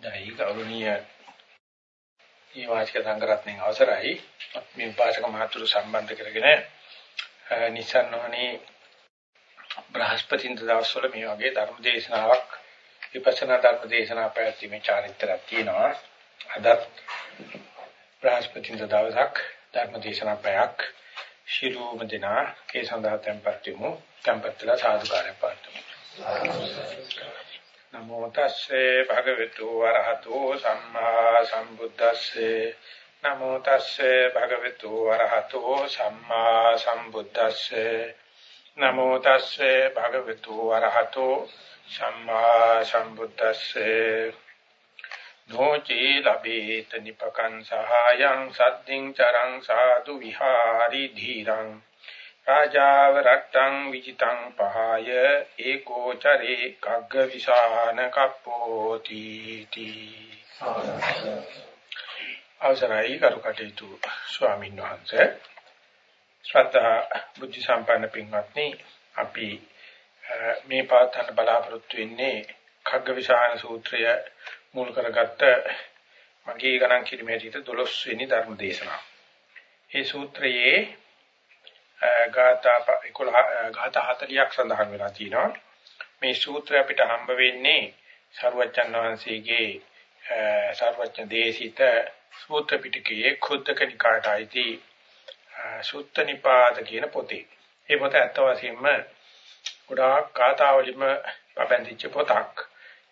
දැයි ගෞරවනීය ඊවාචික සංගරත්නයේ අවසරයි. මේ උපාසක මහතුරු සම්බන්ධ කරගෙන නිසන්නෝනේ බ්‍රහස්පතින් දවස්වල මේ වගේ ධර්ම දේශනාවක් විපස්සනා ධර්ම දේශනා පැවැත්වීමේ චාරිත්‍රාක් තියෙනවා. අදත් බ්‍රහස්පතින් දවසක් ධර්ම දේශනා පැයක් ශිරූම දිනා ඒ සඳහා tempත් වෙමු. tempත්ලා සාදුකාරය පාත්තුමු නමෝ තස්සේ භගවතු වරහතෝ සම්මා සම්බුද්දස්සේ. නමෝ තස්සේ භගවතු වරහතෝ සම්මා සම්බුද්දස්සේ. නමෝ තස්සේ භගවතු වරහතෝ සම්මා සම්බුද්දස්සේ. නොචේ ලබේත නිපකං සහායං සද්දින් චරං සාදු විහාරි ධීරං. රාජාව රට්ටං විජිතං පහය ඒකෝචරේ කග්ග විසාන කප්පෝති තී අවසරයි කරුකටේතු ස්වාමීන් වහන්සේ ශ්‍රද්ධා බුද්ධ සම්පන්න පින්වත්නි අපි මේ පාතන බලාපොරොත්තු වෙන්නේ කග්ග විසාන සූත්‍රය මුල් කරගත්ත මගේ ගණන් කිරීමේදීට 12 වෙනි ධර්ම දේශනාව. මේ සූත්‍රයේ ගාථා 11 ගාථා 40ක් සඳහන් වෙලා තිනවා. මේ සූත්‍රය අපිට හම්බ වෙන්නේ සර්වජන් වහන්සේගේ සර්වඥ දේශිත සූත්‍ර පිටකයේ කුද්දක නිකායට අයිති සුත්ත නිපාත කියන පොතේ. මේ පොත ඇත්ත වශයෙන්ම ගොඩාක් ගාථාවලින්ම පබඳිච්ච පොතක්.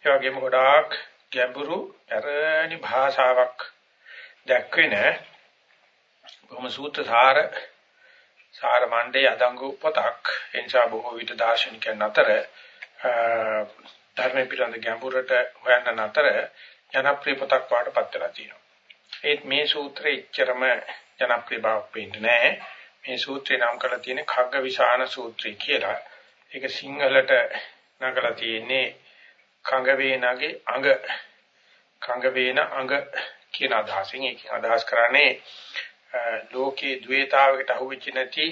ඒ වගේම ගොඩාක් ගැඹුරු පැරණි භාෂාවක් දැක්වෙන බොහොම සූත්‍ර සාර සාර මණ්ඩේ අදංගු පොතක් එනිසා බොහෝ විට දාර්ශනිකයන් අතර ධර්ම පිළිබඳ ගැඹුරට හොයන්න අතර ජනප්‍රිය පොතක් වාටපත් වෙලා තියෙනවා. ඒත් මේ සූත්‍රය එච්චරම ජනප්‍රිය බවක් පේන්නේ නැහැ. මේ සූත්‍රේ නම් කරලා තියෙන්නේ khagga විසාන සූත්‍රය කියලා. ඒක සිංහලට නගලා තියෙන්නේ කඟ වේනගේ අඟ කඟ වේන අඟ කියන අදහසින් ඒකෙන් අදහස් කරන්නේ ලෝකේ ද්වේතාවකට අහුවෙච්ච නැති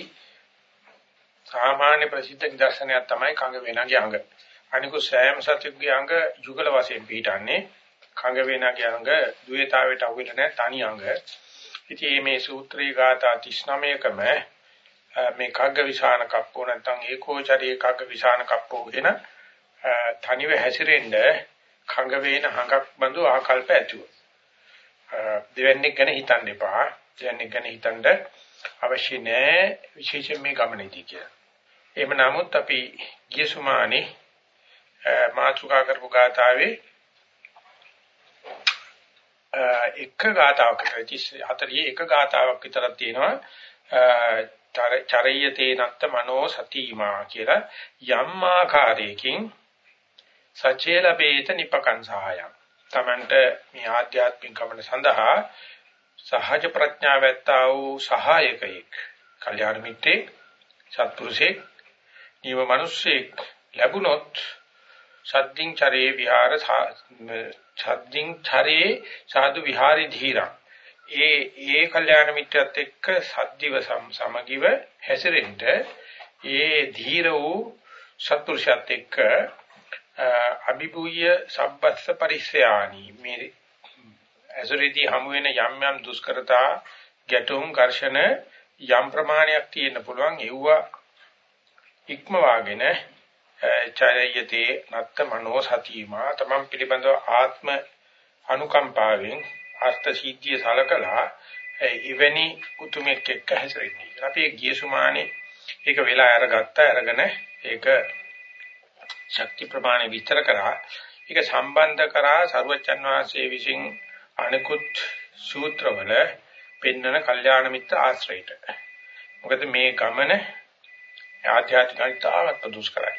සාමාන්‍ය ප්‍රසිද්ධ නිදර්ශනයක් තමයි කඟ වේනගේ අඟ. අනිකු සෑම සත්‍යයේ අඟ යුගල වශයෙන් පිටන්නේ කඟ වේනගේ අඟ ද්වේතාවයට අහුවෙලා නැහැ තනි අඟ. ඉතින් මේ සූත්‍රී ගාථා 39කම මේ කග්ග විසාන කප්පෝ නැත්නම් ඒකෝචරී කග්ග විසාන කප්පෝ කියන තනිව හැසිරෙන්න කඟ වේන හඟක් බඳු ආකල්ප ඇතුව. දෙවන්නේ ගැන හිතන්න එපා. දෙවන්නේ ගැන හිතන්න අවශ්‍ය නැහැ විශේෂයෙන් මේ ගමනේදී කියලා. එහෙම නමුත් අපි ගිය සුමානේ මාතුකා කරපු ගාතාවේ එක ගාතාවක් 40 එක ගාතාවක් විතරක් තියෙනවා චරයතේ නත්ත මනෝ සතිමා කියලා යම් ආකාරයකින් සචේ ලැබේත නිපකං සහායම් තමන්ට මේ ආධ්‍යාත්මික ගමන සඳහා සහජ ප්‍රඥාව ඇත්තා වූ සහායකයෙක් කල්යාණ මිත්‍රේ සත්පුරුෂයෙක් නිව මිනිසෙක් ලැබුණොත් සද්දින් චරේ විහාර සද්දින් චරේ සාදු විහාරි ධීරා. ඒ ඒ කල්යාණ මිත්‍රයත් එක්ක සද්දිව සමගිව හැසිරෙන්න ඒ ධීර වූ සත්පුරුෂයත් එක්ක අභිභූය සබ්බස්ස පරිස්සයානි. මේ ඇසුරේදී හමු වෙන යම් යම් දුෂ්කරතා ගැටුම් ඝර්ෂණ යම් ප්‍රමාණයක් තියෙන්න පුළුවන් ඒව ඉක්මවාගෙන චරයතේ නත්ත මනෝ සතිමා තමන් පිළිබඳව ආත්ම අනුකම්පාවෙන් අර්ථ සිද්ධිය සලකලා එවැනි උතුමෙක් එක්ක හැසිරෙන්නේ. අපි ගිය සුමානේ ඒක වෙලා අරගත්තා අරගෙන ඒක ශක්ති ප්‍රමාණය විස්තර කරා ඒක සම්බන්ධ කරා සරුවචන් වහන්සේ විසින් අනිකුත් සූත්‍රවල පෙන්වන කල්යාණ මිත්‍ර ආශ්‍රයයට. මොකද මේ ගමන ආධ්‍යාත්මිකතාවට දුෂ්කරයි.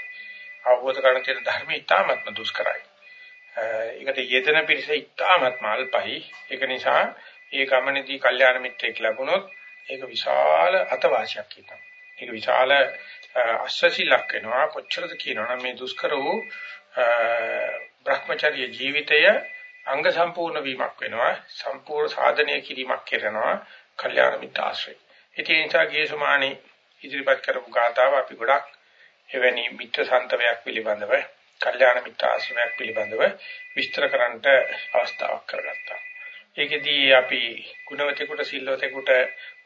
අවබෝධ කරගන්න තියෙන ධර්ම ඉතාමත්ම දුෂ්කරයි. ඒකට යෙදෙන පිරිස ඉතාමත්ම අල්පයි. ඒක නිසා මේ ගමනේදී කල්යාණ මිත්‍රෙක් ලැබුණොත් ඒක විශාල අතවාසියක් කියනවා. ඒක විශාල අශ්වසිලක් වෙනවා. කොච්චරද කියනවනම් මේ දුෂ්කර වූ Brahmacharya ජීවිතය අංග සම්පූර්ණ වීමක් වෙනවා. සම්පූර්ණ සාධනය කිරීමක් කරනවා. කල්යාණ මිත්‍ර ආශ්‍රය. ඒ නිසා ගිය සමානේ ඉදිරිපත් කරපු ගාතාව අපි ගොඩක් එවැනි මිත්‍ර සන්තවයක් පිළිබඳව කල්යාණ මිත්‍ර ආශ්‍රමයක් පිළිබඳව විස්තර කරන්නට අවස්ථාවක් කරගත්තා. ඒකෙදී අපි ගුණවතෙකුට සිල්වතෙකුට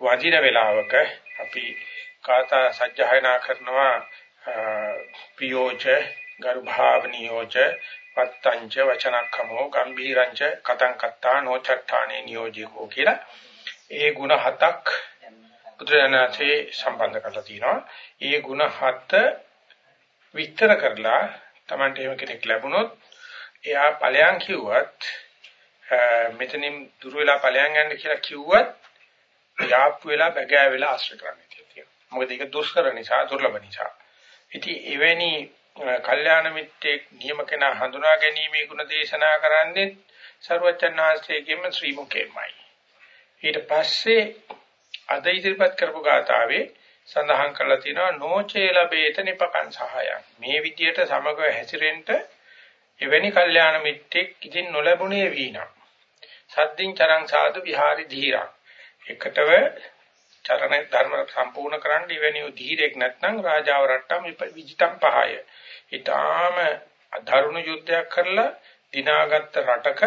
වදින වේලාවක අපි කාතා සජ්ජායනා කරනවා ප්‍රියෝච ගර්භාවනියෝච පත්තංච වචනක්ඛමෝ ගම්භීරංච කතං කත්තා නොචට්ඨානේ නියෝජිකෝ කියලා ඒ ಗುಣ හතක් බුදුරජාණන්සේ සම්බන්ධ කරලා තිනවා. ඒ ಗುಣ හත විස්තර කරලා Tamante එහෙම කෙනෙක් ලැබුණොත් එයා ඵලයන් කිව්වත් මෙතනින් දුර වෙලා ඵලයන් යන්න කියලා කිව්වත් යාප්පු වෙලා බගෑ වෙලා ආශ්‍රය කරන්න කියලා තියෙනවා. මොකද ඒක දුෂ්කර නිසා දුර්ලභ නිසා. ඉතින් එවැනි කල්යාණ මිත්‍රෙක් නියම කෙනා හඳුනා ගැනීමේ ගුණ දේශනා කරන්නේ ਸਰවචන් වහන්සේගෙම ශ්‍රී මුකේමයි. ඊට පස්සේ අද ඉදිරිපත් කරපු ගාතාවේ සඳහන් කරලා තිනවා නොචේ ලැබේත නිපකං සහායං. මේ විදියට සමග හැසිරෙන්න එවැනි කල්යාණ මිත්‍රෙක් ඉතින් නොලැබුණේ වීණා. සද්දින් චරං සාදු විහාරි ධීරා. එකටව චරණ ධර්ම සම්පූර්ණ කරන්න ඉවෙනි ධීරෙක් නැත්නම් රාජාව රට්ටම් විජිතම් පහය. ඊටාම අධරුණ යුද්ධයක් කරලා දිනාගත්ත රටක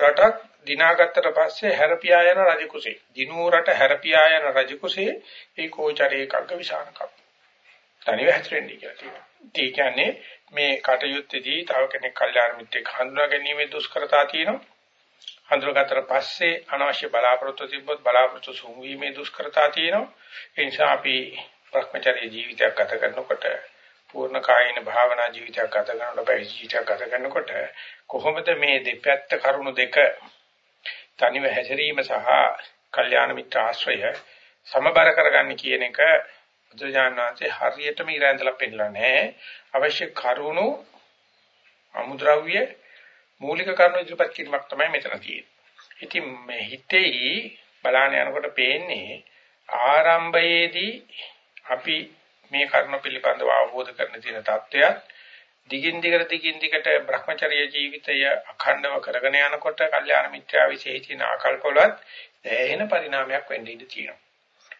රටක් දිනාගත්තට පස්සේ හැරපියා යන රජ කුසේ. දිනූ රට හැරපියා යන රජ කුසේ ඒ කෝචරේ කග්ග විසානකම්. තනිව හැතරෙන්නේ කියලා කියනවා. ඒ කියන්නේ මේ කටයුත්තේදී තව කෙනෙක් කල්යාණ මිත්‍රෙක් හඳුනා ගැනීමේ දුෂ්කරතා තියෙනවා. හඳුනාගත්තට පස්සේ අනවශ්‍ය බලාපොරොත්තු තිබ්බොත් බලාපොරොත්තු සුන්වීමේ දුෂ්කරතා තියෙනවා. ඒ නිසා අපි භ්‍රමචර්ය ජීවිතයක් ගත කරනකොට පූර්ණ කායින භාවනා ජීවිතයක් ගත කරනකොට බැරි ජීවිතයක් ගත කරනකොට කොහොමද මේ දෙපැත්ත කරුණු දෙක තනිව හැසිරීම සහ කල්යාණ මිත්‍ර ආශ්‍රය සමබර කරගන්න කියන එක බුදුජානක වහන්සේ හරියටම ඉරැඳලා පෙන්නලා නැහැ. අවශ්‍ය කරුණු අමුද්‍රව්‍ය මූලික කරුණු ඉදිරිපත් කිරීමක් තමයි මෙතන තියෙන්නේ. ඉතින් මේ හිතේ බලාන යනකොට පේන්නේ ආරම්භයේදී අපි මේ කරුණ පිළිබඳව අවබෝධ කරගෙන තියෙන தත්වයක් දිගින් දිගට දිගින් දිගට Brahmacharya ජීවිතය අඛණ්ඩව කරගෙන යනකොට කල්යාණ මිත්‍යා විශේෂින ආකල්පවලත් දැහෙන පරිණාමයක් වෙන්න ඉඩ තියෙනවා.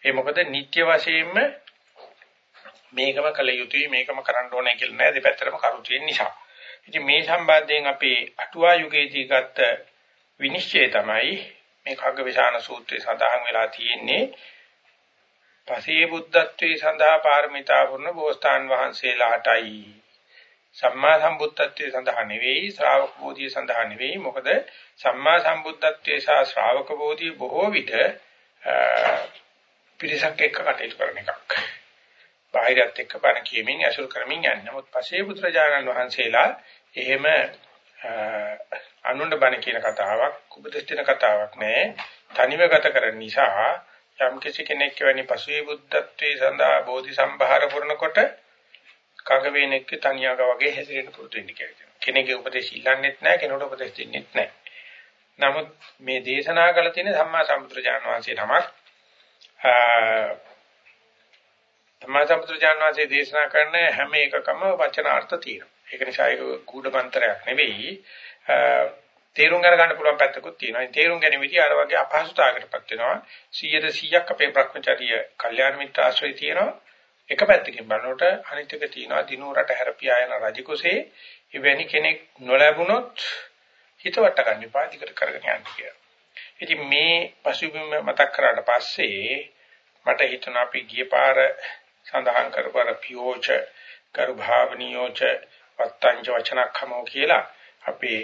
ඒ මොකද නිත්‍ය වශයෙන්ම මේකම කළ යුතුයි මේකම කරන්න ඕනේ කියලා නෑ දෙපැත්තටම කරු තියෙන නිසා. ඉතින් මේ සම්බන්ධයෙන් අපේ අටුවා යුගයේදී ගත්ත විනිශ්චය තමයි මේ කග්ගවිශාන සූත්‍රයේ සඳහන් වෙලා තියෙන්නේ. පසේ බුද්ධත්වයේ සඳහා පාරමිතා පුරන බෝසතාන් වහන්සේලාටයි. සම්මා සම්බුද්ධත්වයේ සඳහා නෙවෙයි ශ්‍රාවක බෝධිය සඳහා නෙවෙයි මොකද සම්මා සම්බුද්ධත්වයේ සහ ශ්‍රාවක බෝධිය බොහෝ විට පිරිසක් එක්ක කටයුතු කරන එකක්. බාහිරත් එක්ක බණ කියමින් අසුර කරමින් යන්නේ. නමුත් පසේ පුත්‍රජානන් වහන්සේලා එහෙම අනුණ්ඩ බණ කියන කතාවක් උපදෙස් දෙන කතාවක් නෑ. තනිව ගත කරන නිසා යම් කිසි කෙනෙක් වෙනි පසේ බුද්ධත්වයේ සඳහා බෝධි සම්භාර පුරනකොට කග වේනෙක් තනියක වගේ හැසිරෙන්න පුරුදු වෙන්න කියලා. කෙනෙක්ගේ උපදේශ ඉල්ලන්නෙත් නැහැ කෙනෙකුට උපදේශ දෙන්නෙත් නැහැ. නමුත් මේ දේශනා කළ තියෙන සම්මා සම්බුද්ධජාන විශ්ේ නමක් සම්මා සම්බුද්ධජාන විශ්ේ දේශනා කරන හැම එකකම වචනාර්ථ තියෙනවා. ඒක නිසා ඒක කූඩමන්තරයක් නෙවෙයි. තේරුම් ගන්න පුළුවන් පැත්තකුත් තියෙනවා. ඒ තේරුම් ගැනීමදී අර වගේ අපහසුතාවකටපත් වෙනවා. 100ට 100ක් අපේ Brahmacharya කල්යාණ මිත්‍ර ආශ්‍රය තියෙනවා. එක පැත්තකින් බලනකොට අනිත් එක තියෙනවා දිනු රට හැරපියා යන රජකුසේ එවැනි කෙනෙක් නොලැබුණොත් හිතවට ගන්න එපා දිකට කරගෙන යන්න කියලා. ඉතින් මේ පසුබිම මතක් කරාට පස්සේ මට හිතුණා අපි ගිය පාර සඳහන් කරපර පියෝච කරුභාවනියෝච වත්තංච වචනක්ඛමෝ කියලා අපේ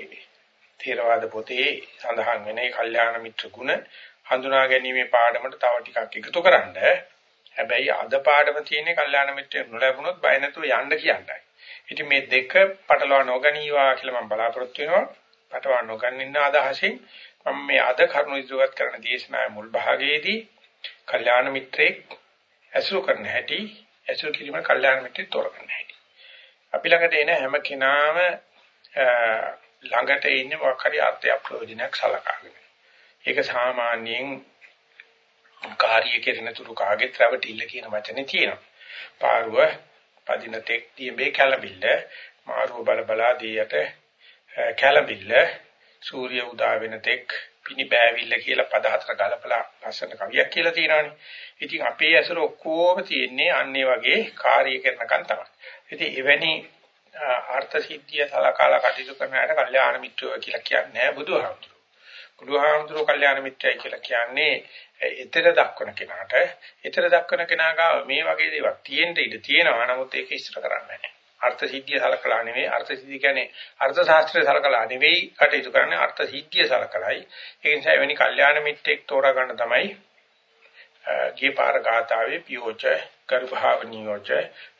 තේරවාද පොතේ සඳහන් වෙන ඒ කල්යාණ මිත්‍ර ගුණ හඳුනා ගැනීමේ පාඩමට තව ටිකක් එකතු කරන්නේ හැබැයි අද පාඩම තියෙන්නේ කල්යාණ මිත්‍රයෙක් නොලැබුණොත් බය නැතුව යන්න කියන්නයි. ඉතින් මේ දෙක පටලවා නොගනීවා කියලා මම බලාපොරොත්තු වෙනවා. පටලවා නොගන්නින්න අදහසින් මම මේ අද කරුණු ඉදිරිපත් කරන දේශනාවේ මුල් භාගයේදී කල්යාණ මිත්‍රයෙක් ඇසුරු කරන හැටි, ඇසුරු කිරීම කල්යාණ මිත්‍රයෙක් තෝරගන්න හැටි. අපි ළඟට එන හැම කෙනාම ළඟට ඉන්නේ මොකක් හරි අර්ථය ප්‍රයෝජනයක් සලකාගෙන. ඒක සාමාන්‍යයෙන් කාර්ය කෙරෙන තුරු කාගෙත් රැවටිල්ල කියන වචනේ තියෙනවා. පාරුව පදින තෙක් දිඹේ කැළඹිල්ල මාරුව බල බලා දියට කැළඹිල්ල සූර්ය උදා වෙන තෙක් පිනි බෑවිල්ල කියලා පද හතර ගලපලා ලස්සන කවියක් කියලා තියෙනවානේ. ඉතින් අපේ ඇසුර ඔක්කොම තියෙන්නේ අන්නේ වගේ කාර්ය කරනකන් තමයි. ඉතින් එවැනි අර්ථ සිද්ධිය සලකාලා කටයුතු කරන අයට කල්යාණ මිත්‍රයෝ කියලා කියන්නේ නැහැ බුදුහාමුදුරුවෝ. බුදුහාමුදුරුවෝ කල්යාණ මිත්‍රයයි කියලා කියන්නේ ඊතර දක්වන කෙනාට. ඊතර දක්වන කෙනා ගාව මේ වගේ දේවල් තියෙන්න ඉඩ තියෙනවා. නමුත් ඒක ඉස්සර කරන්නේ නැහැ. අර්ථ සිද්ධිය සලකලා නෙවෙයි අර්ථ සිද්ධිය කියන්නේ අර්ථ ශාස්ත්‍රය සලකලා නෙවෙයි කටයුතු කරන්නේ අර්ථ සිද්ධිය සලකලායි. ඒ නිසා එවැනි කල්යාණ මිත්‍රෙක් තෝරා ගන්න තමයි ගියපාර ගාතාවේ පියෝච ගර්භාවනියෝච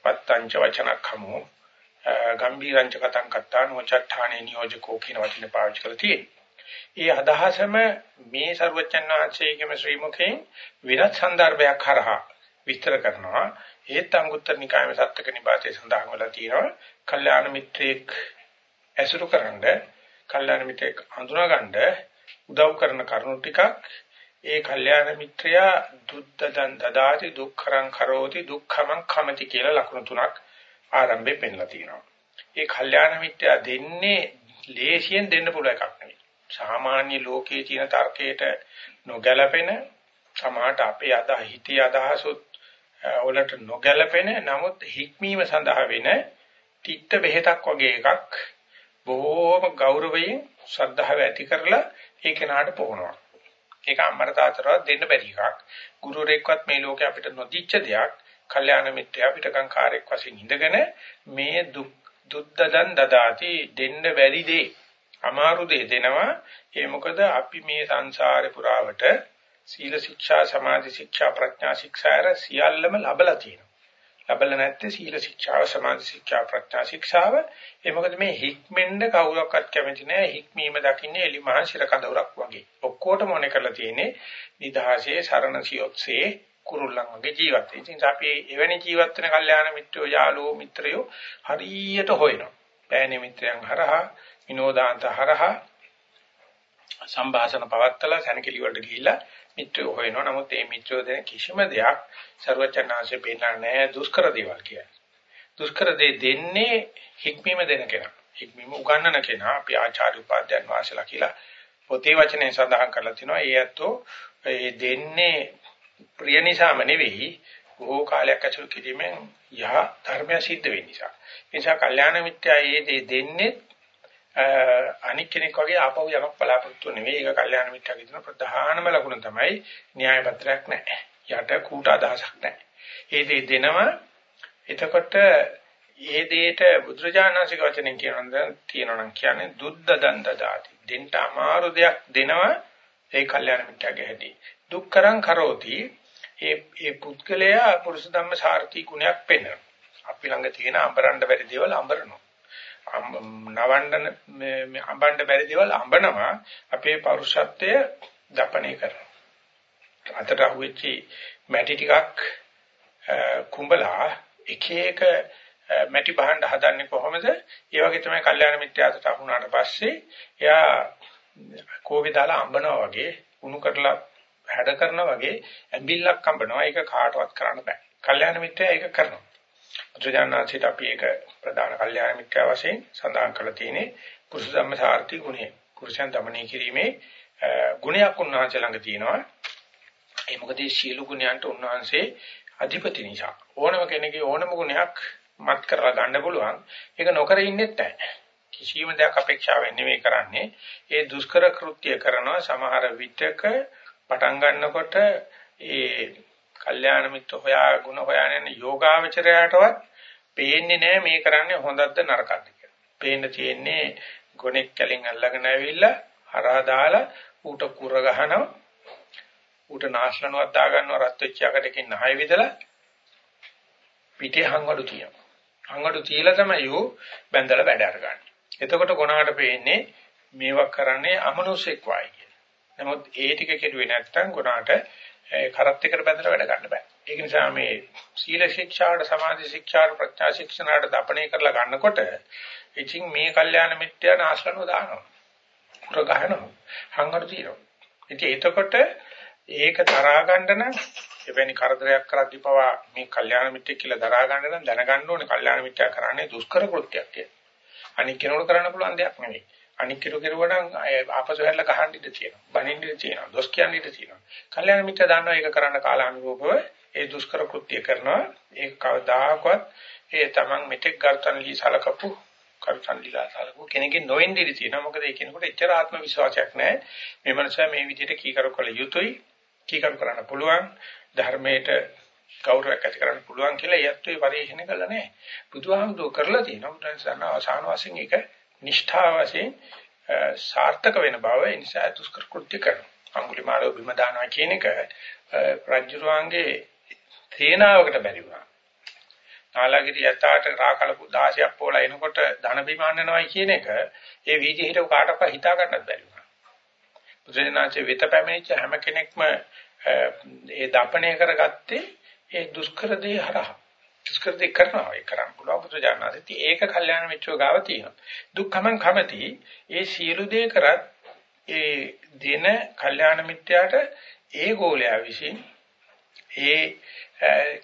පත්තංච වචනක්ඛමෝ ගම්බීරංච කතං කත්තාන වචට්ඨානේ නියෝජකෝ කියන වචනේ පාවිච්චි කරලා තියෙනවා. ඒ අදහසම මේ ਸਰවචන් වහන්සේගේම ශ්‍රී මුඛයෙන් විරත් සන්දර්භයක් හරහා විස්තර කරනවා. ඒත් අංගුත්තර නිකායේ සත්‍යක නිපාතේ සඳහන් වෙලා තියෙනවා. කල්යාණ මිත්‍රයෙක් ඇසුරු කරන්ඩ, කල්යාණ මිත්‍රයෙක් හඳුනාගන්න උදව් කරන කරුණු ටිකක් ඒ කල්යාණ මිත්‍රයා දුද්දදන් දදාති දුක්ඛරං කරෝති දුක්ඛමං කමති කියලා ලකුණු තුනක් ආරම්භයෙන් පෙන්නලා තියෙනවා. ඒ කල්යාණ මිත්‍යා දෙන්නේ ලේසියෙන් දෙන්න පුළුවන් එකක් නෙවෙයි. සාමාන්‍ය ලෝකයේ තියෙන තර්කයට නොගැලපෙන සමාහට අපේ අද හිතේ අදහසොත් වලට නොගැලපෙන නමුත් හික්මීම සඳහා වෙන තිත්ත බෙහෙතක් වගේ එකක් බොහෝම ගෞරවයෙන් ශ්‍රද්ධාව ඇති කරලා ඒ කෙනාට පොවනවා. ඒක අම්මර තාතරවත් දෙන්න බැරි එකක්. ගුරුවරයෙක්වත් මේ ලෝකේ අපිට නොදිච්ච දෙයක්. කල්යාණ මිත්‍යා පිටකම් කාර්යයක් වශයෙන් ඉඳගෙන මේ දුක් දුද්දදන් දදාති දෙන්න බැරි දේ අමාරු දේ දෙනවා ඒ මොකද අපි මේ සංසාරේ පුරාවට සීල ශික්ෂා සමාධි ශික්ෂා ප්‍රඥා ශික්ෂාර සියල්ලම ලැබලා තියෙනවා ලැබලා නැත්තේ සීල ශික්ෂාව සමාධි ශික්ෂා ප්‍රඥා ශික්ෂාව ඒ මොකද මේ හික්මෙන්ද කවුරක්වත් කැමති නැහැ හික්මීම දකින්නේ එලි මහ ශිර කඳවුරක් වගේ ඔක්කොටම මොනේ කරලා තියෙන්නේ නිදහසේ සරණ සියොත්සේ කුරුල්ලන් වගේ ජීවත් වෙන. ඉතින් අපි එවැනි ජීවත් වෙන කල්යාණ මිත්‍රයෝ යාළුවෝ මිත්‍රයෝ හරියට හොයනවා. පෑණි මිත්‍රයන් හරහා විනෝදාන්ත හරහා සම්භාෂණ පවත්තලා සැනකෙලි වලට ගිහිල්ලා මිත්‍රයෝ හොයනවා. නමුත් මේ මිත්‍රයෝ දෙන කිසිම දෙයක් ਸਰවචනාංශේ පේනා නැහැ දුෂ්කර දේවල් කියන්නේ. දුෂ්කර දේ දෙන්නේ හික්මීම දෙන කෙනා. හික්මීම උගන්නන කෙනා අපි ආචාර්ය උපාධ්‍යයන් වාසලා කියලා පොතේ වචනේ සඳහන් කරලා තිනවා. ඒ ඇත්තෝ ඒ දෙන්නේ ප්‍රිය නිසාම නෙවෙයි බොහෝ කාලයක් ඇසුරු කිරීමෙන් යහ ධර්මය සිද්ධ වෙන නිසා. ඒ නිසා කල්යාණ මිත්‍යා ඒ දේ දෙන්නේ අනික් කෙනෙක් වගේ ආපහු යමක් බලාපොරොත්තු නෙවෙයි. ඒක කල්යාණ මිත්‍යාගේ තියෙන ප්‍රධානම ලකුණ තමයි න්‍යාය පත්‍රයක් නැහැ. යට කූට අදහසක් නැහැ. ඒ දේ දෙනවා එතකොට ඒ දෙයට බුදුරජාණන්සේක වචනෙන් කියනවා කියනවා නම් කියන්නේ දුද්ද දන්ත දාති. දෙන්න අමාරු දෙයක් දෙනවා ඒ කල්යාණ මිත්‍යාගේ හැටි. දුක්කරං කරෝති ඒ ඒ පුද්ගලයා පුරුෂ ධම්ම සාර්ථි ගුණයක් පෙන්වනවා. අපි ළඟ තියෙන අඹරන්න බැරි දේවල් අඹරනවා. නවණ්ඩන මේ අඹන්න බැරි දේවල් අඹනවා අපේ පෞරුෂත්වය දපණය කරනවා. අතට අහුවෙච්ච මැටි ටිකක් කුඹලා එක එක මැටි බහන්න හදන්නේ කොහොමද? ඒ වගේ තමයි කල්යාණ මිත්‍යාසට අහුණාට පස්සේ එයා කෝවේ දාලා අඹනවා වගේ උණු කරලා හැඩ කරනා වගේ ඇඹිල්ලක් හම්බනවා. ඒක කාටවත් කරන්න බෑ. කල්යාණ මිත්‍රයා ඒක කරනවා. බුදුජානනාථට අපි ඒක ප්‍රධාන කල්යාණ මිත්‍යා වශයෙන් සඳහන් කරලා තියෙන්නේ කුරුස ධම්මසාර්ථි ගුණය. කුරුසයන් দমনය කිරීමේ ගුණයක් උන්වහන්සේ ළඟ තියෙනවා. ඒ මොකද මේ සියලු ගුණයන්ට උන්වහන්සේ අධිපති නිසා ඕනම කෙනෙකුගේ ඕනම ගුණයක් මත් කරලා ගන්න පුළුවන්. ඒක නොකර ඉන්නෙත් නැහැ. කිසියම් දෙයක් අපේක්ෂාවෙන් නෙමෙයි කරන්නේ. ඒ දුෂ්කර කෘත්‍ය කරනවා සමහර විටක පටන් ගන්නකොට ඒ කල්යාණ මිත්‍ර හොයා ಗುಣ හොයාගෙන යෝගාවචරයටවත් පේන්නේ නැහැ මේ කරන්නේ හොඳක්ද නරකක්ද කියලා. පේන්න තියෙන්නේ ගොනෙක් කලින් අල්ලගෙන ඇවිල්ලා හරහා දාලා ඌට කුර ගහනවා. ඌට නාශලනුවක් දා ගන්නවා රත් වෙච්ච යකටකින් නහය විදලා පිටේ හංගඩු තියනවා. හංගඩු තියලා තමයි ඌ බැඳලා වැඩ අරගන්නේ. එතකොට ගොනාට පේන්නේ මේවා කරන්නේ අමනුෂ්‍යෙක් වයි. නමුත් ඒ ටික කෙරුවේ නැත්නම් ගුණාට කරත් එකට බැඳලා වැඩ ගන්න බෑ. ඒක නිසා මේ සීල ශික්ෂාවට සමාධි ශික්ෂාවට ප්‍රඥා ශික්ෂණයට දපණය කරලා ගන්නකොට ඉතින් මේ කල්යාණ මිත්‍යාන ආශ්‍රණව දානවා. කුර ගහනවා. හංගර තියෙනවා. ඉතින් එතකොට ඒක තරහා ගන්න නම් එවැනි කරදරයක් කරද්දී පවා මේ කල්යාණ මිත්‍යෙක් කියලා දරා ගන්න නම් දැනගන්න ඕනේ කල්යාණ මිත්‍යා කරන්නේ දුෂ්කර කෘත්‍යයක් කියලා. අනික් කෙනෙකුට කරන්න පුළුවන් දෙයක් නෙවෙයි. අනික් කෙරු කෙරුවනම් ආපසු හැරලා ගහන්න ඉඩ තියෙනවා. බනින්න ඉඩ තියෙනවා. දොස් කියන්න ඉඩ තියෙනවා. කල්යාණ මිත්‍ර දානවා ඒක කරන්න කාලානුරූපව ඒ දුෂ්කර කෘත්‍ය කරනවා. ඒක කවදාකවත් ඒ තමන් මෙතෙක් ගර්තන ලී සලකපු කරුසන්ලිලා සලකෝ කෙනෙක්ගේ නොවෙන්න ඉඩ තියෙනවා. මොකද ඒ කෙනෙකුට එච්චර ආත්ම විශ්වාසයක් නැහැ. මේ මනුස්සයා මේ විදිහට කීකරු කළ යුතුයි. කීකරු කරන්න පුළුවන්. ධර්මයට ගෞරවයක් ඇති කරන්න පුළුවන් කියලා යැත්තු ඒ පරිශීලනය කළා නැහැ. බුදුහාමුදුරුවෝ කරලා තියෙනවා. බුදුන් අවසාන වශයෙන් ඒක නිෂ්ඨා වශයෙන් සාර්ථක වෙන බව ඒ නිසා දුෂ්කර කෘත්‍ය කරනවා. අඟුලිමාලව බිම දානවා කියන එක රජුරුවන්ගේ තේනාවකට බැරි වුණා. නාලගිරි යතාට රාකලපු 16ක් පොලා එනකොට ධන බිමාන්නනවයි කියන එක ඒ වීදි හිටව කාටවත් හිතා ගන්නත් බැරි වුණා. බුදුරජාණන්සේ වෙත පැමිණිච්ච හැම කෙනෙක්ම ඒ දපණය කරගත්තේ ඒ දුෂ්කර දේ හරහා. දුෂ්කර දේ කරනවා ඒ කරන්න පුළුවන් බුදුරජාණන්සේ. ඒක කල්යාණ මිත්‍රෝ ගාව තියෙනවා. දුක්ඛමං කමති ඒ සියලු දේ කරත් ඒ දින කල්යාණ මිත්‍යාට ඒ ගෝලයා විසින් ඒ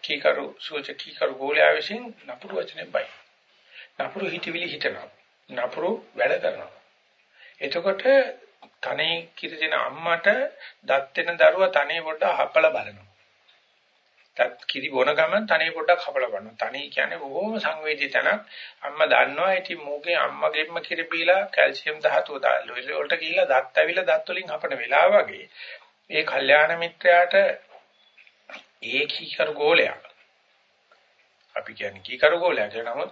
කීකරු සෝච කීකරු ගෝලයා විසින් නපුරු වචනේ බයි. නපුරු හිතවිලි හිතනවා. නපුරු වැඩ කරනවා. එතකොට තනේ කිරිදෙන අම්මට දත් වෙන දරුවා තනේ පොඩ්ඩ හපලා බලනවා. දත් කිරි බොන ගමන් තනේ පොඩ්ඩක් හපලා බලනවා. තනේ කියන්නේ බොහොම සංවේදී තැනක්. අම්මා දන්නවා ඉතින් මෝගේ අම්මගෙම්ම කිරි බීලා කැල්සියම් ධාතුව දාලා වලට ගිහිල්ලා දත් ඇවිල්ලා දත් වලින් හපන වෙලාව වගේ ඒ කල්යාණ මිත්‍රයාට ඒ කීකරු ගෝලයක්. අපි කියන්නේ කීකරු ගෝලයක් නමුත්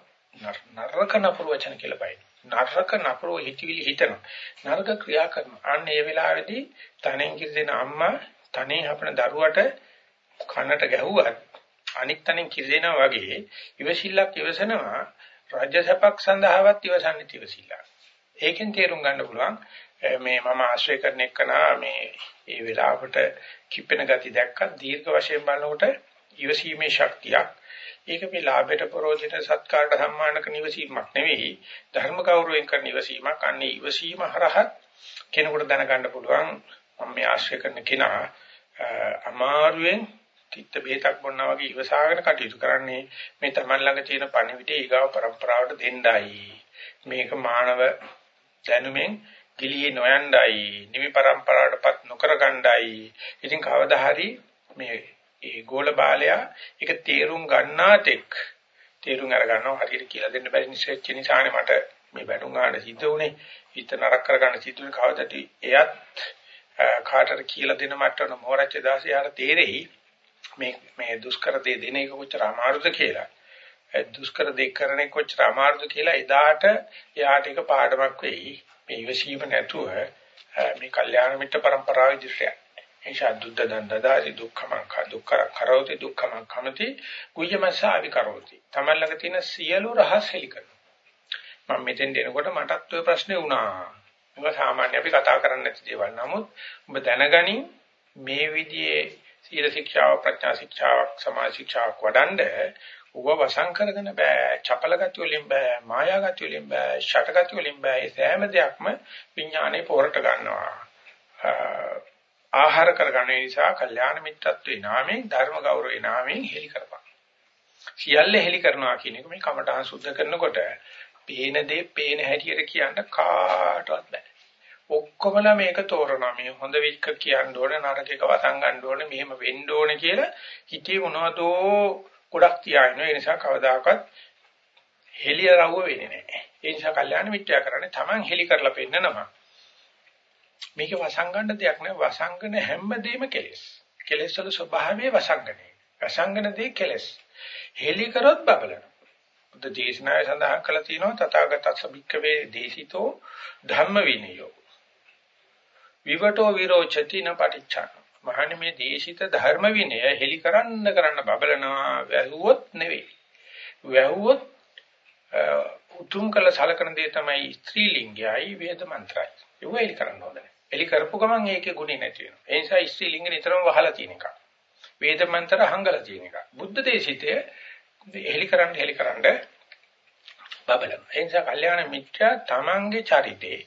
නරක නපුරු වචන කියලා බයි. නරක නපුරු හිතවිලි හිතනවා. නරක ක්‍රියා කරනවා. අන්න ඒ වෙලාවේදී තනෙන් කිරිදෙන අම්මා තනේ හපන දරුවට කනට ගැහුවත් අනික් තනෙන් කිරිදෙනා වගේ ඉවසිල්ලක් ඉවසනවා රාජ්‍යසපක් සඳහාවත් ඉවසන්නේ ඉවසිල්ලක්. ඒකෙන් තේරුම් ගන්න පුළුවන් මේ මම ආශ්‍රය කරන එකනා මේ ඒ වෙලාවට කිපෙන ගති දැක්කත් දීර්ඝ වශයෙන් බලනකොට ඉවසීමේ ශක්තියක් ඒක මේ ලාභයට ප්‍රෝජිත සත්කාරට සම්මානක නිවසීමක් නෙවෙයි ධර්ම ගෞරවයෙන් කරන නිවසීමක් අන්නේ ඉවසීම හරහා කෙනෙකුට දැනගන්න පුළුවන් මම මේ ආශ්‍රය කරන කෙනා අමාරුවෙන් තිත්ත බේතක් බොන්නා වගේ ඉවසාගෙන කටයුතු කරන්නේ මේ Taman ළඟ තියෙන පණිවිඩය ඊගාව પરම්පරාවට දෙන්නයි. මේක මානව දැනුමෙන් ගිලියේ නොයන්ඩයි, නිවි પરම්පරාවටපත් නොකරගණ්ඩයි. ඉතින් කවදා හරි මේ ඒ ගෝල බාලයා ඒක තේරුම් ගන්නාතෙක් තේරුම් අරගන්නවා හරියට කියලා දෙන්න බැරි නිසෙච්ච නිසානේ මට මේ වැටුම් ගන්න සිද්ධ උනේ හිත නරක කරගන්න සිද්ධ උනේ කවදටි එයත් කාටට කියලා දෙන මට්ටම මොහොරච්ච දාසේ යාර තේරෙයි මේ මේ දුෂ්කර දේ දෙන එක කොච්චර අමාරුද කියලා. දුෂ්කර දෙයක් කරන එක කොච්චර අමාරුද කියලා එදාට එයාට ඒක පාඩමක් වෙයි. මේ ඉවසීම නැතුව මේ කල්යාණ මිත්‍ර પરම්පරාව ඉදිරියට එනිසා දුද්ද දණ්ඩදාරි දුක්ඛමං දුක්ඛර කරෝති දුක්ඛමං කමති කුයමසාවි කරෝති තමයි ළඟ තියෙන සියලු රහස් හෙලි කරනවා. මම මෙතෙන් දෙනකොට මටත් ඔය ප්‍රශ්නේ වුණා. ඒක සාමාන්‍ය අපි කතා කරන්නේ නැති දේවල්. නමුත් ඔබ දැනගනි මේ විදිහේ සීල ශික්ෂාව ප්‍රඥා ශික්ෂාවක් සමාජ ශික්ෂාවක් වඩන්නේ ඌව වසං කරගෙන බෑ. චපල ගති වලින් බෑ මායා ගති වලින් බෑ ෂට ගති වලින් බෑ. ඒ සෑම දෙයක්ම විඥානේ පොරට ගන්නවා. ආහාර කරගන්න නිසා කල්යාණ මිත්‍රත්වේ නාමයෙන් ධර්ම ගෞරවේ නාමයෙන් හෙලි කරපන්. සියල්ල හෙලි කරනවා කියන එක මේ කමඨාන් සුද්ධ කරනකොට පේන දේ පේන හැටියට කියන්න කාටවත් බෑ. ඔක්කොමලා මේක තෝරනවා මේ හොඳ වික්ක කියන්න ඕනේ නරක එක වසන් ගන්න ඕනේ මෙහෙම වෙන්න ඕනේ කියලා හිතේ මොනවදෝ ගොඩක් තියාගෙන ඒ නිසා කවදාකවත් හෙලිය රවුව වෙන්නේ නැහැ. ඒ නිසා කල්යාණ මිත්‍යා කරන්නේ Taman හෙලි කරලා පෙන්නනවා. මේක වසංගන දෙයක් නෑ වසංගන හැමදේම කෙලෙස්. කෙලෙස් වල ස්වභාවය වසංගනේ. වසංගන දේ කෙලෙස්. හෙලි කරොත් බබලන. බුද්ධ දේශනාවේ සඳහන් කළා තියෙනවා තථාගතස්ස භික්ඛවේ දේශිතෝ ධම්ම විනයෝ. විවටෝ විරෝචති න පටිච්චාන. මහන්නේ මේ දේශිත ධර්ම විනය හෙලි කරන්න කරන්න බබලනවා වැහුවොත් නෙවෙයි. වැහුවොත් උතුම් කළ සලකන දේ තමයි ස්ත්‍රී ලිංගයයි වේද මන්ත්‍රයි. ඒව හෙලි කරන්න ඕනේ. හෙලි කරපු ගමන් ඒකේ ගුණය නැති වෙනවා. ඒ නිසා ස්ත්‍රී ලිංග නිතරම වහලා තියෙන එක. වේද මන්ත්‍ර හංගලා තියෙන එක. බුද්ධ දේශිතේ හෙලි කරන්න හෙලි කරන්න බබලන. ඒ නිසා කල්යාණ මිත්‍යා තමන්ගේ චරිතේ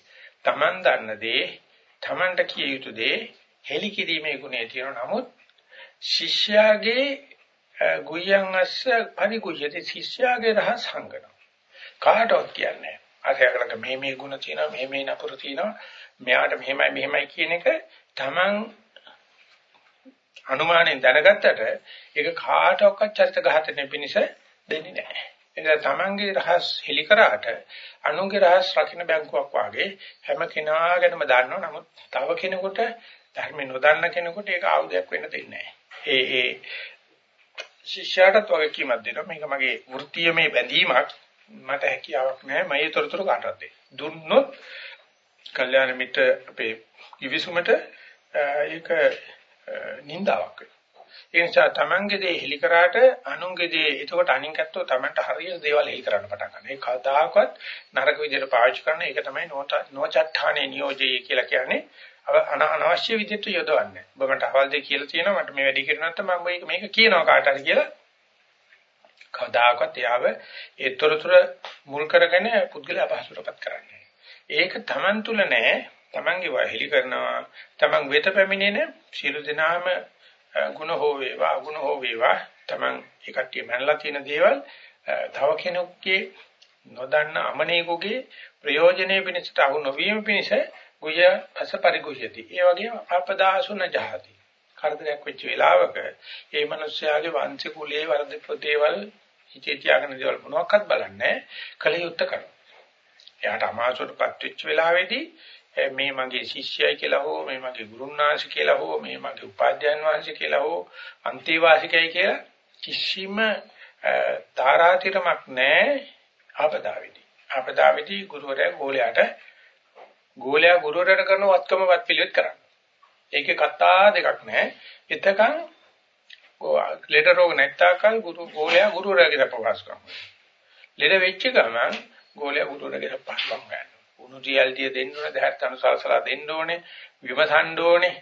තමන් දන්න දේ තමන්ට කිය යුතු දේ හෙලි කිරීමේ ගුණය තියෙනවා. නමුත් ශිෂ්‍යයාගේ ගුයන් අස්ස පරිගුයති ශිෂ්‍යයාගේ රහස් හංගනවා. කාටවත් කියන්නේ අරයකට මේ මේ ගුණ තියෙනවා මේ මේ නපුරු තියෙනවා මෙයාට මෙහෙමයි මෙහෙමයි කියන එක Taman අනුමානෙන් දැනගත්තට ඒක කාටවත් චරිත ඝාතනය පිණිස දෙන්නේ නැහැ. එනිසා තමන්ගේ රහස් හෙලි කරාට අනුන්ගේ රහස් රකින්න බැංකුවක් වාගේ හැම කෙනාගෙනම දන්නවා. නමුත් තව කෙනෙකුට ධර්ම නොදන්න කෙනෙකුට ඒක ආයුධයක් වෙන්න දෙන්නේ නැහැ. ඒ ඒ ශිෂ්‍යයාටත් වගකීමක් දෙනවා. මේක මගේ වෘත්තීයමේ බැඳීමක්. මට හැකියාවක් නැහැ. මම ඒ තොරතුරු කාටවත් දෙන්න. දුන්නොත් කල්යාණ මිත්‍ර අපේ කිවිසුමට ඒක නින්දාවක් වෙනවා. ඒ නිසා තමන්ගේ දේ හෙලි කරාට අනුන්ගේ දේ එතකොට අනින් කැත්තෝ තමන්ට හරියට දේවල් හෙලි කරන්න පටන් ගන්නවා. ඒ කවදාකවත් නරක විදිහට පාවිච්චි කරන එක තමයි නොචත්තානේ නියෝජය කියලා කියන්නේ. අනවශ්‍ය විදිහට යොදවන්නේ. ඔබ මට අවල් දෙය කියලා තියෙනවා මට මේ වැඩි කරේ නැත්නම් මම මේක මේක කියනවා කාට හරි කියලා. කවදාකවත් එයාව ඒ තොරතුර මුල් කරගෙන පුද්ගලයා අපහසුරපත් කරන්නේ. ඒක තමන් තුල නෑ. තමන්ගේ වහිලි කරනවා. තමන් වෙත පැමිණෙන සියලු දෙනාම ಗುಣ හෝ වේවා අගුණ හෝ වේවා Taman ඒ කට්ටිය මනලා තියෙන දේවල් තව කෙනෙකුගේ නොදන්න අමනේකෝගේ ප්‍රයෝජනෙ පිණිස අහු නොවීම පිණිස ගුය අස පරිගුහ්‍යති. ඒ වගේම අපදාසුන ජහති. කරදරයක් වෙච්ච වෙලාවක ඒ මිනිස්යාගේ වංශ කුලයේ වර්ධිත දේවල් හිතේ තියාගෙන දේවල් මොනවාක්වත් බලන්නේ කලියුත්ත කරනවා. එයාට අමාසුරපත් වෙච්ච වෙලාවේදී Eh, මේ මගේ ශිෂ්‍යයි කියලා හෝ මේ මගේ ගුරුනාංශ කියලා හෝ මේ මගේ උපාධ්‍යයන් වහන්සේ කියලා හෝ අන්තිවාසිකයි කියලා කිසිම eh, තාරාතිරමක් නැහැ ආපදාවේදී. ආපදාවේදී ගුරුවරයා ගෝලයාට ගෝලයා ගුරුවරයාට කරන වත්කමවත් පිළිවෙත් කරන්නේ. ඒකේ කතා දෙකක් නැහැ. එතකන් ලෙඩ රෝග නැත්තාකල් ගුරු ගෝලයා ගුරුවරයාගේ ප්‍රකාශ කරනවා. ලෙඩ වෙච්ච ගමන් ගෝලයා ගුරුවරයාගේ ප්‍රකාශ කරනවා. උණු රියල්ටිය දෙන්න ඕනේ, දැහත් අනුසල්සලා දෙන්න ඕනේ, විමසන්න ඕනේ.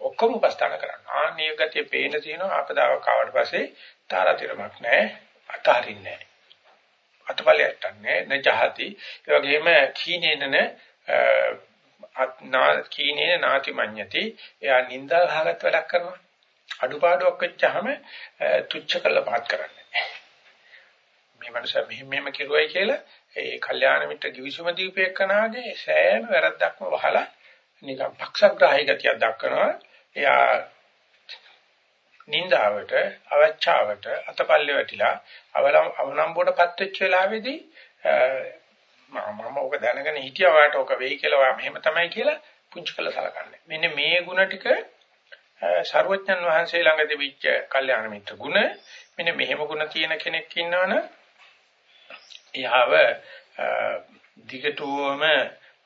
ඔක්කොම උපස්ථාන කරන්න. ආන්නේ ගතිය පේන තියෙනවා ආපදාවක් ආවට පස්සේ තාරතිරමක් නැහැ, අතහරින්නේ නැහැ. අතපලයට නැහැ, නැජහති. ඒ වගේම කීනේනන අත්නා කීනේ නාති මඤ්ඤති. එයා නිന്ദා භාගත් වැඩක් කරනවා. අඩුපාඩුවක් වෙච්චාම තුච්ච කළා පාත් කරන්නේ. මේ මනුස්සයා මෙහෙම මෙහෙම කෙරුවයි කියලා ඒ කල්යාණ මිත්‍ර කිවිසුම දීපේකනාගේ සෑම වැරද්දක්ම වහලා නිකන් පක්ෂග්‍රාහී ගතියක් දක්වනවා. එයා නින්දාවට, අවචාවට, අතපල්ලේ වැටිලා අවලම් අවනම්බුවටපත් වෙච්ච වෙලාවේදී මම ඔක දැනගෙන හිටියා වාට ඔක වෙයි කියලා වා මෙහෙම තමයි කියලා පුංචි කළ සලකන්නේ. මෙන්න මේ ಗುಣ ටික සර්වඥන් වහන්සේ ළඟ තිබිච්ච කල්යාණ මිත්‍ර ගුණ මෙන්න මෙහෙම ගුණ තියෙන කෙනෙක් ඉන්නවනේ එයාව දිගටම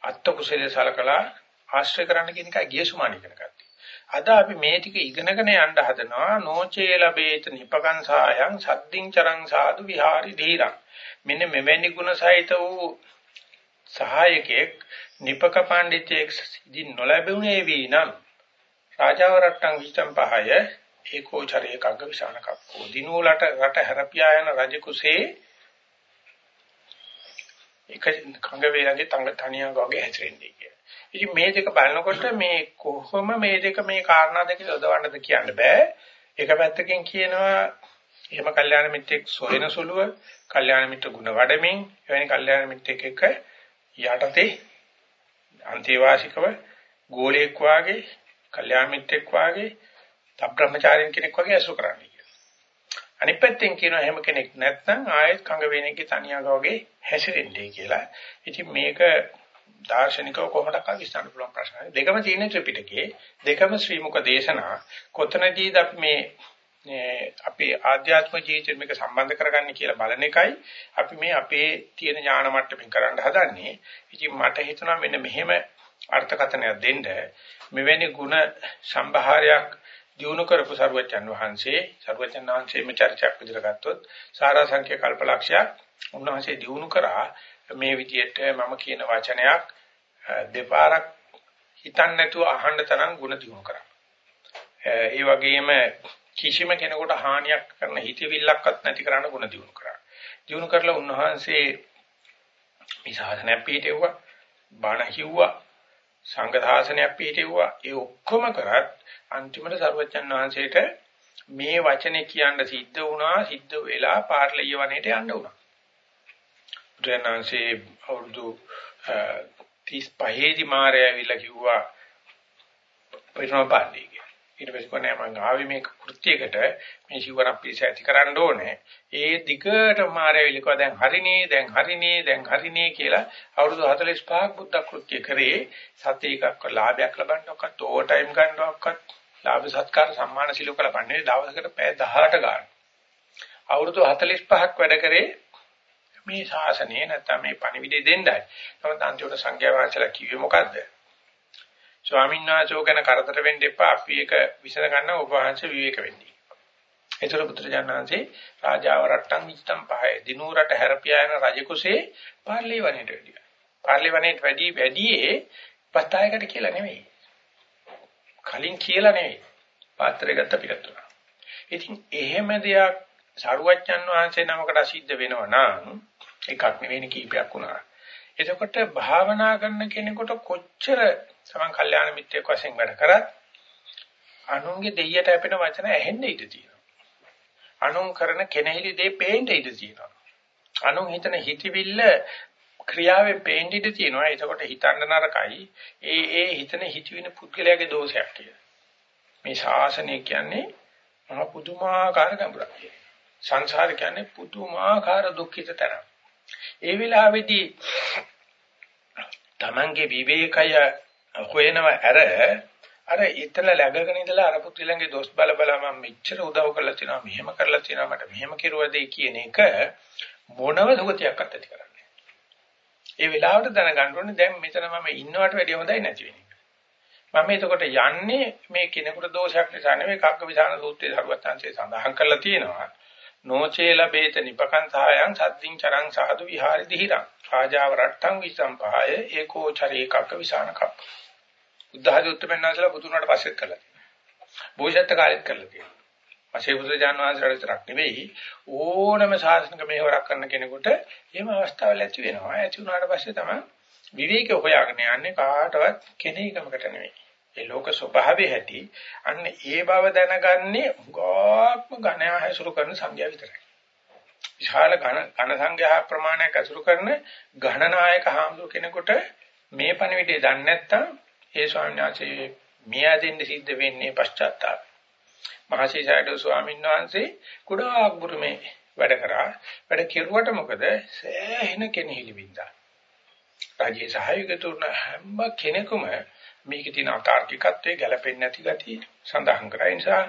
අත්ත කුසලයේ සලකලා ආශ්‍රය කරන්න කියන එකයි ගියසුමාන ඉගෙන ගත්තේ. අද අපි මේ ටික ඉගෙනගෙන යන්න හදනවා නෝචේ ලැබේත නිපකං සායං සද්දින් චරං සාදු විහාරි ධීරං. මෙන්න මෙවැනි ගුණ සහිත වූ සහායකෙක් නිපක පඬිතෙක් ඉදින් නොලැබුණේ වීනම් රාජවරට්ටං විචම් පහය ඒකෝචරේ කග්ග විසානකක්කෝ දිනූලට රට හැරපියා යන රජ කුසේ එක කංග වේලගේ තංග තනියම වගේ හැසිරෙන්නේ කියලා. ඉතින් මේ දෙක බලනකොට මේ කොහොම මේ දෙක මේ කාරණා දෙක යොදවන්නද කියන්න බෑ. එක පැත්තකින් කියනවා එහෙම කල්යාණ මිත්‍රෙක් සොයන සුළුව කල්යාණ මිත්‍ර ගුණ වඩමින් එවැනි කල්යාණ මිත්‍රෙක් එක්ක යටතේ අන්තිවාසිකව ගෝලයක් වාගේ කල්යාණ මිත්‍රෙක් වාගේ තබ්‍රහ්මචාරින් කෙනෙක් වගේ අසු කරන්නේ කියලා. අනිත් පැත්තෙන් කියනවා එහෙම කෙනෙක් නැත්නම් ආයෙත් කංග වේනෙක්ගේ තනියම වගේ හැසිරෙන්නේ කියලා. ඉතින් මේක දාර්ශනිකව කොහොමද කවිස්සන්න පුළුවන් ප්‍රශ්නයි. දෙකම තියෙන ත්‍රිපිටකයේ දෙකම ශ්‍රී මුක දේශනා කොතනදීද අපි මේ අපේ ආධ්‍යාත්මික ජීවිතෙත් මේක සම්බන්ධ කරගන්නේ කියලා බලන එකයි අපි මේ අපේ තියෙන ඥාන මට්ටමින් කරන්න හදන්නේ. ඉතින් මට හිතුණා මෙන්න මෙහෙම අර්ථකථනයක් දෙන්න මෙවැනි ಗುಣ සම්භාරයක් දිනු කරපු සර්වචන් වහන්සේ සර්වචන් වහන්සේ මේ චර්චාක් විදිහට ගත්තොත් සාරා සංඛ්‍ය කල්පලක්ෂයක් උන්වහන්සේ දිනු කරා මේ විදිහට මම කියන වචනයක් දෙපාරක් හිතන්න නැතුව අහන්න තරම් ಗುಣ දිනු කරා. ඒ වගේම කිසිම කෙනෙකුට හානියක් කරන හිතවිල්ලක්වත් නැති කරන්න ಗುಣ දිනු කරා. දිනු කරලා උන්වහන්සේ මේ සාධනයක් පිළිටෙව්වා, බණ කිව්වා, සංඝ දාසනයක් පිළිටෙව්වා. ඒ ඔක්කොම කරත් අන්තිමට සර්වජන් වහන්සේට මේ වචනේ කියන්න සිද්ධ වුණා, සිද්ධ වෙලා පාර්ලිය වනයේට යන්න වුණා. බුදුරජාණන්සේ අවුරුදු 35 දී මාරය ඇවිල්ලා කිව්වා පිරිනොම් පාන්නේ කියලා. ඊට පස්සේ කොහේ මම ආවේ මේ කෘත්‍යයකට මේ සිවරක් පිළිස ඇති කරන්න ඕනේ. ඒ දිගට මාරෙවිලකව දැන් හරිනේ දැන් හරිනේ දැන් හරිනේ කියලා අවුරුදු 45ක් බුද්ධ කෘත්‍ය කරේ සත්‍ය එකක් ලාභයක් ලබන්නවක්වත් ඕවර් ටයිම් ගන්නවක්වත් ලාභ සත්කාර සම්මාන සිලෝක ලබන්නේ දවසකට පැය 18 ගන්න. අවුරුදු 45ක් වැඩ කරේ මේ ශාසනය නැත්නම් මේ පණිවිඩය දෙන්නයි. නමුත් අන්තිමට සංඝයා වහන්සේලා කිව්වේ මොකද්ද? ස්වාමීන් වහන්සේ ගැන කරදර වෙන්න එපා. අපි ඒක විසඳ ගන්න ඔබ වහන්සේ විවේක වෙන්නේ. ඒතර පුත්‍රජානන්සේ රාජාව රට්ටම් විචතම් පහය දිනූ රට හැරපියායන රජකුසේ පාර්ලී වනයේට වැඩියා. පාර්ලී වනයේට වැඩි වැඩියේ පස්තායකට කියලා නෙමෙයි. කලින් කියලා නෙමෙයි. පාත්‍රය ගත්ත පිටතුනා. ඉතින් එහෙම දෙයක් සාරුවච්චන් වහන්සේ නමකට සිද්ධ වෙනවා නම් එකක් නෙවෙයි කීපයක් වුණා. එතකොට භාවනා කරන කෙනෙකුට කොච්චර සමන් කල්යාණ මිත්‍රයෙක් වශයෙන් වැඩ කරත් අනුන්ගේ දෙයියට අපෙන වචන ඇහෙන්න ඉඩ තියෙනවා. අනුන් කරන කෙනෙහිලි දේ පේන්න ඉඩ තියෙනවා. අනුන් හිතන හිතවිල්ල ක්‍රියාවේ පේන්න ඉඩ තියෙනවා. එතකොට හිතන්න නරකයි. ඒ ඒ හිතන හිතවින පුද්ගලයාගේ දෝෂයක් කියලා. මේ ශාසනය කියන්නේ මහ පුදුමාකාර ගැඹුරක්. සංසාර කියන්නේ පුදුමාකාර දුක්ඛිත තරම්. ඒ වෙලාවේදී Tamange විවේකය හොයනව ඇර අර ඉතල läගගෙන ඉඳලා අර පුත්‍රි ළඟේ දොස් බල බල මම මෙච්චර උදව් කරලා තිනවා මෙහෙම කරලා තිනවා මට මෙහෙම කෙරුවද කියන එක මොනව දුගතියක් අත්‍යති කරන්නේ. ඒ වෙලාවට දැනගන්න ඕනේ දැන් මෙතන මම ඉන්නවට වැඩිය හොඳයි නැති වෙන එක. මම එතකොට යන්නේ මේ කිනෙකුට දෝෂයක් නිසා නෙවෙයි කක්ක විධාන සූත්‍රයේ සරුවත් අංශයේ සඳහන් කරලා තියෙනවා. නොචේ ලබේත නිපකං සහයං සද්දින් චරං සාදු විහාරි දිහිරං. රාජාව රට්ටං විසම්පාය ඒකෝ චරේකක විසානක බුද්ධහදී උත්තරපෙන්නාසලා පුතුණට පස්සෙත් කළා බෝසත් කාලෙත් කළා තියෙනවා. පසේ බුදුජාන විශ්වාසයට විතරක් නෙවෙයි ඕනම ශාසනික මෙහෙවරක් කරන කෙනෙකුට එහෙම අවස්ථාවල් ඇති වෙනවා. ඇති වුණාට පස්සේ තමයි විවේක හොයාගෙන යන්නේ කාටවත් කෙනෙකුමකට නෙවෙයි. ඒ ලෝක ස්වභාවය හැටි අන්න ඒ බව දැනගන්නේ ගාත්ම ඝණය හැසුරු කරන සංඥා විතරයි. විශාල ඝන ඝන සංඥා ප්‍රමාණයක් ඇසුරු කරන ඝනනායක හාමුදුර කෙනෙකුට මේ පණිවිඩය දන්නේ නැත්නම් ඒ ස්වාමීන් වහන්සේ මියාදින්න සිද්ධ වෙන්නේ පශ්චාත්තාප. මහසීසාරද ස්වාමීන් වහන්සේ කුඩාක් බුරුමේ වැඩ කරා. වැඩ කෙරුවට මොකද? සෑහෙන කෙනෙහිලි වින්දා. රාජ්‍ය සහයෝගය තුන හැම කෙනෙකුම මේකේ තියෙන අතාර්කිකත්වයේ ගැළපෙන්නේ නැති ගතිය සඳහන් කරා. ඒ නිසා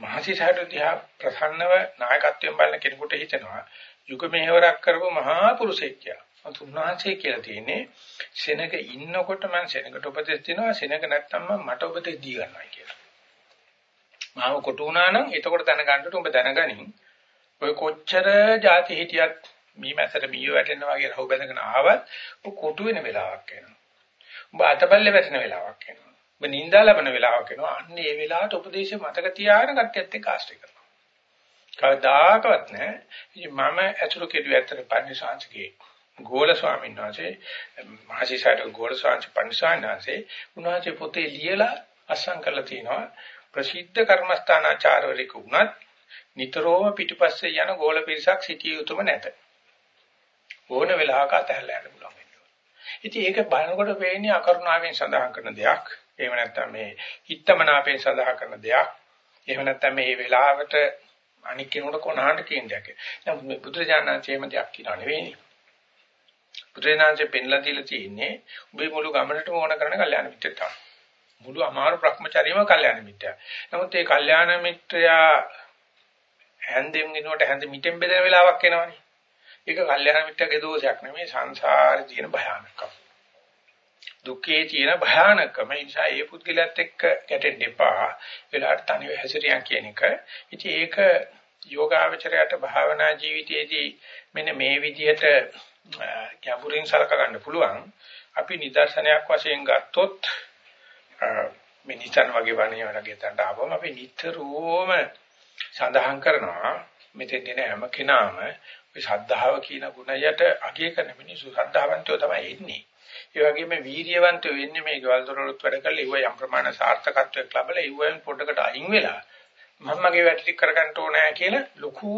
මහසිසාරද දිහා ප්‍රසන්නව නායකත්වයෙන් බලන කෙනෙකුට හිතෙනවා යුග මෙහෙවරක් කරපු මහා පුරුෂයෙක් කියලා. උන්වහන්සේ කියලා තියෙන්නේ සෙනක ඉන්නකොට මම සෙනකට උපදෙස් දෙනවා සෙනක නැත්තම් මම මට උපදෙස් දී ගන්නවා කියලා. මාව කොටු වුණා නම් එතකොට දැනගන්නට උඹ දැනගනින් ඔය කොච්චර જાති හිටියත් මී මැසට මීය වැටෙනවා වගේ රහුව බැඳගෙන ආවත් ඔය කොටු වෙන වෙලාවක් එනවා. උඹ අතපල්ලේ වැටෙන වෙලාවක් එනවා. උඹ නිින්දා ලබන වෙලාවක් එනවා. අන්න ඒ වෙලාවට උපදේශ මතක තියාගෙන කට්ටියත් එක්ක ආශ්‍රය කරනවා. කවදාකවත් නෑ. ඉතින් මම අතුරු කෙරුවේ ඇත්තට පන්සිංශගේ ගෝල ස්වාමීන් වහන්සේ මහසිසාර ගෝල ස්වාමීන් පන්සිංශාන්සේ උන්වහන්සේ පොතේ ලියලා අස්සම් කරලා තිනවා ප්‍රසිද්ධ කර්මස්ථානාචාර්යවරයෙකු වුණත් නිතරම පිටිපස්සේ යන ගෝල පිරිසක් සිටිය යුතුම නැත. ඕන වෙලාවක අතහැරලා යන්න පුළුවන්. ඉතින් ඒක බලනකොට වෙන්නේ අකරුණාවෙන් සඳහන් කරන දෙයක්. එහෙම නැත්නම් මේ හිතමනාපෙන් සඳහන් කරන දෙයක්. එහෙම නැත්නම් මේ වෙලාවට අනික් කෙනෙකුට කොනහඬ කියන දෙයක්. නමුත් මේ බුදුරජාණන්සේ එහෙම දෙයක් කියනවා නෙවෙයි. බුදුරජාණන්සේ පෙන්ලා දීලා තියෙන්නේ උඹේ මුළු ගමනටම ඕන කරන කල්යාණ මිත්‍රය තමයි. මුළු අමාරු භ්‍රමචාරීම කල්යාණ මිත්‍රයා. නමුත් ඒ කල්යාණ මිත්‍රයා හැන්දෙන් එනකොට හැන්ද මිටෙන් බෙදෙන වෙලාවක් එනවනේ. ඒක කල්යාණ මිත්‍යාගේ දෝෂයක් නෙමෙයි සංසාරේ තියෙන භයානකම. දුකේ තියෙන භයානකම නිසා ඒ පුද්ගලයාත් එක්ක ගැටෙන්න එපා. වෙලාවට තනිව හැසිරියන් කියන එක. ඉතින් ඒක යෝගාවචරයට භාවනා ජීවිතයේදී මෙන්න මේ විදිහට ගැඹුරින් සලක ගන්න පුළුවන්. අපි නිදර්ශනයක් වශයෙන් ගත්තොත් මේ නිසන් වගේ වණේ වගේ තැනට ආවම අපි නිතරම සඳහන් කරනවා මෙතෙන් දෙන හැම කෙනාම ඔය ශ්‍රද්ධාව කියන ගුණයට අගය කරන මිනිස්සු ශ්‍රද්ධාවන්තයෝ තමයි ඉන්නේ. ඒ වගේම වීරියවන්තයෝ වෙන්නේ මේ ගෙවල් දොරවලුත් වැඩ කරලා ඉව යම් ප්‍රමාණ සාර්ථකත්වයක් ලැබලා ඉවෙන් පොඩකට අයින් වෙලා මම්මගේ වැටලි කරගන්න ඕනෑ කියලා ලොකු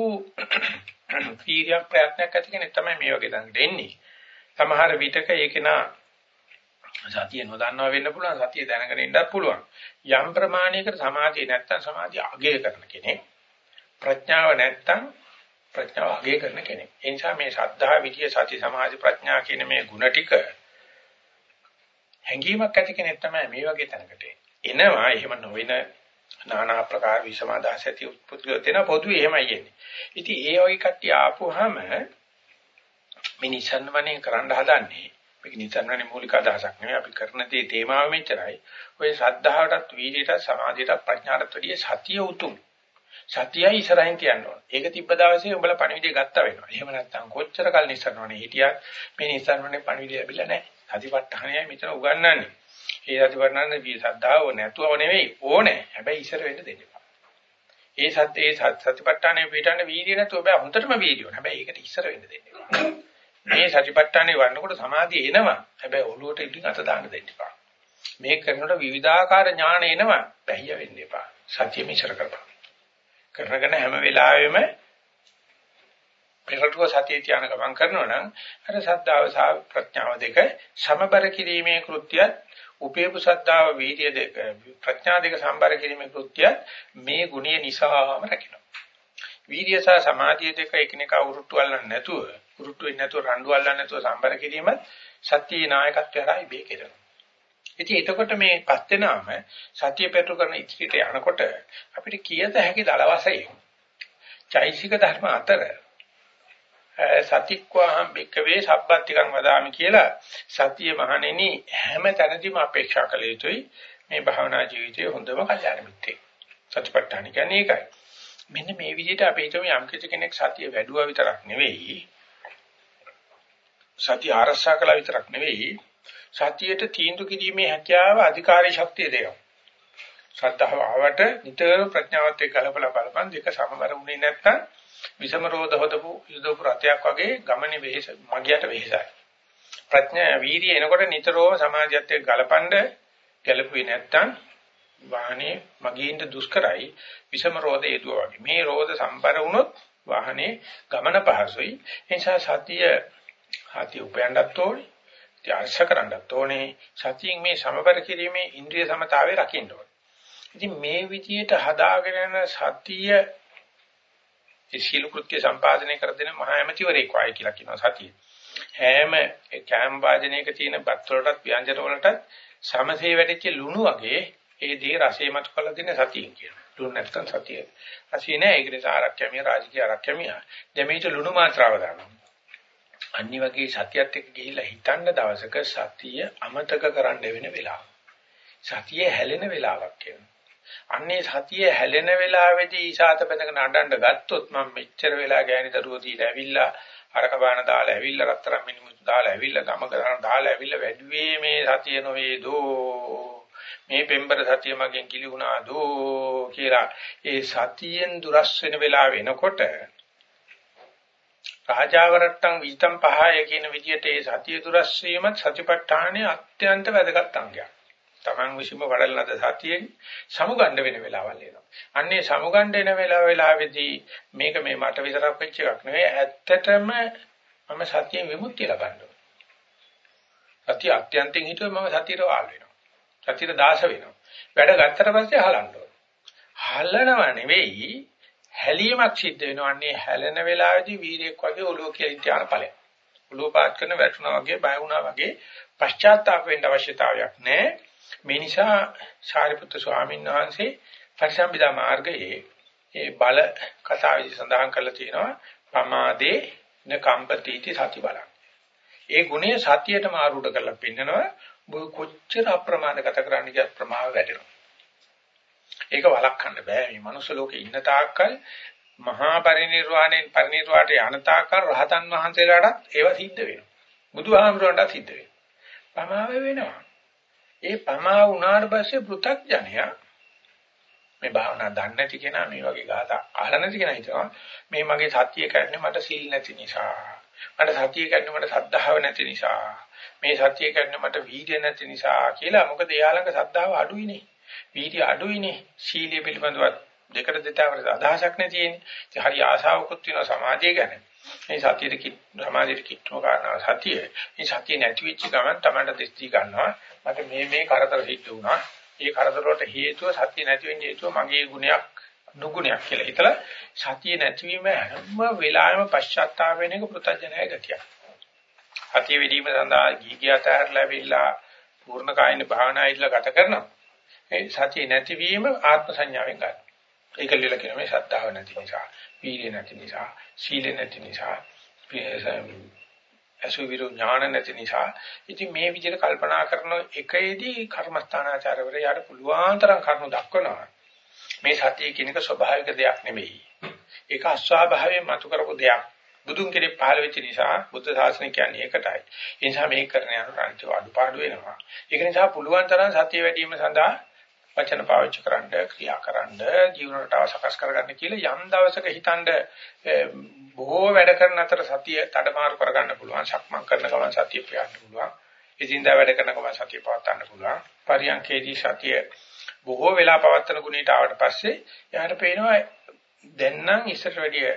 වීරියක් ප්‍රයත්නයක් ඇති කෙනෙක් තමයි මේ වගේ දඟට එන්නේ. සමහර විටක ඒක නා සතිය නොදන්නවා වෙන්න පුළුවන් සතිය දැනගෙන ඉන්නත් පුළුවන් යම් ප්‍රමාණයකට සමාධිය නැත්තම් සමාධිය අගය කරන කෙනෙක් ප්‍රඥාව නැත්තම් ප්‍රඥාව අගය කරන කෙනෙක් ඒ නිසා මේ ශ්‍රද්ධා විද්‍ය සති සමාධි ප්‍රඥා කියන මේ ಗುಣ ටික හැඟීමක් ඇති කෙනෙක් තමයි මේ වගේ තැනකට එනවා එහෙම නොවන নানা ආකාර විසමාදාස ඇති උත්පත්ති වෙන පොදුවේ එහෙමයි එන්නේ ඉතින් ඒ වගේ කට්ටිය ආපුවාම මේ නිසන්වනේ කරන්න හදන්නේ මේක නිතරම මූලික අදහසක් නෙවෙයි අපි කරන දේ තේමාව මෙච්චරයි. ඔය ශ්‍රද්ධාවටත් වීර්යයටත් සමාධියටත් ප්‍රඥාටත් වැඩිය සතිය උතුම්. සතියයි ඉස්සරහින් තියන්න ඕන. ඒක තිබ්බ දවසේ උඹලා පණිවිඩය ගත්තා වෙනවා. එහෙම නැත්නම් කොච්චර කල් නිසරණවනේ හිටියත් මේ නිසරණවනේ පණිවිඩය ලැබිලා නැහැ. සතිපට්ඨානයයි මෙතන උගන්වන්නේ. ඒ සතිපට්ඨාන දී සද්ධාව නැතුව නෙවෙයි ඕනේ. හැබැයි ඉස්සර වෙන්න දෙන්න එපා. ඒ සත් ඒ සතිපට්ඨානේ පිටන්නේ වීර්යය නැතුව බෑ හොඳටම වීර්යය. හැබැයි ඒකට ඉස්සර වෙන්න දෙන්න එපා. මේ සතිපට්ඨානේ වන්නකොට සමාධිය එනවා. හැබැයි ඔළුවට ඉදින් අත දාන්න දෙන්න එපා. මේ කරනකොට විවිධාකාර ඥාන එනවා. බැහැය වෙන්න එපා. සතිය මිශ්‍ර කරපන්. කරගෙන හැම වෙලාවෙම පෙරටුව සතිය තියාන ගමන් කරනවා නම් අර සද්ධාව සහ ප්‍රඥාව දෙක සමබර කිරීමේ කෘත්‍යයත් උපේපු සද්ධාව වීර්ය දෙක ප්‍රඥා දෙක සම්බර කිරීමේ කෘත්‍යයත් මේ ගුණය නිසාම රැකිනවා. වීර්ය සහ සමාධිය දෙක එකිනෙකා උරුට්ටු අල්ලන්නේ නැතුව උරුට්ටු වෙන්නේ නැතුව රණ්ඩු අල්ලන්නේ නැතුව සම්බර කිරීමත් සත්‍යයේ නායකත්වය හරහා ඉබේ කෙරෙනවා. ඉතින් එතකොට මේ පස් දෙනාම සත්‍ය පෙරට කරන ඉදිරියට යනකොට අපිට කියත හැකි දල වශයෙන් චෛසික ධර්ම අතර සතික්වාහම් බික්කවේ සබ්බත්තිකං වදාමි කියලා සතිය මහණෙනි හැම තැනදීම අපේක්ෂා කළ යුතුයි. මේ භාවනා ජීවිතයේ හොඳම කල්යාණ මිත්‍රේ සතිපට්ඨාන කියන්නේ ඒකයි. මෙන්න මේ විදිහට අපි හිතමු යම් කෙනෙක් සතිය වැඩුවා විතරක් නෙවෙයි. සතිය ආරක්ෂා කළා විතරක් නෙවෙයි. සතියට තීන්දුව කිරීමේ හැකියාව අධිකාරී ශක්තිය දෙනවා. සත්‍තාව ආවට නිතර ප්‍රඥාවත් එක්ක ගලපලා බලපන් දෙක සමබර වුණේ නැත්නම් විසම රෝධ හොදපු යුදපු රතයක් වගේ ගමනේ වෙහෙස මගියට වෙහෙසයි. ප්‍රඥා වීර්යය එනකොට නිතරම සමාධියත් එක්ක ගලපඬ ගැලපුවේ නැත්නම් වාහනේ මගින්ද දුෂ්කරයි විසම රෝධ හේතුව වගේ. මේ රෝධ සම්බර වුණොත් වාහනේ ගමන පහසුයි. ඒ නිසා සතිය සතිය උපයන්නත් ඕනේ. ත්‍යාශ කරන්නත් ඕනේ. සතියෙන් මේ සමබර කිරීමේ ඉන්ද්‍රිය සමතාවේ රකින්න ඕනේ. ඉතින් මේ විදියට හදාගෙන යන සතිය ඒ සීල කෘත්‍ය සම්පාදනය කර දෙන මහා ඇමතිවරයෙක් වයි කියලා කියනවා සතිය. හැම කැම් වාදනයක තියෙන බත් වලටත් ව්‍යංජන වලටත් සමසේ වැඩිච්ච ලුණු වගේ ඒ දේ රසය මත කළ දෙන සතියෙන් කියනවා. ලුණු නැත්තම් සතිය. රසය නෑ ඒක නිසා ආරක්ෂමිය රාජකීය ආරක්ෂමිය. දෙමෙයිට ලුණු මාත්‍රාව දානවා. අනිත් වගේ සතියත් එක්ක ගිහිල්ලා හිතන්න දවසක සතිය අමතක කරන්න වෙන වෙලාව. සතිය හැලෙන වෙලාවක් කියනවා. අන්නේ සතිය හැලෙන වෙලාවේදී ඊසాత බඳගෙන අඬන්න ගත්තොත් මම මෙච්චර වෙලා ගෑණි දරුවෝ දීලා ඇවිල්ලා අරක බාන දාලා ඇවිල්ලා රත්තරන් මිනිමුතු දාලා ඇවිල්ලා ගම කරන දාලා ඇවිල්ලා වැඩිවේ මේ සතිය නොවේ දෝ මේ පෙම්බර සතිය මගෙන් කිලි වුණා දෝ කියලා ඒ සතියෙන් දුරස් වෙන වෙලාව වෙනකොට රාජාවරට්ටම් විතම් පහය කියන විදිහට ඒ සතිය දුරස් වීමත් සතිපට්ඨානයේ අත්‍යන්ත වැදගත් අංගයක්. Taman විසින්ම වඩන ලද සතියෙන් සමුගන්න වෙන වෙලාවල් එනවා. අන්නේ සමුගන්න වෙන වෙලාව වෙලාවේදී මේක මේ මට විතරක් වෙච්ච එකක් නෙවෙයි ඇත්තටම මම සතියෙන් විමුක්තිය ලබන්න සතිය අත්‍යන්තයෙන් හිතුවේ මම සතියට වාල් වෙනවා. සතියට දාස වෙනවා. වැඩ ගත්තට පස්සේ හලන්න ඕන. හලනව නෙවෙයි හැලීමක් සිද්ධ වෙනවන්නේ හැලෙන වෙලාවේදී වීරයෙක් වගේ ඔළුව කියලා තියාන ඵලයක්. ඔළුව පාත් කරන වැටුණා වගේ බය වුණා වගේ පශ්චාත්තාප වෙන්න අවශ්‍යතාවයක් නැහැ. මේ නිසා සාරිපුත්‍ර ස්වාමීන් වහන්සේ පරිසම්පදා මාර්ගයේ ඒ බල කතාවේදී සඳහන් කරලා තියෙනවා පමාදේ න කම්පතිටි සති බලං. ඒ ගුණය සතියට මාරුට කරලා පෙන්නනවා කොච්චර අප්‍රමාද ගත කරන්න කිය ප්‍රමාව වැඩෙනවා. ඒක වළක්වන්න බෑ. මේ මනුස්ස ලෝකේ ඉන්න තාක්කල් මහා පරිනිර්වාණයෙන් පරිනිර්වාණයට යන තාක්කල් රහතන් වහන්සේලාටත් ඒව සිද්ධ වෙනවා. බුදුහාමුදුරන්ටත් සිද්ධ වෙනවා. පමාව වෙනවා. ඒ පමා වුණාට පස්සේ පෘථග්ජනයා මේ භාවනා දන්නේ නැති කෙනා මේ වගේ ගාථා අහලා නැති කෙනා හිතනවා මේ මගේ සත්‍ය කියන්නේ මට සීල් නැති නිසා මට සත්‍ය කියන්නේ මට සද්ධාව නැති නිසා මේ සත්‍ය කියන්නේ මට වීර්ය නැති නිසා කියලා මොකද එයාලඟ සද්ධාව අඩුයිනේ වීර්ය අඩුයිනේ සීලිය පිළිබඳව දෙකට දෙතාවකට අදහසක් නැතිනේ. ඉතින් හරි ආශාවකුත් වෙනවා සමාජය ගැන. මේ සතියේ කිත් සමාධියේ කිත්ම කාරණා සතිය. මේ සතිය නැති වෙච්ච ගමන් තමයි දෙස්ති ගන්නවා. මට මේ මේ කරදර සිද්ධ වුණා. ඒ කරදර වලට හේතුව සතිය නැති වෙන්න හේතුව මගේ ගුණයක් නුගුණයක් කියලා හිතලා සතිය නැතිවීම හැම වෙලාවෙම පශ්චාත්තාප වෙන එක පෘථජනය ගතියක්. සතිය වෙදීම සඳහා ගීගයතර ලැබිලා පූර්ණ කායින භාවනා ඉදලා ගත කරනවා. ඒ සතිය නැතිවීම ආත්ම සංඥාවෙන් ගන්න. ඒක ලියලා කියන මේ ශ්‍රද්ධාව නැති නිසා, වීර්ය නැති නිසා, සීල නැති නිසා, අසුවිරු ඥාන නැති නිසා. ඉතින් මේ විදිහට කල්පනා කරන එකෙදී කර්මස්ථානාචාරවලට පුළුවන් තරම් කරුණු දක්වනවා. මේ සතිය කියන එක ස්වභාවික දෙයක් නෙමෙයි. ඒක අස්වාභාවයෙන් මතු කරපු දෙයක්. බුදුන් කෙනෙක් පහළ වෙච්ච නිසා බුද්ධ ශාසනය කියන්නේ ඒකටයි. ඒ නිසා මේක කරන යනකොට අනිත් අඩුපාඩු වෙනවා. ඒක නිසා පුළුවන් තරම් සතිය වැඩි වීම සඳහා වචන පාවිච්චි කරන්න, ක්‍රියා කරන්න, ජීවන රටාව සකස් කරගන්න කියලා යම් දවසක හිතනද බොහෝ වැඩ කරන අතර සතිය තඩමාරු කරගන්න පුළුවන්. සක්මන් කරන ගමන් සතිය ප්‍රයන්න පුළුවන්. ඉදින්දා වැඩ කරන ගමන් සතිය පවත්වන්න පුළුවන්. පරියන්කේදී සතිය බොහෝ වෙලා පවත්වන ගුණයට ආවට පස්සේ යාට පේනවා දැන් නම් ඉස්සර වැඩිය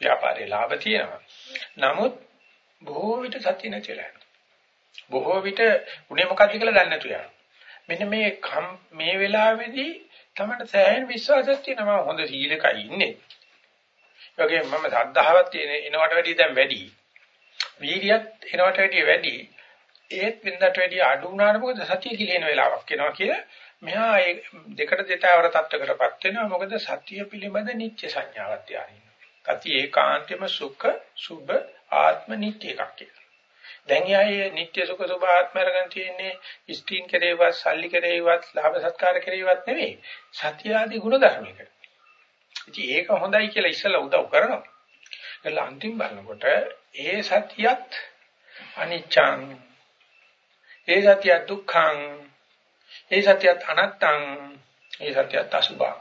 ව්‍යාපාරේ ලාභ තියෙනවා. නමුත් බොහෝ විට සතිය නැතිලා යනවා. බොහෝ විට උනේ මොකද්ද කියලා දන්නේ නැතු යනවා. මෙන්න මේ මේ වෙලාවේදී තමයි සෑහෙන විශ්වාසයක් තියෙනවා මම හොඳ සීලකයි ඉන්නේ. ඒ වගේම මම සද්ධාවක් තියෙන එනවට වැඩිය දැන් වැඩි. වීර්යයත් එනවට වැඩිය වැඩි. ඒත් වෙනදට වැඩිය අඩු වුණාට මොකද සතිය කිලින වෙලාවක් එනවා කියලා මෙහා ඒ දෙකට දෙතාවර තත්ත්වකටපත් වෙනවා මොකද සතිය පිළිබඳ නිත්‍ය සංඥාවක් තියාගෙන. සති ඒකාන්තෙම සුඛ සුබ ආත්ම නිත්‍ය එකක් කියලා. දැන් යායේ නිත්‍ය සුඛ සුභ ආත්ම අරගෙන තියෙන්නේ ස්ත්‍රීන් කෙරේවත් සල්ලි කෙරේවත් ලාභ සත්කාර කෙරේවත් නෙවෙයි. සත්‍ය ආදී ගුණ ධර්මයකට. ඉතින් ඒක හොඳයි කියලා ඉස්සලා උදව් කරනවා. ඒල අන්තිම බලනකොට ඒ සත්‍යයත් අනිච්ඡං. ඒ සත්‍ය දුක්ඛං. ඒ සත්‍යයත් අනත්තං. ඒ සත්‍යයත් අසුභං.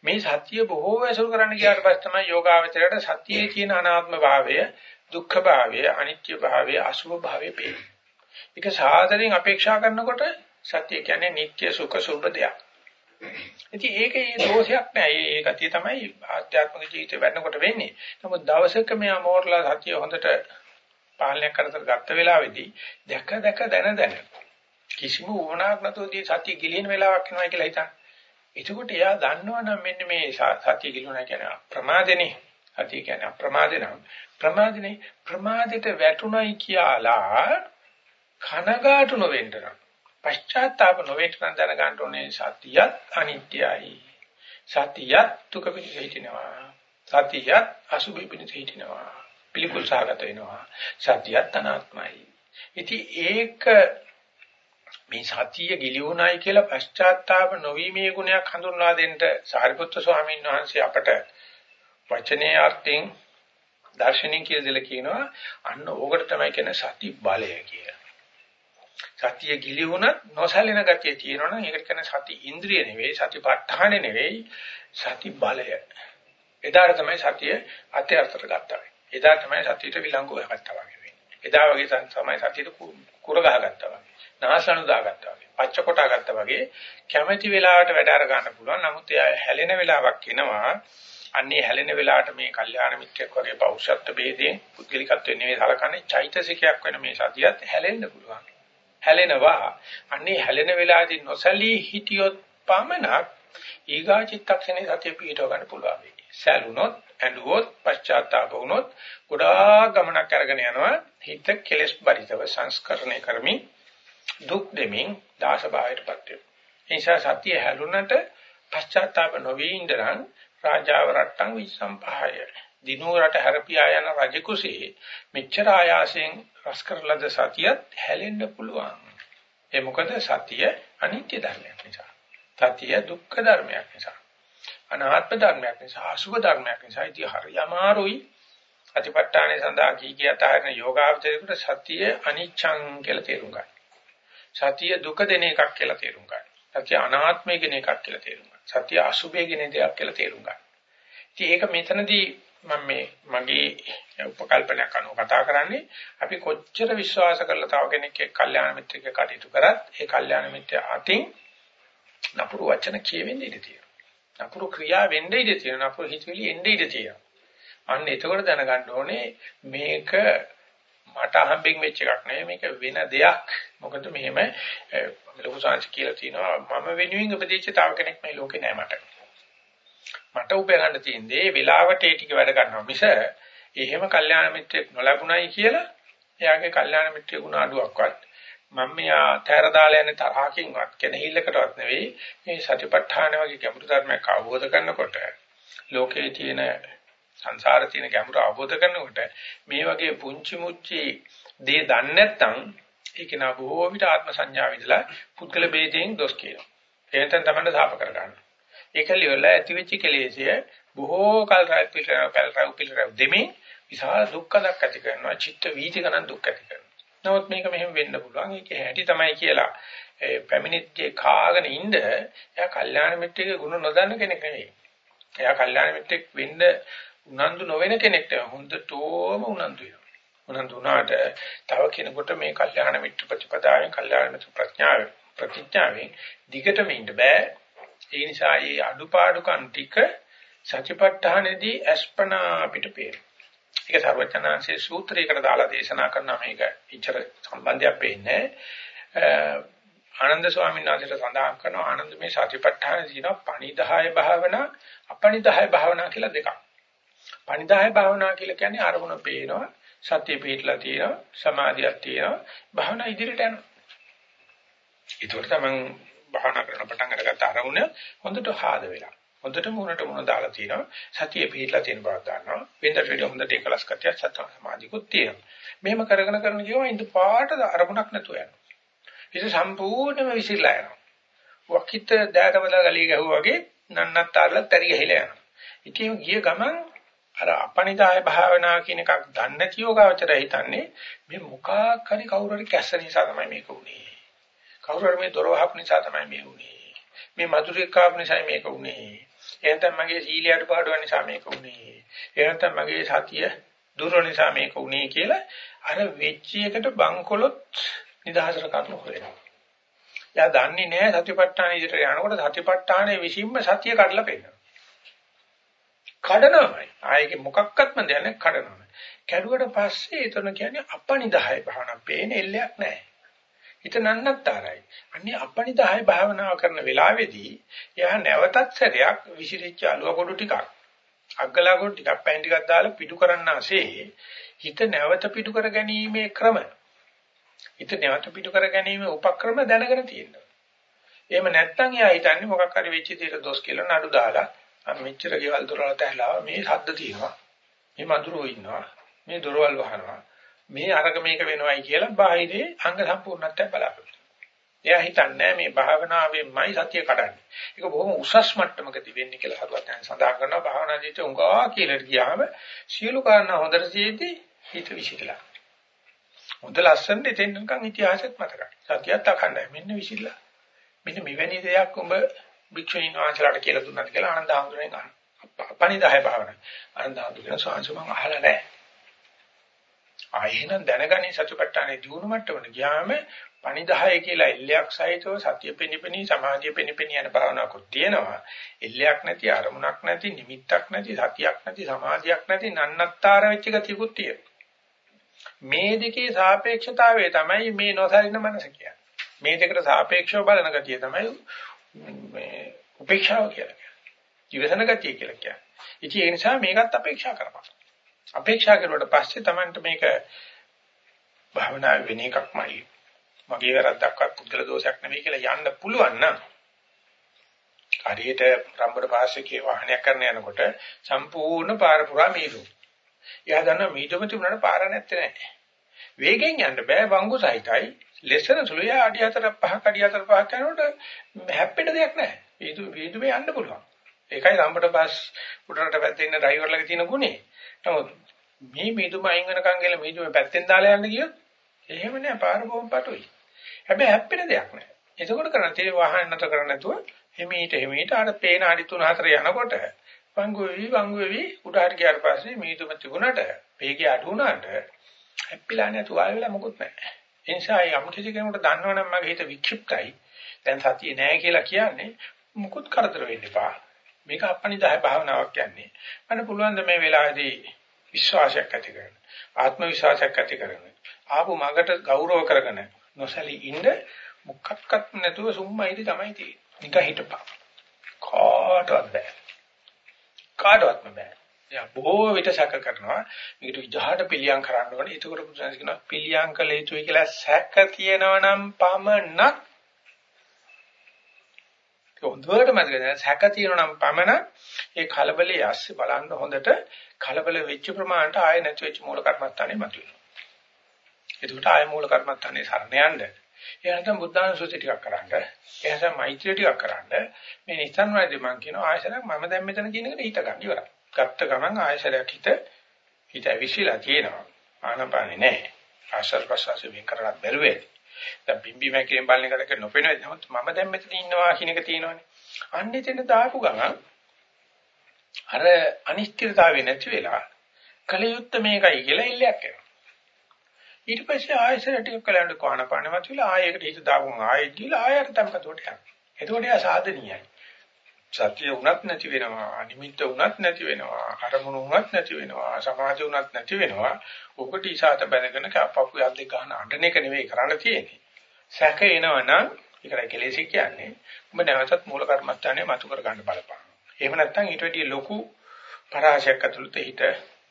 මේ සත්‍ය බොහෝ වැසුරු කරන්න ගියාට පස්සේ තමයි යෝගාවචරයට සත්‍යයේ තියෙන අනාත්ම භාවය දුක්ඛ භාවය, අනිත්‍ය භාවය, අසුභ භාවය පේනවා. ඒක සාදරයෙන් අපේක්ෂා කරනකොට සත්‍ය කියන්නේ නිට්ටය සුඛ සුභ දෙයක්. ඉතින් ඒකේ දෝෂයක් නෑ. ඒ ගතිය තමයි ආධ්‍යාත්මික ජීවිතේ වැඩනකොට වෙන්නේ. නමුත් දවසක මෙයා මෝරලා සත්‍ය හොඳට පාලනය කරතර ගත්ත වෙලාවේදී දැක දැක දන දන කිසිම වුණාවක් නැතුවදී සත්‍ය ගිලින වෙලාවක් එනවා කියලා හිතන්න. එතකොට එයා දන්නවනම් මෙන්න මේ සත්‍ය ගිලුණා කියන්නේ ප්‍රමාදනේ. සත්‍ය කියන්නේ අප්‍රමාදේ නම්. ප්‍රමාදිනේ ප්‍රමාදයට වැටුණයි කියලා කනගාටු නොවෙන්න නම් පශ්චාත්තාප නොවෙන්න නම් දැනගන්න ඕනේ සතියත් අනිත්‍යයි. සතියත් දුක පිළිහිටිනවා සතියත් අසුභ පිළිහිටිනවා පිළිකුල් සාගත වෙනවා. සතියත් අනාත්මයි. ඉතින් ඒක මේ සතිය ගිලිහුණයි කියලා පශ්චාත්තාප නොවීමේ ගුණයක් හඳුන්වා දෙන්න සාරිපුත්‍ර ස්වාමීන් වහන්සේ අපට වචනේ අර්ථයෙන් දර්ශනින් කියලා දෙල කියනවා අන්න ඕකට තමයි කියන සති බලය කියලා. සතිය ගිලි වුණත් නොසැලෙන ගතිය තියෙනවනම් ඒකට කියන සති ඉන්ද්‍රිය නෙවෙයි සතිපට්ඨාන නෙවෙයි සති බලය. එදාට තමයි සතිය අත්‍යර්ථයට ගත්තා වෙන්නේ. එදා තමයි සතියට විලංගු ගත්තා වගේ වෙන්නේ. එදා වගේ තමයි සතියට කුර ගහගත්තා වගේ. නාසණු දාගත්තා වගේ. පච්ච කොටා ගත්තා වගේ කැමැති වෙලාවට වැඩ අර ගන්න පුළුවන්. නමුත් එයා හැලෙන වෙලාවක් එනවා. අන්නේ හැලෙන වෙලාවට මේ කල්යාණ මිත්‍රයෙක් වගේ පෞෂත්ව ભેදයෙන් පුද්ගලිකත්වෙ නෙවෙයි සලකන්නේ චෛතසිකයක් වෙන මේ සතියත් හැලෙන්න පුළුවන්. හැලෙනවා. අන්නේ හැලෙන වෙලාවේදී නොසලී හිටියොත් පමණක් ඊගා චිත්තක්ෂණේ සතිය පිටව ගන්න පුළුවන් වෙයි. සැලුනොත්, ඇඬුවොත්, පශ්චාත්තාප වුනොත් ගොඩාක් ගමනක් අරගෙන යනවා. හිත කෙලස් බරිතව සංස්කරණය කරමින් දුක් දෙමින් දාස භාවයටපත් වෙනවා. ඒ නිසා සතිය හැලුනට පශ්චාත්තාප නොවී ඉඳරන් රාජාව රට්ටං විසම්පහය දිනෝ රට හැරපියා යන රජ කුසේ මෙච්චර ආයාසයෙන් රස කරලද සතියත් හැලෙන්න පුළුවන් ඒ මොකද සතිය අනිත්‍ය ධර්මයක් නිසා සතිය දුක්ඛ ධර්මයක් නිසා අනාත්ම ධර්මයක් නිසා අසුභ ධර්මයක් නිසා ඉතින් හරි අමාරුයි අතිපට්ඨානේ සඳහා කී කියත හරින යෝගාවචරයකට සතිය අනිච්ඡං කියලා තේරුම් ගන්න. සතිය දුක දෙන එකක් කියලා තේරුම් ගන්න. සතිය අනාත්මය කියන එකක් කියලා තේරුම් ගන්න. සත්‍ය අසුභය කියන දෙයක් කියලා තේරුම් ගන්න. ඉතින් ඒක මෙතනදී මම මේ මගේ උපකල්පනයක් අනුව කතා කරන්නේ අපි කොච්චර විශ්වාස කරලා තව කෙනෙක් එක්ක කල්යාණ මිත්‍රෙක් කටයුතු කරත් ඒ කල්යාණ මිත්‍ර අතින් නපුරු වචන කියවෙන්නේ ඉඳී තියෙනවා. නපුරු ක්‍රියා වෙන්නේ ඉඳී තියෙනවා. නපුරු හිතවිලි එන්නේ ඉඳී තියෙනවා. අන්න එතකොට දැනගන්න ඕනේ මේක මට අහම්බෙන් වෙච්ච එකක් නෙවෙයි මේක වෙන දෙයක්. මොකද මෙහෙම ලොකු සංස් කියලා තිනවා මම වෙනුවෙන් උපදෙච්ච තව කෙනෙක් මේ ලෝකේ නෑ මට. මට උපය ගන්න තියෙන්නේ වෙලාවට ඒ ටික වැඩ ගන්නවා මිස එහෙම කල්යාණ මිත්‍රෙක් නොලැබුණයි කියලා එයාගේ කල්යාණ මිත්‍රයෙ ගුණ අඩුවක්වත් මම මෙයා තෑර දාලා යන තරහකින්වත් කෙනෙහිල්ලකටවත් නෙවෙයි මේ සතිපට්ඨාන වගේ ගැඹුරු ධර්මයක් අවබෝධ කරනකොට ලෝකේ තියෙන සංසාරේ තියෙන ගැඹුර අවබෝධ කරනකොට මේ වගේ පුංචි මුච්චි දේ දන්නේ නැත්නම් ඒක නා බොහෝ විට ආත්ම සංඥා විදලා පුද්ගල ભેදයෙන් දොස් කියනවා. එහෙනම් තමයි සාප කර ගන්නවා. ඒක liwල ඇතිවෙච්ච කෙලෙසිය බොහෝ කල් රැව් පිටරව පැලරව් පිටරව් දෙමින් විශාල දුක්ඛයක් ඇති කරනවා. චිත්ත වීති ගණන් දුක් ඇති කරනවා. නමුත් මේක මෙහෙම වෙන්න පුළුවන්. ඒක හැටි තමයි කියලා ඒ පැමිණිච්චේ කාගෙන ඉඳ එයා කල්යාණ මිත්‍රයේ ගුණ නොදන්න කෙනෙක් නෙවෙයි. එයා කල්යාණ මිත්‍රෙක් වෙන්න උනන්දු නොවන කෙනෙක්ට හොඳටම උනන්දු වෙනවා. උනන්දු වුණාට තව කෙනෙකුට මේ කල්යාණ මිත්‍ර ප්‍රතිපදාවෙන් කල්යාණ මිත්‍ර ප්‍රඥාවෙන් ප්‍රතිඥාවෙන් දිගටම ඉන්න බෑ. ඒ නිසා මේ අඩුපාඩුකම් ටික සතිපට්ඨානෙදී අස්පනා අපිට පේනවා. ඒක සර්වචනාංශයේ සූත්‍රයකට දාලා දේශනා කරන මේක ඉච්ඡර සම්බන්ධයක් වෙන්නේ. ආනන්ද ස්වාමීන් වහන්සේට සඳහන් කරනවා ආනන්ද මේ සතිපට්ඨාන දින පණිදාය භාවනා අපණිදාය භාවනා කියලා දෙකක්. පණිදාය භාවනා කියලා කියන්නේ අරමුණ පේනවා සතිය පිටලා තියෙනවා සමාධියක් තියෙනවා භාවනා ඉදිරියට යනවා. ඒකට තමයි භාවනා කරන පටන් අරගත්ත අරමුණ හොඳට හාද වෙලා. හොඳට මුණට මුණ දාලා තියෙනවා සතිය පිටලා තියෙන බව දන්නවා. වෙනදට වඩා හොඳට ඒකලස් කතිය සත සමාධිකුත් තියෙනවා. මෙහෙම කරගෙන කරන ගියම ඉඳ පාට අරමුණක් නැතුව යනවා. ඒක සම්පූර්ණයෙන්ම විසිරලා යනවා. වකිත දෑතවල ගලිය ගැහුවා වගේ නන්නත්තරලත් ඇරි ගහලා යනවා. ඉතින් ගිය ගමන් අර අපනිදාය භාවනා කියන එකක් දන්නේ නැති යෝගාවචරය හිතන්නේ මේ මොකක් හරි කවුරු හරි කැස්ස නිසා තමයි මේක උනේ. කවුරු හරි මේ දොර වහපු නිසා තමයි මේ උනේ. මේ මధుරික කාප නිසා මේක උනේ. එහෙනම් මගේ සීලිය අඩපාඩුව නිසා මේක උනේ. එහෙනම් මගේ සතිය දුර නිසා මේක උනේ කියලා අර වෙච්ච එකට බංකොලොත් නිදහසට කරුණු හොයනවා. එයා දන්නේ නැහැ සතිපට්ඨාන ඉදිරියට යනකොට සතිපට්ඨානයේ විසින්ම සතිය කඩලා පෙන්නනවා. කඩනවාමයි. ආයේ මොකක්වත්ම දෙයක් නැහැ කඩනවා. කැඩුවට පස්සේ එතන කියන්නේ අපනිදාය භාවනා පේන එල්ලයක් නැහැ. හිත නන්නත්තරයි. අන්නේ අපනිදාය භාවනාව කරන වෙලාවේදී එයා නැවතත් සැරයක් විසිරිච්ච අලුව කොටු ටිකක් අග්ගලා කොටු ටිකක් පැන් ටිකක් දාලා පිටු කරන්නාසේ හිත නැවත පිටු කර ගැනීමේ ක්‍රම හිත නැවත පිටු කර ගැනීමේ උපක්‍රම දැනගෙන තියෙනවා. එහෙම නැත්නම් එයා හිතන්නේ මොකක් හරි වෙච්ච දෙයක දොස් කියලා නඩු දාලා මෙච්චර ගෙවල් දොරවල් තැහලා මේ ශබ්ද තියෙනවා. මේ මధుරෝ ඉන්නවා. මේ දොරවල් වහනවා. මේ අරක මේක වෙනවයි කියලා බාහිරේ අංග සම්පූර්ණත්වය බලාපොරොත්තු. එයා හිතන්නේ මේ භාවනාවෙන්මයි සතිය කඩන්නේ. ඒක බොහොම උසස් මට්ටමකදී වෙන්නේ කියලා හරුවත් දැන් සඳහන් කරනවා භාවනා ජීවිතේ උඟා කියලා ගියාම සියලු කාරණා හොඳට තියෙද්දි හිත විසිරලා. හොඳ ලස්සන දෙතෙන් නිකන් ඉතිහාසෙත් මතකයි. සතියත් අඛණ්ඩයි. මෙන්න විසිරලා. මෙන්න මෙවැනි දෙයක් උඹ භික්ෂුණීන් වහන්සේලාට කියලා දුන්නාද කියලා ආනන්ද හඳුනෙන් අහනවා. පණිදාය භාවනා. ආනන්ද හඳුනන සාංශ මම අහලා නැහැ. ආයෙනම් දැනගනි සතුටට්ටානේ දිනු මට්ටමට ගියාම පණිදාය කියලා එල්ලයක් සහිතව සතිය පෙනිපෙනී සමාධිය පෙනිපෙනී යන භාවනාවක් තියෙනවා. එල්ලයක් නැති අරමුණක් නැති නිමිත්තක් නැති සතියක් නැති සමාධියක් නැති නන්නත්තර වෙච්ච ගතියකුත් තියෙනවා. මේ දෙකේ සාපේක්ෂතාවය තමයි මේ නොසලින මනස කියන්නේ. මේ දෙකට සාපේක්ෂව බලන ගතිය තමයි මේ උපේක්ෂාව කියලා කියන්නේ. ඉවසන ගතිය කියලා කියන්නේ. ඉතින් ඒ නිසා මේකත් අපේක්ෂා කරපන්. අපේක්ෂා කරුවට පස්සේ Tamanට මේක භාවනා වෙන එකක්මයි. මගේ වැරද්දක්වත් පුද්ගල දෝෂයක් නෙවෙයි කියලා යන්න පුළුවන් නම් හරියට රම්බර පාසකේ වාහනයක් කරන යනකොට සම්පූර්ණ පාර පුරා මීදුම්. එයා දන්නා මීදුම තිබුණාට පාර නැත්තේ නෑ. වේගෙන් යන්න බෑ වංගු සහිතයි ලෙසන සුළුය අඩි 4 5ක් අඩි 4 5ක් යනකොට හැප්පෙන්න දෙයක් නැහැ. වීදු වීදුමේ යන්න පුළුවන්. ඒකයි රම්බට බස් උඩරට පැත්තේ ඉන්න ඩ්‍රයිවර්ලගේ තියෙන ගුණේ. නමුත් මේ මීදුම අයින් වෙනකන් ගිහලා මීදුමේ පැත්තෙන් දාලා යන්න ගියොත් එහෙම නෑ පාර බොම් පටුයි. හැබැයි හැප්පෙන දෙයක් නෑ. එතකොට කරන්නේ තේ වාහන නැතර කරන්නේ නැතුව හිමීට හිමීට අර පේන අඩි 3 4 යනකොට වංගු වෙවි වංගු වෙවි උඩහට ගියාට පස්සේ මීදුම තිබුණාට වේගය අඩු වුණාට හැප්පිලා නැතුව ආයෙලා මොකුත් නැහැ. ඒ නිසා යම් කිසි කෙනෙකුට දන්නවනම් මගේ හිත වික්ෂිප්තයි. දැන් සතිය නෑ කියලා කියන්නේ මුකුත් කරදර වෙන්න එපා. මේක අපනිදාය භාවනාවක් කියන්නේ. මට පුළුවන් ද මේ වෙලාවේදී විශ්වාසයක් ඇති කරගෙන ආත්ම විශ්වාසයක් ඇති කරගෙන ආපු මගට ගෞරව කරගෙන නොසලී ඉන්න මුක්කක්වත් නැතුව සුම්මයිද තමයි තියෙන්නේ. නිකන් හිටපන්. කාටවත් බෑ. කාටවත් බෑ. එයා බොහෝ විට සැක කරනවා. මේකට විජහාට පිළියම් කරන්න ඕනේ. ඒකෝට පුදුසස් කියනවා පිළියම් කළ යුතුයි කියලා සැක තියෙනවා නම් පමණක් හොඳට මතක ගන්න සැක තියෙනවා නම් පමණ ඒ කලබලයේ ඇස්සේ බලන්න හොඳට කලබල වෙච්ච ප්‍රමාණයට ආයෙ නැති වෙච්ච මූල කර්මස්ථානේ මතුවෙනවා. එතකොට ආයෙ මූල කර්මස්ථානේ සරණ යන්න. ඒ නැත්නම් බුද්ධානුස්සති ටිකක් කරන්න. ඒ නැත්නම් මෛත්‍රිය ටිකක් කරන්න. මේ නිස්සන් වලදී මම කියනවා ආයෙසරක් මම දැන් මෙතන කියන එකට හිත ගන්න ඉවරයි. ගත්ත ගමන් ආයෙසරයක් හිත හිත ඇවිසිලා තියෙනවා. ආනපානේ නැහැ. ආශ්වාස ප්‍රශ්වාස වෙන් කරලා බැලුවේ. දැන් බිම්බි මැකිලෙන් බලන එකට නොපෙනෙන්නේ නමුත් මම දැන් මෙතන ඉන්නවා කියන එක තියෙනවනේ. අන්න එතන දාපු ගමන් අර අනිශ්චිතතාවය නැති වෙලා කලියුත් මේකයි කියලා ඉල්ලයක් එනවා. ඊට පස්සේ ආයෙසර ටික කලන්න කොහනපාන මතුවලා ආයෙකට හිත දාපුවම ආයෙත් ගිහලා ආයෙත් tempකට යනවා. එතකොට එයා සාධනීයයි. සතිය උනත් නැති වෙනවා අනිමිත්ත උනත් නැති වෙනවා අරමුණු උනත් නැති වෙනවා සමාධි උනත් නැති වෙනවා. ඔකට ඊසాత බැනගෙන කපපු යද්ද ගන්න අඬන එක නෙවෙයි කරන්න තියෙන්නේ. සැක එනවනම් ඒකයි කෙලෙසි කියන්නේ. ඔබ නැවතත් මූල කර්මස්ථානේ මතු කර ගන්න බලපං එහෙම නැත්නම් ඊට වැඩිය ලොකු පරාශයක් ඇතුළත හිත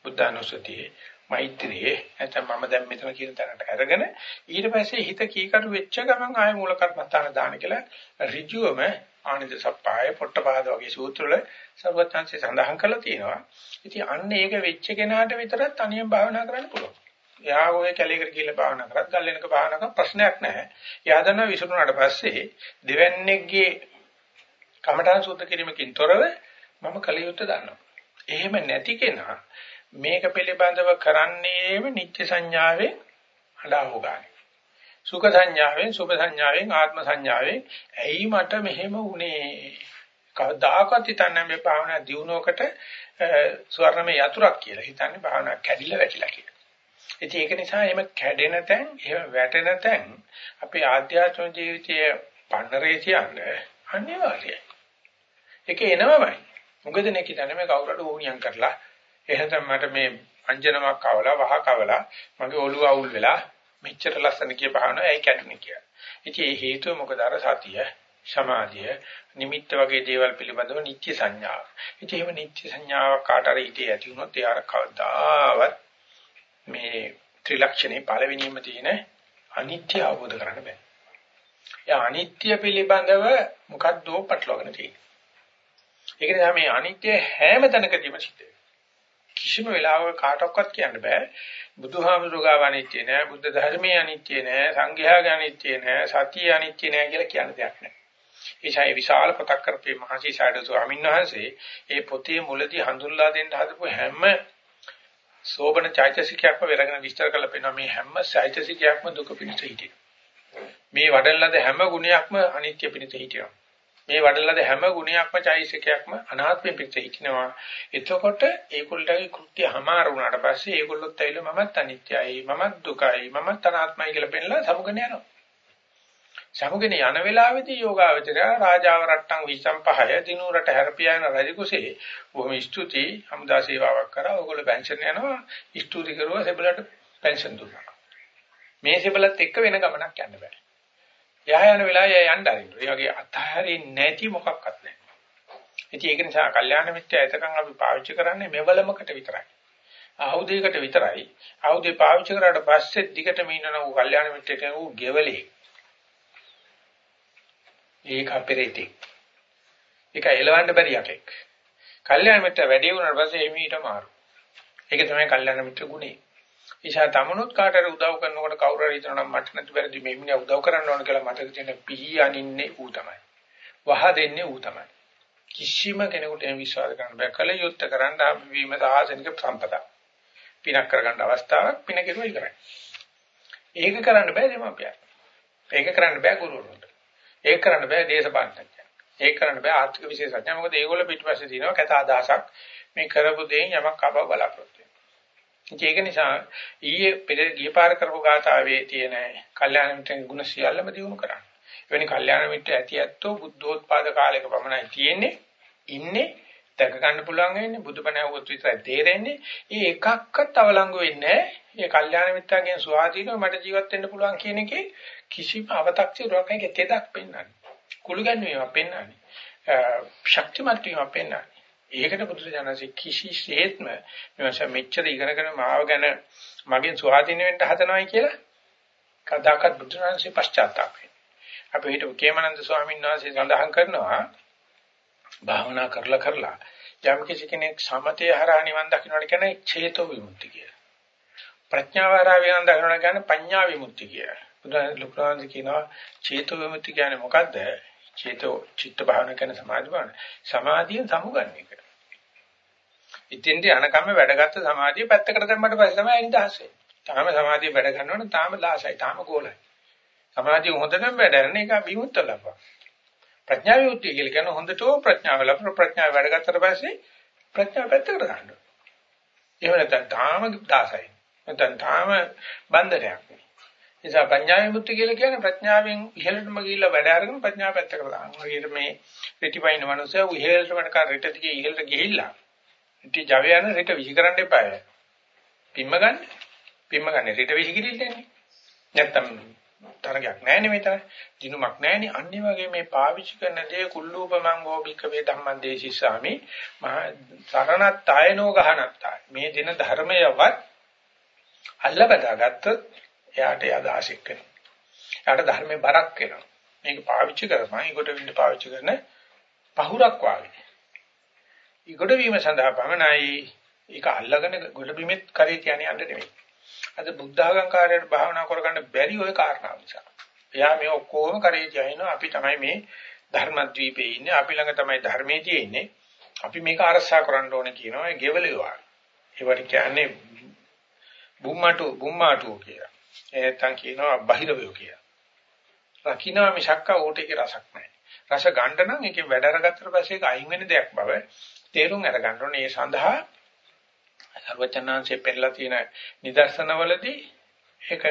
බුද්ධානුස්සතියේ මෛත්‍රියේ නැත්නම් මම දැන් මෙතන කියන තැනට අරගෙන ඊට පස්සේ හිත කීකරු වෙච්ච ගමන් ආය මූල කර්මස්ථාන දාන කියලා ඍජුවම ආනන්ද සප්පාය පොට්ටපාද වගේ සූත්‍රවල සර්වඥාන්සේ සඳහන් කරලා තියෙනවා. ඉතින් අන්න ඒක වෙච්ච කෙනාට විතරක් තනියම භාවනා කරන්න පුළුවන්. එයා ඔය කැලේකට ගිහිල්ලා භාවනා කරත් ගල්ලෙනක භාවනා කරත් ප්‍රශ්නයක් නැහැ. එයා දන්නා විසුණුනාට පස්සේ දෙවන්නේගේ කමඨාන් සුද්ධ කිරීමකින් තොරව මම කලියුත් දන්නවා. එහෙම නැති කෙනා මේක පිළිබඳව කරන්නේම නිත්‍ය සංඥාවේ අඩාවු ගන්න. සුඛ සංඥාවෙන් සුභ සංඥාවෙන් ආත්ම සංඥාවෙන් ඇයි මට මෙහෙම වුනේ කවදාකවත් හිතන්නේ මේ භාවනා දියුණුවකට ස්වර්ණමය යතුරක් කියලා හිතන්නේ භාවනා කැඩිලා වැටිලා කියලා. ඉතින් ඒක නිසා එහෙම කැඩෙන තැන් එහෙම වැටෙන තැන් අපේ ආධ්‍යාත්මික ජීවිතයේ පන්නරේ තියන්නේ අනිවාර්යයි. ඒක එනවමයි. මොකද නේ කියන්නේ මේ කවුරුහට ඕනියම් කරලා එහෙනම් මට මේ අංජනමක් කවලා වහ කවලා මගේ ඔළුව අවුල් වෙලා මෙච්චර ලස්සන කිය භාවනාව ඇයි කැඩුනේ කියලා. ඉතින් ඒ හේතුව මොකද අර සතිය, සමාධිය, නිමිත්ත වගේ දේවල් පිළිබඳව නිත්‍ය සංඥාව. ඉතින් එහෙම නිත්‍ය සංඥාවක් කාට හරි හිතේ ඇති වුණොත් ඒ අර කවදාවත් මේ ත්‍රිලක්ෂණේ පළවෙනිම තියෙන අනිත්‍ය අවබෝධ කරගන්න බෑ. ඒ අනිත්‍ය පිළිබඳව මොකක්ද පටලවාගෙන තියෙන්නේ. ඒක නිසා මේ අනිත්‍ය හැම තැනකදීම සිද්ධ කිසිම වෙලාවක කාටවත් කියන්න බෑ. බුදුහාමුදුරුවෝ ගාව අනිත්‍ය නෑ බුද්ධ ධර්මයේ අනිත්‍ය නෑ සංඝයාගේ අනිත්‍ය නෑ සතිය අනිත්‍ය නෑ කියලා කියන දෙයක් නෑ. ඒසයි විශාල පොතක් කරපේ මහසි සාඩු ස්වාමීන් වහන්සේ ඒ පොතේ මුලදී හඳුන්ලා දෙන්න හදපු හැම සෝබන චෛතසිකයක්ම වෙරගෙන විස්තර කරලා පෙන්නන මේ හැම චෛතසිකයක්ම දුක පිණිස හිටින මේ වඩලද හැම ගුණයක්ම අනිත්‍ය පිණිස හිටිනවා. මේ වඩලද හැම ගුණයක්ම චෛසිකයක්ම අනාත්මෙ පිට හිටිනවා. එතකොට ඒගොල්ලන්ගේ කෘත්‍ය හමාර වුණාට පස්සේ ඒගොල්ලොත් ඇවිල්ලා මමත් අනිත්‍යයි, මමත් දුකයි, මමත් අනාත්මයි කියලා පෙන්නලා සමුගෙන යනවා. සමුගෙන යන වෙලාවේදී යෝගාවචරය රාජාව රට්ටම් විසම්පහය දිනුරට හැරපියාන රජකුසේ බොහොම ස්තුති හමුදා සේවාවක් කරා. ඕගොල්ලෝ පෙන්ෂන් යනවා. ස්තුති කරුවා සෙබලට පෙන්ෂන් දුන්නා. මේ සෙබලත් එක්ක වෙන ගමනක් යන්න බෑ. එයා යන වෙලාවේ යන්න අරින්න. ඒ වගේ අතහැරෙන්නේ නැති මොකක්වත් නැහැ. ඉතින් ඒක නිසා කල්යාණ මිත්‍ය එතකන් අපි පාවිච්චි කරන්නේ මෙවලමකට විතරයි. ආයුධයකට විතරයි. ආයුධය පාවිච්චි කරාට පස්සේ දිගටම ඉන්නන ඌ කල්යාණ මිත්‍ය කියන ඌ ගෙවලේ. ඒක අපරේටි. ඒක එලවන්න බැරි යකෙක්. කල්යාණ මිත්‍ය වැඩි වුණාට පස්සේ එමීට මාරු. ඒක තමයි කල්යාණ මිත්‍ය ගුණේ. නිසා තමනුත් කාටර උදව් කරනකොට කවුරු හරි හිතනවා නම් මට නැති වැරදි මේ මිනිහා උදව් කරන්න ඕන කියලා මතක තියෙන පිහි අනින්නේ ඌ තමයි. වහ දෙන්නේ ඌ තමයි. කිසිම කෙනෙකුට එම් විශ්වාස කරන්න බෑ. කල යුත්ත කරන්න වීම සාසනික සම්පදා. පිනක් කරගන්න අවස්ථාවක් පින කෙරුවා ඉවරයි. ඒක කරන්න බෑ දෙමාපියන්. ඒක කරන්න බෑ ගුරුවරුන්ට. ඒක කරන්න බෑ දේශපාලනඥයන්. ඒක කරන්න බෑ ආර්ථික විශේෂඥයන්. මොකද ඒගොල්ලෝ පිටිපස්සේ තියෙනවා කතා අදහසක් මේ කරපු දෙයින් යමක් අබව බලාපොරොත්තු ඒක නිසා ඊයේ පෙර ගිය පාර කරපු ගාථාවේ තියෙන කල්යාණ මිත්‍රන් ගුණ සියල්ලම දිනු කරන්න. එවැනි කල්යාණ මිත්‍ර ඇති ඇත්තෝ බුද්ධෝත්පාද කාලයක පමණයි තියෙන්නේ. ඉන්නේ දැක ගන්න පුළුවන් වෙන්නේ බුදුබණ ඇහුවොත් විතරයි තේරෙන්නේ. ඒ එකක්වත් අවලංගු වෙන්නේ නැහැ. ඒ කල්යාණ මිත්‍රාගෙන් ස්වාධීනව මට ජීවත් වෙන්න පුළුවන් කියන එකේ කිසිම අව탁සිරුවක් නැහැ. තෙදක් පෙන්වන්නේ. කුළු ගැන්වීමක් පෙන්වන්නේ. ශක්තිමත් වීමක් පෙන්වන්නේ. ඒකට බුදුරජාණන්සේ කිසිසේත්ම මෙවස මෙච්චර ඉගෙනගෙන මාව ගැන මගෙන් ස්වාධීන වෙන්න හදනවයි කියලා කදාකත් බුදුරජාණන්සේ පශ්චාත්තාප වෙනවා. අපි හිටපු කේමනන්ද ස්වාමීන් වහන්සේ සඳහන් කරනවා භාවනා කරලා කරලා යම් කිසි කෙනෙක් සමතේ හරහා නිවන් දකින්නට කියන්නේ චේතෝ විමුක්ති කියලා. ප්‍රඥාව හරහා නිවන් දකින්නට කියන්නේ පඤ්ඤා විමුක්ති කියලා. බුදුන් ලොකුරාන්ද කියනවා චේතෝ විමුක්ති කියන්නේ මොකද්ද? චේතෝ චිත්ත භාවනා කරන සමාධි භාවන. සමාධියෙන් සමුගන්න එක. ඉතින්දී අනකම්ම වැඩගත්ත සමාධිය පැත්තකට දැම්මට පස්සේ තමයි නිදහස් වෙන්නේ. තාම සමාධිය වැඩ ගන්නවනම් තාම ලාසයි, තාම ගෝලයි. සමාධිය හොඳටම වැඩ කරන එක විමුක්ත ලබනවා. ප්‍රඥා විමුක්තිය කියලා කියන හොඳටම ප්‍රඥාව ලබන ප්‍රඥාව වැඩ ගත්තට පස්සේ ප්‍රඥාව පැත්තකට ගන්නවා. එහෙම නැත්නම් තාම දාසයි. නැත්නම් තාම බන්ධනයක්. නිසා ප්‍රඥා විමුක්තිය කියලා කියන්නේ ප්‍රඥාවෙන් ඉහළටම ගිහිල්ලා වැඩ අරගෙන ප්‍රඥාව පැත්තකට දානවා. හරියට මේ පිටිපයින් මනුස්සය ඉහළට වැඩ කර රිට දිගේ ඉහළට ගිහිල්ලා ඉති ජවය යන රිට විසි කරන්න එපාය. පිම්ම ගන්න. පිම්ම ගන්න රිට විසි කිරිල්ලන්නේ. නැත්තම් තරගයක් නැහැ නේ මෙතන. දිනුමක් නැහැ නේ. අනිත් වගේ මේ පාවිච්චි කරන දේ කුල්ලූපමං ඕබික වේ ධම්මං දේශිස්සාමි. මහා සරණත් ආයනෝ ගහනත්තා. මේ දින ධර්මයවත් අල්ල බදාගත්තොත් එයාට යදාශික් වෙනවා. එයාට ධර්මේ බරක් වෙනවා. මේක පාවිච්චි කරපන්. ඒකට වින්න පාවිච්චි කරන පහුරක් වාගේ. ඊගොඩ වීම සඳහා පමණයි ඒක අල්ලගෙන ගොඩ බිමෙත් කරේ තියන්නේ යන්න නෙමෙයි. අද බුද්ධ ආගම් කාර්යයට භාවනා කරගන්න බැරි ওই කාරණා නිසා. එයා මේ ඔක්කොම කරේ තියනවා අපි තමයි මේ ධර්මද්වීපේ ඉන්නේ අපි ළඟ තමයි ධර්මයේ තියෙන්නේ. අපි මේක අරසා කරන්න ඕනේ කියනවා ඒ ගෙවලියවා. ඒවට කියන්නේ බුම්මාටු බුම්මාටු කියලා. ඒ නැත්තම් කියනවා බහිරවයෝ කියලා. රකින්නා මිසක්ක ඕට ඒකේ රසක් නැහැ. රස ගන්න නම් ඒකේ වැඩ අරගත්තට පස්සේ ඒක අයින් වෙන දෙයක් බව තේරුම් අරගන්න ඕනේ. ඒ සඳහා සර්වචනාංශයේ පෙන්නලා තියෙන නිදර්ශනවලදී ඒක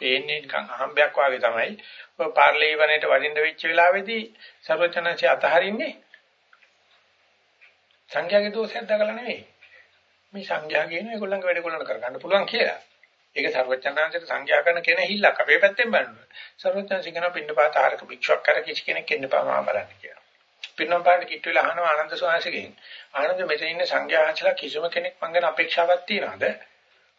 පේන්නේ නිකන් අහම්බයක් වගේ තමයි. ඔය පාර්ලිමේන්තේට වඩින්න වෙච්ච වෙලාවේදී සර්වචනාංශය අතහරින්නේ සංඝයාගේ දෝෂයක් දකලා නෙවෙයි. මේ සංඝයා කියන ඒගොල්ලන්ගේ වැඩ කොල්ලන්ට කරගන්න පුළුවන් කියලා. ඒක සර්වචනාංශයට සංඝයා කරන කෙනෙක් හිල්ලක් අපේ පැත්තෙන් බලනවා. සර්වචනාංශ කියන පින්නපාත ආරක භික්ෂුවක් කර කිසි කෙනෙක් එන්න පාමා බලන්න කියලා. පින්නම් පාට කිට්ටු වෙලා අහනවා ආනන්ද ස්වාමීන් ආනන්ද මෙතන ඉන්න සංඝයාංශලා කිසිම කෙනෙක් මං ගැන අපේක්ෂාවක් තියනවද?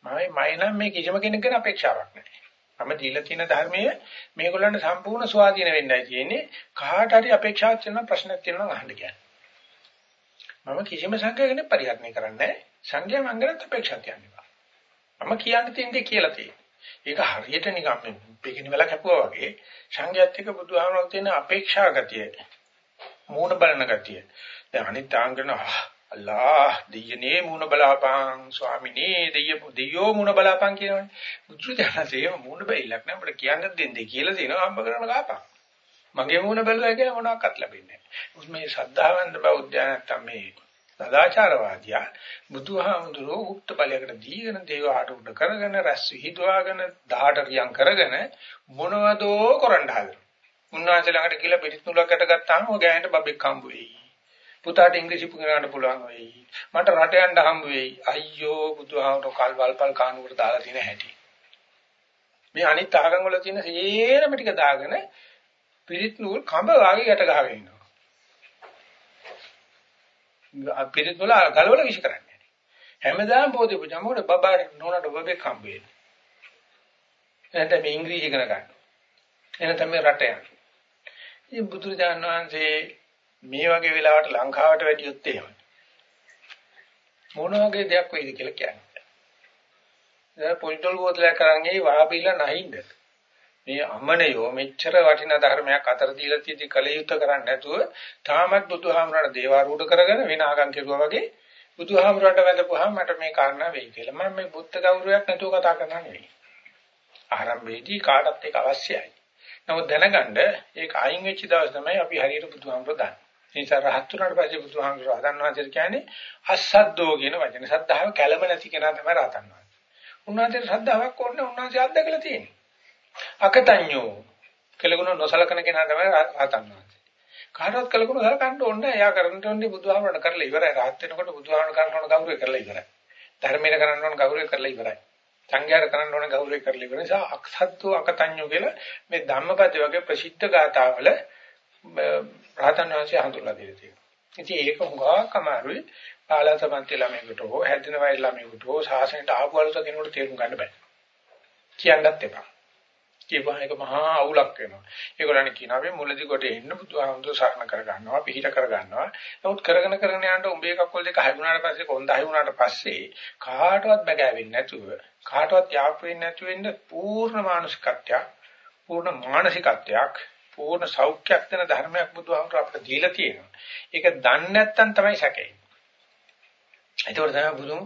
මම මයි නම් මේ කිසිම කෙනෙක් ගැන අපේක්ෂාවක් නැහැ. මම දීලා තියෙන ධර්මයේ මේගොල්ලන්ට සම්පූර්ණ ස්වාධීන වෙන්නයි තියෙන්නේ. කාට හරි අපේක්ෂාවක් තියෙනවා ප්‍රශ්නයක් තියෙනවා අහන්න කියන්නේ. මම කිසිම සංඝයා ගැන පරිහරණය කරන්නේ නැහැ. සංඝයා මං ගැන අපේක්ෂා කියන්නේ. මම කියන්න තියෙන දේ කියලා තියෙනවා. ඒක හරියට නිකන් මේ පිටින් වෙලා කැපුවා වගේ සංඝයාත් එක්ක බුදුහාමරන් තියෙන අපේක්ෂා ගතිය මූණ බලන ගතිය. දැන් අනිත් ආංගන අල්ලා දෙයනේ මූණ බලාපං ස්වාමිනේ දෙය දෙයෝ මූණ බලාපං කියනවනේ. බුදුරජාණන්සේ මූණ බැලක් නෑ අපිට කියන්න දෙන්නේ කියලා දෙනවා හම්බ කරන ගාපං. මගේ මූණ බැලුවා කියලා මොනවාක්වත් ලැබෙන්නේ නෑ. මේ ශ්‍රද්ධාවන්ත බෞද්ධය නැත්තම් මේ සදාචාරවාදියා බුදුහාමුදුරුවෝ උක්ත බලයකට දීගෙන දේව ආට උඩ කරගෙන රැස් විහිදුවාගෙන දහට රියම් කරගෙන මොනවදෝ කරන්න හදනවා. උන්වහන්සේ ළඟට ගිහලා පිටිත් නුලකට ගත්තාම ඔය ගෑනට බබෙක් හම්බ වෙයි. පුතාට ඉංග්‍රීසි පුහුණු කරන්න පුළුවන් වෙයි. මට රට යන්න හම්බ වෙයි. අයියෝ බුදුහාමර කල් වල්පල් කානුවකට දාලා තියෙන හැටි. මේ අනිත් ආගම් වල තියෙන සේරම ටික දාගෙන පිරිත් නූල් කඹ වාගේ යට ගහගෙන ඉන්නවා. පිරිත් වල ගලවල විශ් කරන්නේ. හැමදාම පොතේ පුජා මොකද බබාට නෝනට බබෙක් හම්බ වෙන්නේ. එහෙනම් මේ ඉංග්‍රීසි ඉගෙන ගන්න. එහෙනම් තමයි රට යන්නේ. ඉතින් බුදුරජාණන් වහන්සේ මේ වගේ වෙලාවට ලංකාවට වැඩියොත් එහෙම මොන වගේ දෙයක් වෙයිද කියලා කියන්නේ. දැන් පොලිටල් බෝතලයක් අරන් ඒ වාබිලා නැහින්ද. මේ අමනයෝ මෙච්චර වටිනා ධර්මයක් අතර දීලා තියෙදි කලියුත් කරන්නේ නැතුව තාමත් බුදුහාමරණ දේවාරූඪ කරගෙන විනාගම් කෙරුවා වගේ බුදුහාමරණට වැඳපුවාම මට මේ කාරණා වෙයි කියලා. මම මේ බුද්ධ ගෞරවයක් නැතුව කතා කරනවා නෙවෙයි. ආරම්භයේදී කාටත් ඒක අවශ්‍යයි. නමුත් දැනගන්න ඒක අයින් වෙච්ච දවස් තමයි අපි හරියට බුදුහාමුදුරුවෝ දන්නේ. ඒ නිසා රහත් වුණාට පස්සේ බුදුහාමුදුරුවෝ හදන් වහන්සේ කියන්නේ අසද්දෝ කියන වචනේ. සද්ධාව කැළම නැති කෙනා තමයි රහතන් වහන්සේ. උන්වහන්සේට ශ්‍රද්ධාවක් ඕනේ උන්වහන්සේ අත්දකලා තියෙන්නේ. අකතඤ්ඤෝ කෙලගුණ නොසලකන කෙනා තමයි රහතන් වහන්සේ. කාටවත් කලකුණු සලකන්න ඕනේ නැහැ. එයා කරන්න ඕනේ බුදුහාමරණ කරලා ඉවරයි. රාහත් වෙනකොට බුදුහාමරණ කරන්න ඕන ගෞරවය කරලා ඉවරයි. ධර්මයට කරන්න ඕන ගෞරවය කරලා ඉවරයි. සංඝයාට කරන්න ඕන ගෞරවය කරලා ඉවරයි. නිසා අක්සත්තු අකතඤ්ඤු කියලා මේ ධම්මපද වගේ ප්‍රසිද්ධ ගාථාවල රහතන් වහන්සේ හඳුන්වලා දෙලා තියෙනවා. ඉතින් ඒක හුඟා කමාරුයි පාලසමන්ති ළමයෙකුට හෝ හැදින වයස ළමයෙකුට හෝ සාසනයට ආපු අලුත කෙනෙකුට තේරුම් ගන්න බෑ. කියන්නත් එපා. කියපුවා එක මහා අවුලක් වෙනවා. ඒගොල්ලන් කියනවා මේ මුලදි කොට එන්න බුදුහාමුදුර සරණ කර ගන්නවා, පිහිට කර ගන්නවා. නමුත් කරගෙන කරගෙන යනකොට උඹේ කක්කොල් දෙක හැදුනාට පස්සේ කොන්ද හැදුනාට පස්සේ කාටවත් බගෑවෙන්නේ නැතුව, කාටවත් යාප් වෙන්නේ නැතුව ඉන්න පූර්ණ මානසිකත්වයක්, පූර්ණ මානසිකත්වයක්, පූර්ණ සෞඛ්‍යයක් දෙන ධර්මයක් බුදුහාමුදුර අපිට දීලා තියෙනවා. ඒක දන්නේ නැත්නම් තමයි සැකේ. ඒකෝර තමයි බුදුන්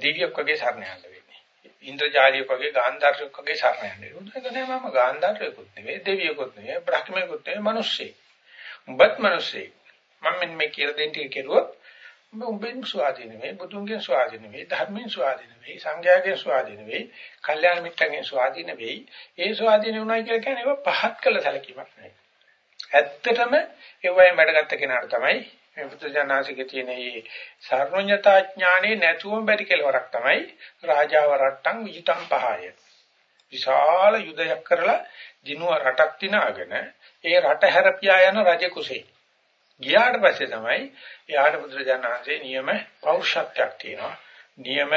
දිව්‍යයක් වගේ සරණ යන්න වෙන්නේ. ඉන්ද්‍රජාලියක් වගේ ගාන්ධාරයක් වගේ සරණ යන්න. උන්ට නෑ මම ගාන්ධාරයෙකුත් නෙවෙයි, දෙවියෙකුත් නෙවෙයි, බ්‍රහ්මයෙකුත් නෙවෙයි, මිනිස්සෙක්. උඹත් මිනිස්සෙක්. මම මෙන්න මේ කියලා දෙන්න කිරුවොත් උඹ උඹෙන් ස්වාධීන වෙයි, බුදුන්ගෙන් ස්වාධීන වෙයි, ධර්මයෙන් ස්වාධීන වෙයි, සංඝයාගෙන් ස්වාධීන වෙයි, කල්යාණ මිත්‍රගෙන් ස්වාධීන වෙයි. ඒ ස්වාධීන වුණා කියලා කියන්නේ ඒවා පහත් කළ සැලකීමක් නෙවෙයි. ඇත්තටම ඒවයින් වැඩගත්ත කෙනාට තමයි මේ බුදුජානනාසිකේ තියෙන මේ සර්වඥතා ඥානෙ නැතුවම බැරි කෙලවරක් තමයි රාජාව රට්ටම් විජිතම් පහය. විශාල යුදයක් කරලා දිනුව රටක් දිනාගෙන ඒ රට හැරපියා යන රජ කුසේ. ගියාට පස්සේ තමයි එයාට බුදුරජාණන්සේ නියම පෞරුෂත්වයක් තියෙනවා. නියම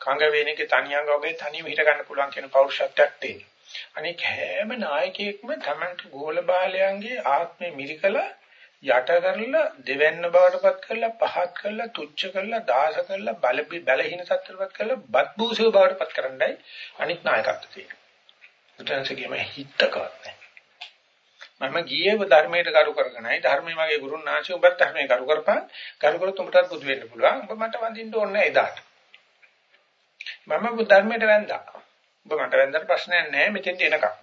කංග වේනිකේ තනියංග වගේ තනියම හිට ගන්න පුළුවන් කියන පෞරුෂත්වයක් තියෙනවා. අනික හැම නායකයෙක්ම තමන්ට ගෝල බාලයන්ගේ ආත්මෙ මිරිකලා යට කරලා දෙවැන්න බවටපත් කරලා පහත් කරලා තුච්ච කරලා දාස කරලා බල බලහීන සත්‍යවපත් කරලා බත් බූසව බවටපත් කරන්නයි අනිත් නායකත්වය තියෙන්නේ. බුදුන්සේගේම හිතකවත් නැහැ. මම ගියේ ධර්මයට කරු කරගෙනයි ධර්මයේ මගේ ගුරුන් ආශි උඹත් ධර්මයේ කරු කරපන් කරු කරොත් උඹටත් බුදු වෙන්න පුළුවන්. උඹ මට වඳින්න ඕනේ නැහැ එදාට. මම ධර්මයට වැඳා. උඹ මට වැඳලා ප්‍රශ්නයක් නැහැ මෙතෙන්ට එනකම්.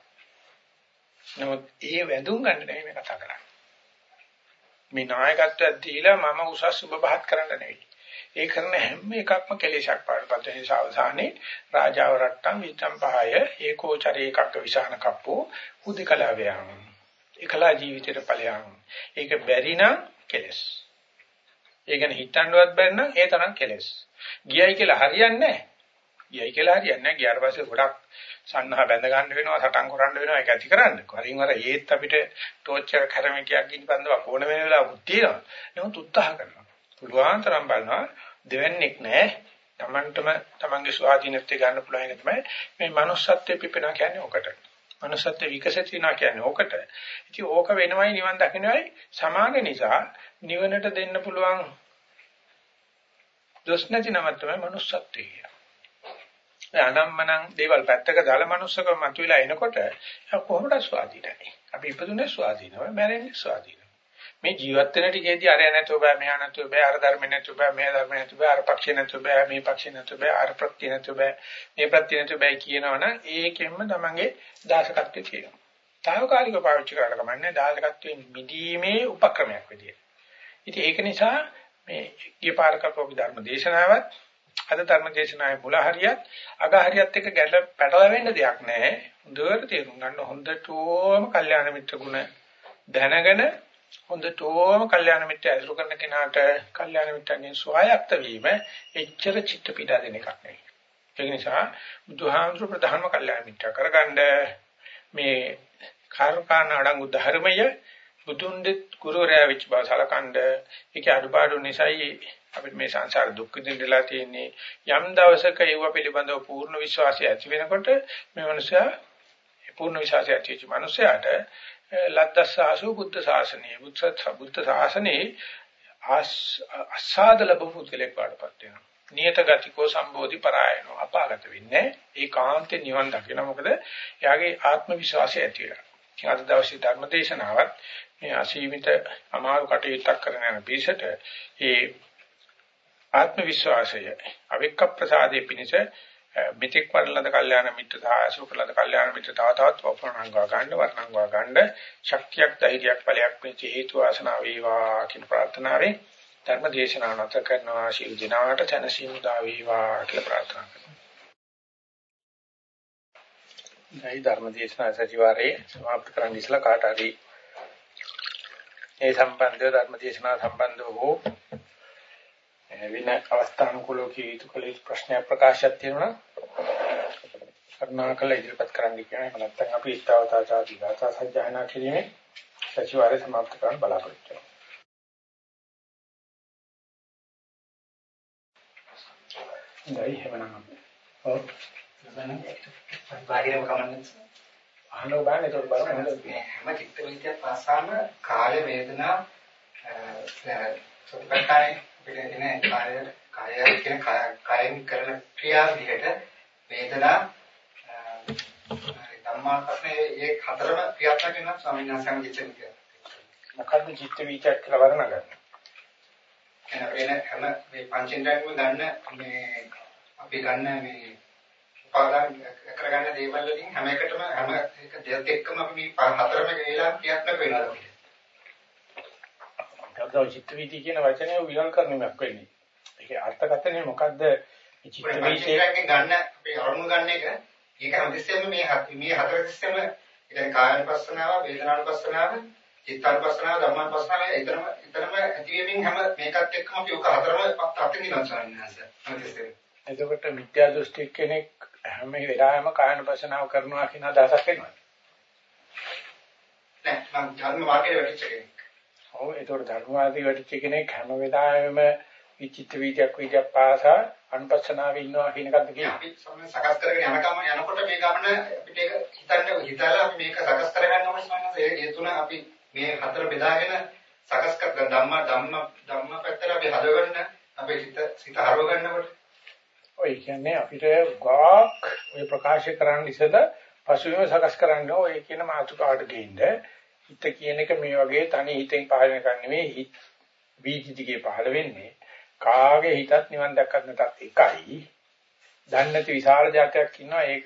නමුත් ඒ වැඳුම් ගන්න නෙමෙයි මේ කතා කරන්නේ. මේ නායකත්වයක් දීලා මම උසස් සුබ පහත් කරන්න නෙවෙයි. ඒ කරන හැම එකක්ම කෙලෙසක් පාඩපත් වෙන නිසා අවසානයේ රාජාව රට්ටම් විතම් පහය ඒකෝචරේ එකක්ක විසහන කප්පෝ හුදකලා වයං. ඒකලා ජීවිතේට ඵලයන්. ඒක බැරි නම් කෙලස්. ඒ ගැන හිතන්නවත් බැරි නම් ඒ තරම් කෙලස්. ගියයි කියලා හරියන්නේ නැහැ. ගියයි කියලා හරියන්නේ නැහැ. ගියාට පස්සේ ගොඩක් සන්නහ බැඳ ගන්න වෙනවා, සටන් කරන්න වෙනවා, ඒක ඇති කරන්න. වරින් වර ඒත් අපිට ටෝච් එක කැරමිකයක් ගිනිපන්දව ඕන වෙන වෙලාවකුත් තියෙනවා. නමුත් උත්සාහ කරනවා. පුළුවන් තරම් බලනවා දෙවන්නේක් නැහැ. Tamanටම Tamanගේ ස්වාධීනත්වය ගන්න පුළුවන් එක තමයි මේ manussත්වයේ පිපෙනවා කියන්නේ ඕකට. manussත්වයේ විකසිත වෙනවා කියන්නේ ඕකට. ඉතින් ඕක වෙනවයි නිවන් දකින්නයි සමාන නිසා නිවනට දෙන්න පුළුවන් දොස් නැති නම තමයි manussත්වය. අනම්මනම් දේවල් පැත්තක දාලා මනුස්සකම මතුවලා එනකොට කොහොමද ස්වාධීනයි. අපි ඉපදුනේ ස්වාධීනව, මැරෙන්නේ ස්වාධීනව. මේ ජීවත් වෙන ටිකේදී අර නැතුව බෑ, මෙහා නැතුව බෑ, අර ධර්ම නැතුව බෑ, මේ ධර්ම නැතුව බෑ, අර පක්ෂ නැතුව බෑ, මේ පක්ෂ නැතුව බෑ, අර ප්‍රත්‍ය නැතුව බෑ, මේ ප්‍රත්‍ය නැතුව බෑ කියනවනම් ඒකෙන්ම තමන්ගේ දාසකත්වය තියෙනවා. తాවකාලික පාවිච්චි කරලා කමන්නේ දායකත්වයෙන් මිදීමේ උපක්‍රමයක් විදියට. ඉතින් ඒක නිසා මේ ගිය පාරකපෝක ධර්ම දේශනාවත් අද ධර්ම දේශනාවේ මුල හරියත් අග හරියත් එක ගැට පැටලෙන්න දෙයක් නැහැ. හොඳට තේරුම් ගන්න හොඳටම කල්යාණ මිත්‍ර ගුණ දැනගෙන හොඳටම කල්යාණ මිත්‍ර ඇසුරු කරන කෙනාට කල්යාණ මිත්‍රගෙන් සුවයක්ත වීම එච්චර චිත්ත පීඩා දෙන එකක් නෙවෙයි. ඒ නිසා බුදුහාමුදුර ප්‍රධානම කල්යාණ මිත්‍ර කරගන්න මේ කාර්කාන අඩංගු ධර්මය බුදුන් දෙත් ගුරුවරයා වෙච්ච බව සලකනද ඒකේ අඩුපාඩු නිසායි අපිට මේ සංසාර දුක් විඳින්නලා තියෙන්නේ. යම් දවසක ඒව පිළිබඳව පූර්ණ විශ්වාසය ඇති වෙනකොට මේ මනුස්සයා පූර්ණ විශ්වාසය ඇති වෙච්ච මනුස්සයාට ලද්දස්සාසු බුද්ධ ශාසනය බුද්ධ බුද්ධ ශාසනයේ අසාද ලැබපු කෙලෙක් වඩපත් වෙනවා. නියත ගතිකෝ සම්බෝධි පරායනෝ අපාගත වෙන්නේ ඒකාන්තේ නිවන් දකින මොකද එයාගේ ආත්ම විශ්වාසය ඇති වෙනවා අද දවසේ ධර්ම දේශනාවත් මේ අසීමිත අමාරු කටයුත්තක් කරන යන පිළිසෙට ඒ ආත්ම විශ්වාසය අවික්ක ප්‍රසාදේ පිණිස මිත්‍යක් වඩලද කල්යාණ මිත්‍ර සාසු කළද කල්යාණ මිත්‍ර තව තවත් වපරණංගවා ගන්න වර්ණංගවා ගන්න ශක්තියක් ධෛර්යයක් ඵලයක් මේ හේතු වාසනා වේවා කියන ප්‍රාර්ථනාවෙන් ධර්ම දේශනාව නැත කරනවා ශිල් දිනාට තනසීමු දා වේවා කියලා ප්‍රාර්ථනා කරනවා. ධර්ම දේශනා සතිವಾರයේ සමාප්ත කරන්න ඉස්සලා කාට හරි ඒ සම්බන්ධව ධර්ම දේශනා සම්බන්ධව හෝ වෙන අවස්ථානුකූලව කීිත කලී ප්‍රශ්න ප්‍රකාශයක් තියෙනවා කරුණාකර ඉදිරිපත් කරන්න කියන එක නැත්නම් අපි ඊතාවතාචාදී ගාථා සජ්ජායනා කිරීමේ සතිವಾರය සමාප්ත කරන්න බලාපොරොත්තු වෙනවා. ඉතින් එහෙමනම් ඔව් බාහිරව කමන්නේ අහනවා බෑ ඒක බලන්න හොඳයි. හැම චිත්ත විද්‍යාව පාසාම කාය වේදනා සුපකාරී පිළිදෙන කාය කාය කියන කායෙන් කරන ක්‍රියා විදිහට වේදනා ධම්මාපස්නේ ඒ හතරම ක්‍රියාත්මක වෙනවා ස්වාමීන් වහන්සේ චිත්ත විද්‍යාව. මොකද්ද චිත්ත විචාර කියලා වර්ණගන්න? එන හැම මේ පංචෙන්ද්‍රයන්ම ගන්න මේ අපි ගන්න මේ උපාදාන කරගන්න දේවල් වලින් හැම එකටම හැම එක දෙයක් එක්කම අපි මේ හතරම ගේලා ක්‍රියාත්මක වෙනවා ගෞරව චිත්ත වීති කියන වචනේ විගල් කරන්නක් වෙන්නේ. ඒකේ අර්ථකථනය මොකද්ද? චිත්ත වීතියෙන් ගන්න අපි අරමුණු ගන්න එක ඒක හැමතිස්සෙම මේ මේ හතර තිස්සෙම ඒ කායනුපස්සනාව, වේදනානුපස්සනාව, චිත්තානුපස්සනාව, ධම්මානුපස්සනාව එතරම් එතරම් ඇතිවීමෙන් හැම මේකත් එක්කම අපි ඔක හතරම අත්දිනවා වහන්සේ. හැමතිස්සෙම. එතකොට මිත්‍යා දෘෂ්ටි කෙනෙක් හැම වෙලාවෙම කායනුපස්සනාව කරනවා කියන අදහසක් එනවා. නෑ මම ධර්ම මාර්ගයේ වැඩිච්ච කෙනෙක්. ඔව් ඒතකොට ධර්මවාදී වැඩිච්ච කෙනෙක් හැම වෙලාවෙම විචිත්ත වීදයක් වීදයක් පාසා අනුපස්සනාවේ ඉන්නවා කියන එකක්ද කියන්නේ. අපි සකස් කරගෙන යනකම යනකොට මේ ගමන අපිට ඒක හිතන්න හිතලා අපි මේක සකස් කරගන්න ඕනේ සමහර ඒ තුන අපි මේ හතර බෙදාගෙන සකස් කර ධම්ම ධම්ම ධම්ම පැත්තට අපි හදවන්න අපේ හිත සිත හරව ගන්නකොට. ඔය කියන්නේ අපිට ගාක් ඔය ප්‍රකාශ කරන්න ඉසද පසුබිම සකස් කරන්න ඔය කියන මාතෘකාවට ගේන්න හිත කියන එක මේ වගේ තනි හිතෙන් පහළ වෙනකන් නෙමෙයි. හිත බීජ දිගේ පහළ වෙන්නේ. කාගේ හිතත් නිවන් දැක්කත් නැතත් එකයි. දන්නේ නැති විශාල જાතියක් ඉන්නවා. ඒක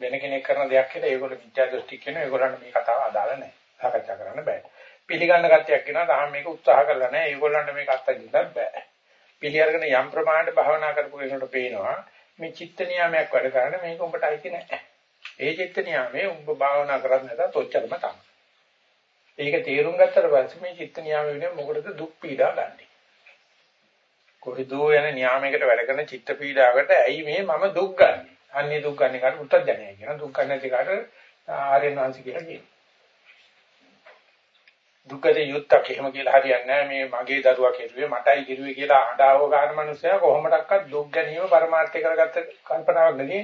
වෙන කෙනෙක් කරන දෙයක් කියලා ඒගොල්ලෝ මිත්‍යා දෘෂ්ටි කියන ඒගොල්ලන්ට මේ කතාව අදාළ නැහැ. සාකච්ඡා කරන්න බෑ. පිළිගන්න කට්ටියක් ඉන්නවා. තාම මේක උත්සාහ කරලා නැහැ. ඒගොල්ලන්ට මේක අත්දැකීමක් බෑ. පිළි අරගෙන යම් ප්‍රමාණයට භාවනා කරපු කෙනෙකුට පේනවා මේ චිත්ත නියාමයක් වැඩ කරන මේක උඹට අයිති නැහැ. ඒ චිත්ත නියාමයේ උඹ භාවනා කරන්නේ නැතත් ඔච්චරම තමයි. ඒක තේරුම් ගත්තට පස්සේ මේ චිත්ත නියාම වෙන්නේ මොකටද දුක් පීඩා ගන්නෙ. කොහේදෝ යන නියාමයකට වැඩ කරන චිත්ත පීඩාවකට ඇයි මේ මම දුක් ගන්නෙ? අන්නේ දුක් ගන්න එකට උත්තර දැනයි කියන දුක් ගන්න නැති එකට ආර්යයන් වහන්සේ කියලා කියනවා. දුකේ යුත්තක් එහෙම කියලා හරියන්නේ නැහැ මේ මගේ දරුවා කෙරුවේ මටයි කිරුවේ කියලා අඬාව ගන්න මනුස්සයා කොහොමඩක්වත් දුක් ගැනීම පරමාර්ථය කරගත්ත කල්පනාවක් නෙදී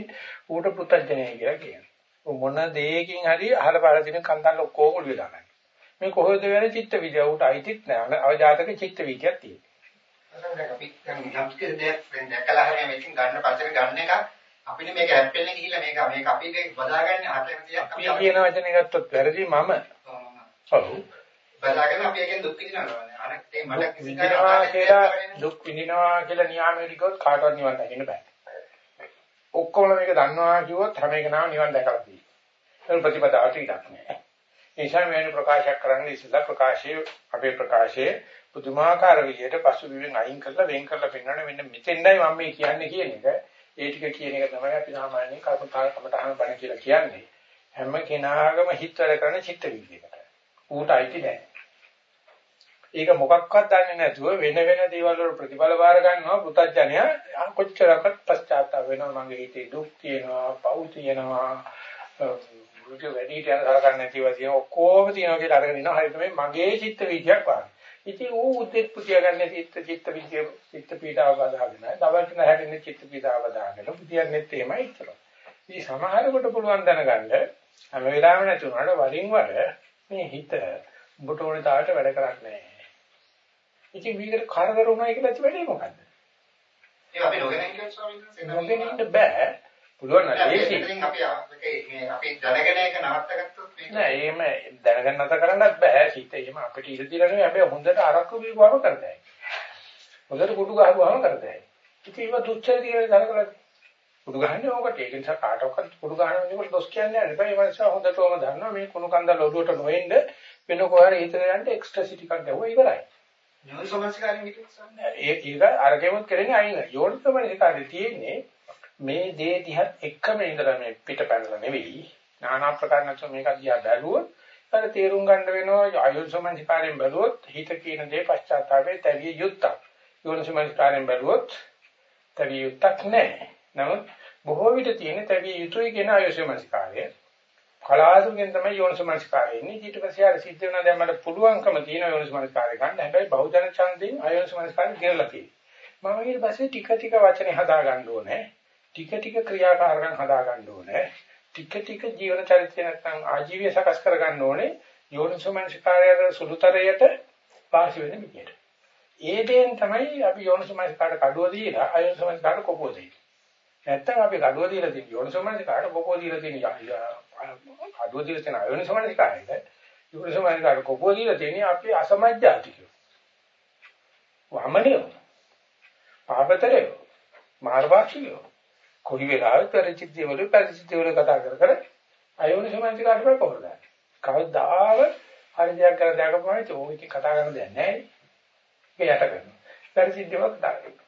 ඌට පුතඥය කියලා කියනවා. මොන දෙයකින් හරි අහල පාර දින කන්දල් ඔක්කොම උළු වෙලා නැහැ. මේ කොහොමද වෙන්නේ චිත්ත විද්‍යාව ඌට අයිතිත් නැහැ. අවජාතක චිත්ත විද්‍යාවක් තියෙනවා. අපි දැන් යම් කිසි දෙයක් දැන් දැකලා හරිය මේකෙන් ගන්න පස්සේ ගන්න එක අපිනේ මේක හැප්පෙන්නේ ගිහිල්ලා මේක මේක අපි ඒක බදාගන්නේ හතෙන් තියක් අපි කියන වචනේ ගත්තොත් වැරදි මම. ඔව්. බලාගෙන අපි එකෙන් දුක් විඳිනවා. අනෙක් ඒ මට කියලා දුක් විඳිනවා කියලා නියාමයට ගියොත් කාටවත් නිවන් දකින්න බෑ. ඔක්කොම මේක දන්නවා කිව්වොත් හැම එකනම නිවන් දැකලා තියෙනවා. ඒක ප්‍රතිපදාවට ඉඩක් නෑ. ඒ නිසා මේ ප්‍රකාශයක් කරන්න ඉස්සෙල්ලා ප්‍රකාශයේ අපේ ප්‍රකාශයේ පුදුමාකාර විදිහට පසුබිමින් අයින් කරලා වෙන් කරලා පෙන්වන්න මෙන්න මෙතෙන්ඩයි මම මේ කියන්නේ කියන එක. ඒ ටික කියන එක තමයි අපි සාමාන්‍යයෙන් කර්මතාල කමටහන බණ කියලා කියන්නේ. හැම කෙනාගම හිත වැඩ කරන චිත්ත විද්‍යාවට. ඌට අයිති නෑ. ඒක මොකක්වත් දන්නේ නැතුව වෙන වෙන දේවල් වල ප්‍රතිඵල බාර ගන්නවා පුතඥයා කොච්චරකට පශ්චාත්තාප වෙනවා මගේ හිතේ දුක් තියෙනවා පව් තියෙනවා රුචි වැඩි යන සලකන්නේ නැතිව තියෙන ඔක්කොම තියෙනවා කියලා අරගෙන ඉනවා හරියට මේ මගේ චිත්ත විද්‍යාවක් වාගේ. ඉතින් ඌ උද්දෙත් පුතිය ගන්න චිත්ත චිත්ත විද්‍යාව චිත්ත පීඩාව බදාගෙන දවල්ට නැහැරෙන චිත්ත පීඩාව බදාගෙන පුතියන්නේත් එහෙමයි ඉතර. ඉතින් සමහරකට පුළුවන් දැනගන්න හැම වෙලාවෙම නැති උනාට වරින් වර මේ හිත උඹට ඕනේ තාලට වැඩ කරන්නේ නැහැ. ඉතින් මේකට කරදර වුණා කියලා ඇති වෙන්නේ මොකද්ද? ඒක අපි නොගෙන ඉන්න ස්වාමීන් වහන්සේ නොගෙන ඉන්න බෑ. පුළුවන් නම් ඒකේ. අපි මේ අපි දැනගෙන ඒක නවත්තගත්තොත් මේක නෑ එහෙම දැනගෙන නැත කරන්නත් බෑ. සිත එහෙම අපිට ඉඳ දිලා නෙවෙයි හැබැයි හොඳට අරක්කු බීගුවම කරතයි. හොඳට කුඩු ගහුවාම කරතයි. ඉතින් ඒක දුච්චර කියලා දැනගලා කුඩු ගහන්නේ ඕකට ඒක නිසා කාටවත් කුඩු ගහන වෙනකොට දොස් කියන්නේ නැහැ. ඒ නිසා හොඳටම දන්නවා මේ කුණු කන්දල් ඔළුවට නොෙන්න වෙන කොහරි හිතේ යන්න එක්ස්ට්‍රා සිටි එකක් ගැහුවා ඉවරයි. යෝනිසෝමනසිකාරයෙන් හිතුවා ඒක අරගෙමුත් කරන්නේ අයින යෝනිසෝමනසිකාරය තියෙන්නේ මේ දේ දිහත් එකම ඉඳලා මේ පිට පැනලා නෙවෙයි নানা ආකාර නැත්නම් මේක දිහා බැලුවොත් අර තේරුම් ගන්න වෙනවා ආයෝසමනිකාරයෙන් බැලුවොත් හිත කියන දේ පශ්චාත්තාපේ තැවිය යුත්තක්. යෝනිසමනිකාරයෙන් බැලුවොත් තැවිය යුත්තක් නැහැ. නමුත් බොහෝ විට තියෙන තැවිය යුතුයි කියන ආයෝසමනිකාරය. කලාතුරකින් තමයි යෝනිසමනිකාරය ඉන්නේ. ඊට පස්සේ ආර සිද්ධ වෙනවා දැන් මට පුළුවන්කම තියෙන යෝනිසමනිකාරය ගන්න. හැබැයි බහුජන ඡන්දයෙන් ආයෝසමනිකාරය ගෙරලා තියෙනවා. මම ඊට පස්සේ ටික ටික වචනේ හදා ගන්න ඕනේ. ටික ටික ක්‍රියාකාරකම් හදා ගන්න ඕනේ. ටික ටික ජීවන චරිතය නැත්නම් ආජීවය සකස් කර ගන්න ඕනේ. යෝනිසමනිකාරයට සුළුතරයට පාසි වෙන විදියට. ඒ දෙයෙන් තමයි අපි යෝනිසමනිකාරට කඩුව දීලා අයෝනිසමනිකාරට කොපුව දෙන්නේ. නැත්තම් අපි කඩුව දීලා තියෙන යෝනිසමනිකාරට කොපුව දීලා තියෙන අඩුව දිලා තියෙන අයෝනිසමනසිකාරයද යෝනිසමනසිකාරය කොපුව දීලා තියෙන්නේ අපි අසමජ්ජාතිකයෝ. වමනියෝ. පාපතරයෝ. මාර්ගාක්ෂියෝ. කොයි වෙලාවෙත් පරිචිත්‍ය වල පරිචිත්‍ය වල කතා කර කර අයෝනිසමනසිකාරට පොරදා. කවදාව හරි දෙයක් කර දැකපුවාම ඒක කතා කරන්න දෙයක් නැහැ. ඒක යට කරනවා. පරිචිත්‍ය වල කතා කරනවා.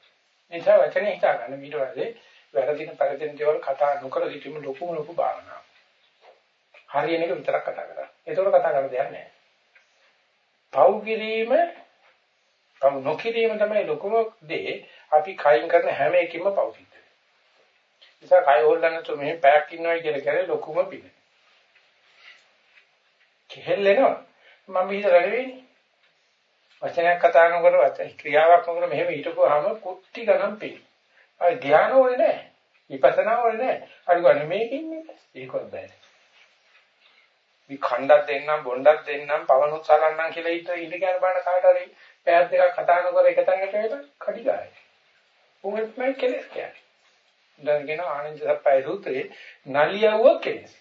නිසා වචනේ හිතා ගන්න ඊට පස්සේ වැරදින පරිදින දේවල් කතා නොකර සිටීම ලොකුම ලොකු භාවනාවක්. හරියන එක විතරක් කතා කරා. ඒතකොට කතා කරන්න දෙයක් නැහැ. පව් කිරීම පව් නොකිරීම තමයි ලොකුම දේ. අපි කයින් කරන හැම එකකින්ම පව් සිද්ධ වෙනවා. නිසා කය හොල්ලන්න තු මෙහෙ පැයක් ඉන්නවයි කියලා කියන්නේ ලොකුම පින. කෙහෙල්ලෙනවා. මම හිතලා නෙවෙයිනේ. වචනයක් කතා කරනකොට වචන ක්‍රියාවක් කරනකොට මෙහෙම හිටපුවාම කුට්ටි ගණන් පින. අය ධානය ඕනේ නැහැ. විපස්සනා ඕනේ නැහැ. අර ගන්න මේකින්නේ ඒකවත් බෑ. මේ ඛණ්ඩක් දෙන්නම් බොණ්ඩක් දෙන්නම් පවනුත් සලන්නම් කියලා හිත ඉඳ කියන බාන කාට හරි පැයක් දෙකක් කතා නොකර එක තැනකට වෙලා කඩි ගායි. උගෙත් මම කෙලස් කියන්නේ. දැන් කියන ආනන්ද සප්පයි සූත්‍රේ නලියවුව කෙලස්.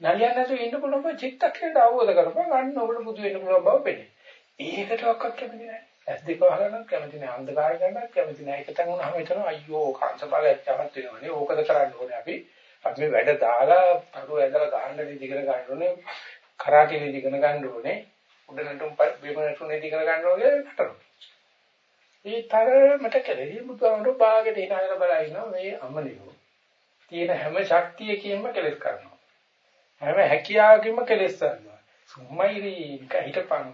නලියන්න නැතුව ඉන්න පුළුවන් බව චිත්තක්ෂණයට අවබෝධ කරපන් අන්න ඔබට බුදු වෙන්න පුළුවන් බව පෙනේ. ඒකට ඔක්කක් කැමති නැහැ. ඇස් දෙක වහලා කැමති නැහැ. අන්ධකාරය ගන්නත් කැමති නැහැ. එක තැන වුණාම හිතනවා අයියෝ කාංශපාලයක් යමත් වෙනවනේ. ඕකද කරන්න ඕනේ අපි. අපි මේ වැඩ දාලා අරු ඇදලා ගහන්න ඉගෙන ගන්න ඕනේ. කරාටි වේදි ඉගෙන ගන්න ඕනේ. උඩනටුම් බිමනටුම් ඉගෙන ගන්න ඕනේ නටන. මේ තරමට කෙරෙහි මුතුන්ට බාගෙට එනහල බලලා ඉන්නවා මේ අමලියෝ. තියෙන හැම ශක්තියකින්ම කෙලස් කරනවා. හැම හැකියාවකින්ම කෙලස් කරනවා. සුම්මයිරි හිටපන්.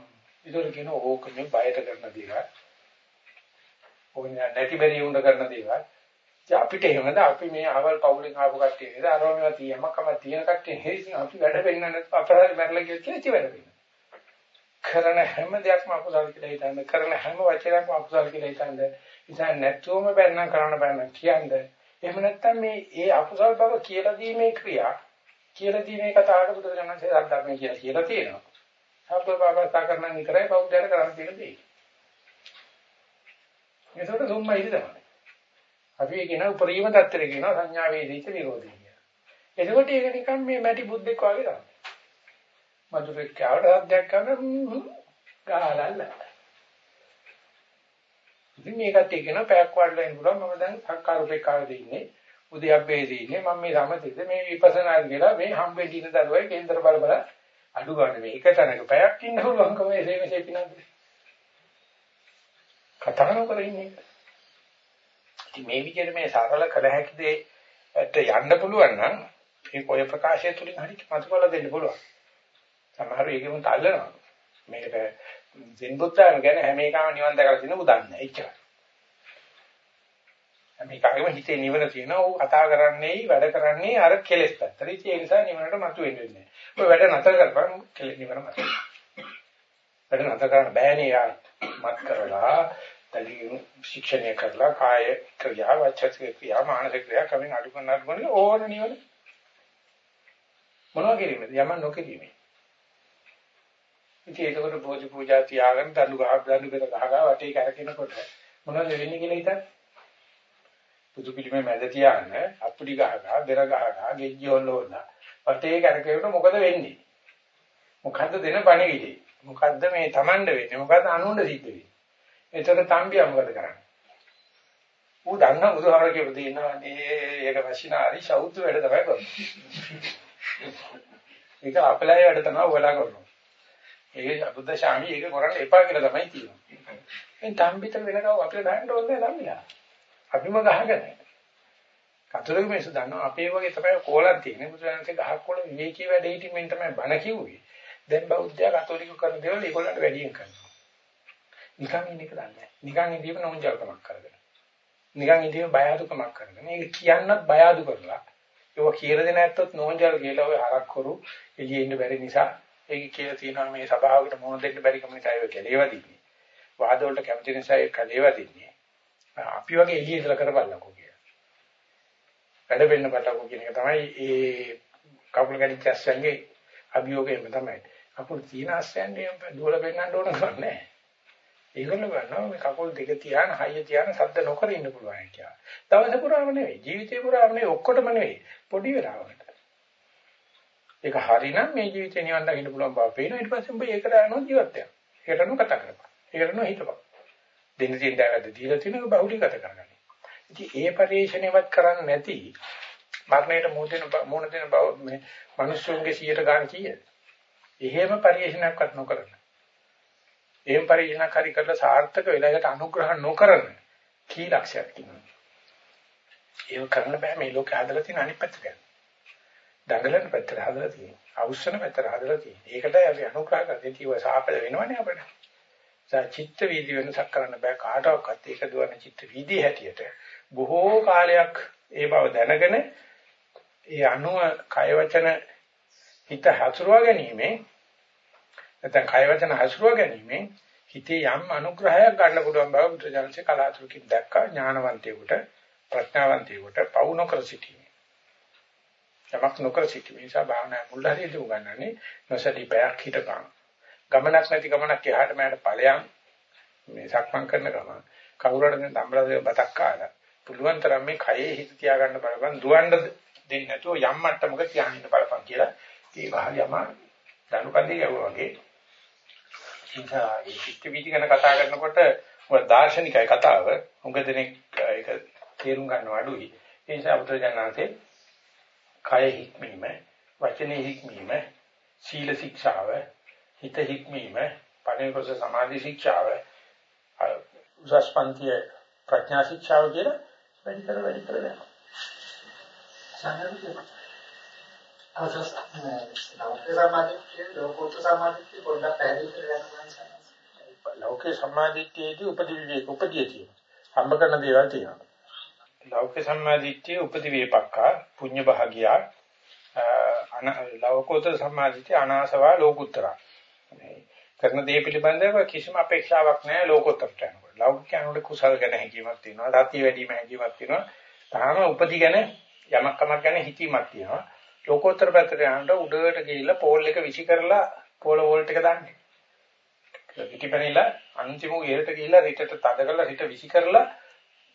ඒතර කියන ඕක මේ බයට කරන දේවල්. ඕනේ නැති බැරි උඳ කරන දේවල්. අපිට එහෙමද අපි මේ අවල් පවුලෙන් ආපු කට්ටිය නේද අරව මේවා තියමකම තියෙන කට්ටිය හේසින් අපි වැඩ වෙන්න නැත්නම් අපරාධ මැරලා කියලා කියලා වැඩ වෙන්න. කරන හැම දෙයක්ම අකුසල කියලා හිතන්න කරන හැම වචනයක්ම අකුසල කියලා හිතන්න ඉතින් නැත්වම බැන්නම් කරන්න බැන්නම් කියන්නේ එහෙම නැත්නම් මේ ඒ අකුසල බව කියලා දීමේ ක්‍රියා කියලා දීමේ කතාවට බුදුරජාණන්සේ ධර්මයේ කියලා කියලා තියෙනවා. සබ්බ බබස්ථා කරන විතරයි බෞද්ධයර කරන්න තියෙන දේ. ඒකට දුම්මයි ඉඳලා අපි කියන උපරිම தත්තර කියනවා සංඥා වේදිත නිරෝධය කියලා. එතකොට ඒක නිකන් මේ මැටි බුද්දෙක් වගේ තමයි. මధుරෙක් කවට සද්දයක් කරන ගාලල්ල. ඉතින් මේකට කියන පැයක් වඩලා ඉන්න පුළුවන් මම දැන් සක්කාරුපේක්ඛාවේ ඉන්නේ. උදයබ්බේදී ඉන්නේ මම මේ සමතෙද මේ විපස්සනා කියලා මේ හම්බෙන්න ඉන්න දරුවයි කේන්දර බල බල අඩු ගන්න මේ එක තැනක පැයක් ඉන්න පුළුවන්කම මේ සේමසේ පිනන්ද. කතා නොකර ඉන්නේ. ඉතින් මේ විදිහට මේ සරල කළ හැකි දෙයට යන්න පුළුවන් නම් මේ කොය ප්‍රකාශය තුලින් හරි මතකවල දෙන්න පුළුවන්. සමහර ඒකෙම තල්ලනවා. මේකට සෙන් බුද්ධාන ගැන හැම එකම නිවන් දැකලා තියෙන උදන්නේ එච්චරයි. හැම එකකම හිතේ නිවන තියෙනවා. ਉਹ කතා කරන්නේ වැඩ කරන්නේ අර කෙලෙස් පැත්තට. ඒ නිසා නිවනට මතු වෙන්නේ නැහැ. ඔය වැඩ නතර කරපන් කෙලෙස් නිවන මත. වැඩ නතර කරන්න බෑනේ යා. මත් කරලා තලින් ශික්ෂණය කරලා කාය ක්‍රියා වචක ක්‍රියා මානසික ක්‍රියා කමින් අඩු කරන අඩු කරන ඕන නිවන මොනවා කිරීමද යමන් නොකිරීමේ ඉතින් ඒකවල බෝධි පූජා තියාගෙන දඬු ගහ දඬු පෙර ගහ ගහ වටේ කරකිනකොට මොනවද වෙන්නේ කියලා හිතන්න? පුදු පිළිමේ මැද තියාගෙන අප්පුඩි ගහ ගහ බෙර ගහ ගහ ගෙජ්ජි හොල්ලෝන වටේ කරකිනකොට මොකද වෙන්නේ? මොකද්ද දෙන පණිවිඩේ මොකද්ද මේ Tamand වෙන්නේ? මොකද්ද අනුණ්ඩ සිද්ධ වෙන්නේ? එතකොට තම්බියා මොකද කරන්නේ? ඌ දන්නා බුදුහාර කියපු දෙනවා නේ ඒක මැෂිනාරි ශෞතු වැඩ තමයි කරන්නේ. ඒක අපලයි වැඩ තමයි ඔයාලා කරනවා. ඒක බුද්ධ ශාමි ඒක කරන්න එපා කියලා තමයි කියනවා. එන් තම්බිත වෙනකව අපිට ගහන්න ඕනේ නැහැ තම්බිලා. අපිම ගහගෙන. කතෝලික මිනිස්සු දන්නවා අපේ වගේ තමයි කෝලක් තියෙන්නේ. බුදුරජාණන්සේ ගහක් කොළ විවේකී වැඩ හිටින්ෙන් තමයි බණ කිව්වේ. දැන් බෞද්ධයා කතෝලික කරන දේවල් ඒගොල්ලන්ට වැඩියෙන් කරනවා. නිකන් ඉන්න එක දන්නේ නැහැ. නිකන් ඉඳීම නෝන්ජල්කමක් කරගෙන. නිකන් ඉඳීම බය අඩුකමක් කරගෙන. මේක කියන්නත් බය අඩු කරලා. ඒක කියලා දෙන ඇත්තොත් නෝන්ජල් කියලා ඔය හරක් කරු එළියේ ඉන්න බැරි නිසා ඒක කියලා තියෙනවා මේ සභාවකට මොන දෙන්න බැරි කම නිසා ඒක කැලේවදින්නේ. වාද වලට කැමති නිසා ඒක කැලේවදින්නේ. අපි වගේ එළියේ ඉඳලා කරපළකෝ කියලා. වැඩ වෙන්න බලකෝ කියන එක තමයි ඒ කකුල් ගැටිච්ච ඇස්සන්ගේ අභියෝගයම තමයි. කකුල් තියෙන ඇස්සන්නේ දුවල පෙන්නන්න ඕන කරන්නේ. ඒගොල්ලෝ ගන්නවා මේ කකුල් දෙක තියාන හයිය තියාන සද්ද නොකර ඉන්න පුළුවන් කියලා. දවස පුරාම නෙවෙයි ජීවිතේ පුරාම නෙවෙයි ඔක්කොටම නෙවෙයි පොඩි වෙලාවකට. ඒක හරිනම් මේ ජීවිතේ නිවන් දකින්න පුළුවන් බව පේනවා ඊට පස්සේ උඹ ඒකට යනවා ජීවත් වෙනවා. ඒකට නෝ කතා කරපන්. ඒකට නෝ හිතපන්. දෙන්න තියෙන දාගත්ත දීලා තියෙනක බහුලීගත කරගන්න. ඉතින් ඒ පරිශ්‍රණයවත් කරන්නේ නැති මරණයට මුහුණ මුහුණ දෙන බව මේ මිනිස්සුන්ගේ 100ට ගන්න කීයද? එහෙම පරිශ්‍රණයක්වත් නොකරන. එහෙම පරිශ්‍රණයක් හරි කරලා සාර්ථක වෙලා ඒකට අනුග්‍රහ නොකරන කී ලක්ෂයක් තියෙනවා. ඒක කරන්න බෑ මේ ලෝකේ හදලා තියෙන අනිත් පැත්තට. දඟලන පැත්තට හදලා තියෙනවා. අවශ්‍යන පැත්තට හදලා තියෙනවා. ඒකටයි අපි අනුග්‍රහ කරන්නේ. ඒක සාපල වෙනවනේ අපිට. චිත්ත වීදි වෙනසක් කරන්න බෑ කාටවත් ඒක දුවන චිත්ත වීදි හැටියට බොහෝ කාලයක් ඒ බව දැනගෙන ඒ අනුව කය වචන හිත හසුරුවා ගැනීමෙන් නැත්නම් කය වචන හසුරුවා ගැනීමෙන් හිතේ යම් අනුග්‍රහයක් ගන්න පුළුවන් බව බුදුජානකේ කලාතුරකින් දැක්කා ඥානවන්තයෙකුට ප්‍රඥාවන්තයෙකුට පවු නොකර සිටීම. යමක් නොකර සිටීම නිසා භාවනා මුල් හරියට උගන්වන්නේ නොසලී පැයක් හිටපන්. ගමනක් නැති ගමනක් එහාට මෙහාට ඵලයන් මේ සක්මන් කරන ගමන කවුරුහරි දම්බලදේ බතක් කාලා පුළුවන් තරම් මේ කයේ හිත තියාගන්න බලපන් දුවන්න දෙන්නේ නැතුව යම් මට්ටමක තියාගෙන ඉන්න බලපන් කියලා ඒ වහල් යම දනුකන්දේ යවුවා වගේ. ඉතින් ඒ චිත්ත වීදි ගැන කතා කරනකොට ඔය දාර්ශනිකයි කතාව. උඟ දෙනෙක් ඒක තේරුම් ගන්නව අඩුයි. ඒ නිසා බුදුරජාණන්සේ කය හික්මීම වචනේ හික්මීම සීල ශික්ෂාව හිත හික්මීම පණිවිඩ සමාධි ශික්ෂාව උසස් පන්තිය ප්‍රඥා ශික්ෂාව කියලා වැඩි කර වැඩි කර යනවා. සංගතිය. අවසස් ලෞකික සමාධිය ලෝකෝත්තර සමාධිය පොඩ්ඩක් පැහැදිලි කරගන්න ලෞකික සමාධියේදී උපදි විවේක උපදිය තියෙනවා. හම්බ කරන දේවල් තියෙනවා. ලෞකික සමාධියේ උපදි වේපක්කා පුඤ්ඤ භාගියා අන ලෞකෝත්තර සමාධියේ අනාසවා ලෝකුත්තරා. කරන දේ පිළිබඳව කිසිම අපේක්ෂාවක් නැහැ ලෝකෝත්තරට යනකොට. ලෞකික යනකොට කුසල ගැන හැඟීමක් තියෙනවා, සතිය වැඩිම හැඟීමක් තියෙනවා. තාම උපදි ගැන යමක් කමක් ගැන හිතීමක් තියෙනවා. ලෝකෝත්තර පැත්තට යනකොට උඩට ගිහිල්ලා පෝල් එක විසි කරලා පෝල වෝල්ට් එක දාන්නේ. පිටිපැනිලා අන්තිම උයරට ගිහිල්ලා රිටට තද කරලා රිට විසි කරලා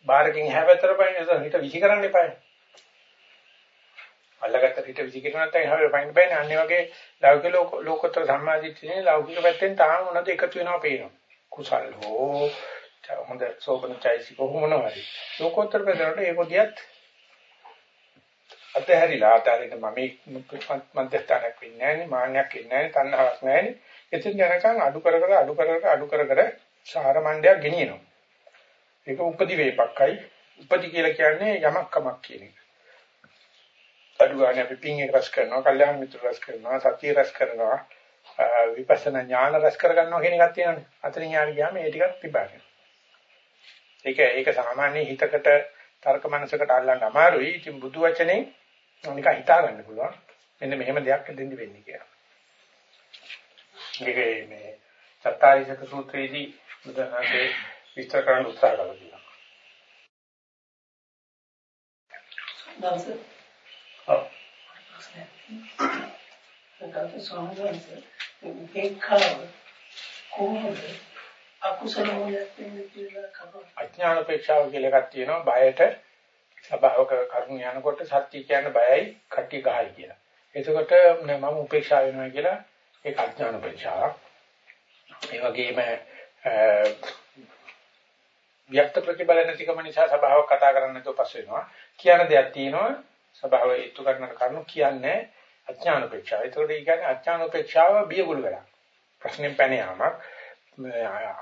බාරකින් හැවතර පයින් රිට විසි කරන්න එපා. අල්ලගත්ත පිට විසිකරන නැත්නම් හැබැයි පයින් බෑනේ. අන්නේ වගේ ලෞකික ලෝකෝත්තර සම්මාදිට්ඨියේ ලෞකික පැත්තෙන් තාම මොනවද එකතු වෙනවා පේනවා. කුසල් හෝ හොඳ සෝබන චෛසික කොහොමනවද ලෝකෝත්තර පැත්තට ඒක දියත් අතහැරිලා අතහැරිට මම මන්දස්ථානක් වෙන්නේ නැහැ මාන්නයක් වෙන්නේ නැහැ තණ්හාවක් නැහැ එතෙන් යනකම් අඩු කර කර අඩු කර කර අඩු කර කර සාර මණ්ඩයක් ගෙනියනවා. ඒක උපදි වේපක්කයි උපදි කියලා කියන්නේ යමක් කමක් කියන එක අඩු ගන්න අපි පින් එක රස කරනවා, කල්යාණ මිත්‍ර රස කරනවා, සතිය රස කරනවා, විපස්සනා ඥාන රස කර ගන්නවා කියන එකක් තියෙනවානේ. අතරින් යාර ගියාම ඒ ටිකක් තිබාගෙන. ඒක ඒක සාමාන්‍ය හිතකට තර්ක මනසකට අල්ලන්න අමාරුයි. ඉතින් බුදු වචනේ නිකන් හිතා ගන්න පුළුවන්. මෙන්න මෙහෙම දෙයක් දෙන්න වෙන්නේ කියලා. මේක මේ සත්‍යාරිසක සූත්‍රයේදී බුදුහාමේ විස්තර කරන්න උත්සාහ කරලා තියෙනවා. දවසේ ඔව්. ඒකට සෝමවන්ත උපේක්ඛාව කොහොමද අකුසල මොලයක් වෙන්නේ කියලා කවුරු අඥාන උපේක්ෂාව කියලා එකක් තියෙනවා බයට ස්වභාවක කරුණ යනකොට සත්‍ය කියන්නේ බයයි කට්ටි ගහයි කියලා. එතකොට මම උපේක්ෂා වෙනවා කියලා ඒක අඥාන උපේක්ෂාවක්. ඒ වගේම වික්ත ප්‍රතිබල නැතිකම නිසා ස්වභාවක කතා කරන්න නැතුව පස් වෙනවා. කියන දෙයක් තියෙනවා ස්වභාවය ඉතු කරන කරුණු කියන්නේ අඥාන උපේක්ෂාව. ඒකට ඒ කියන්නේ අඥාන උපේක්ෂාව බියගුළු වෙලා. ප්‍රශ්නෙන් පැන යාමක්.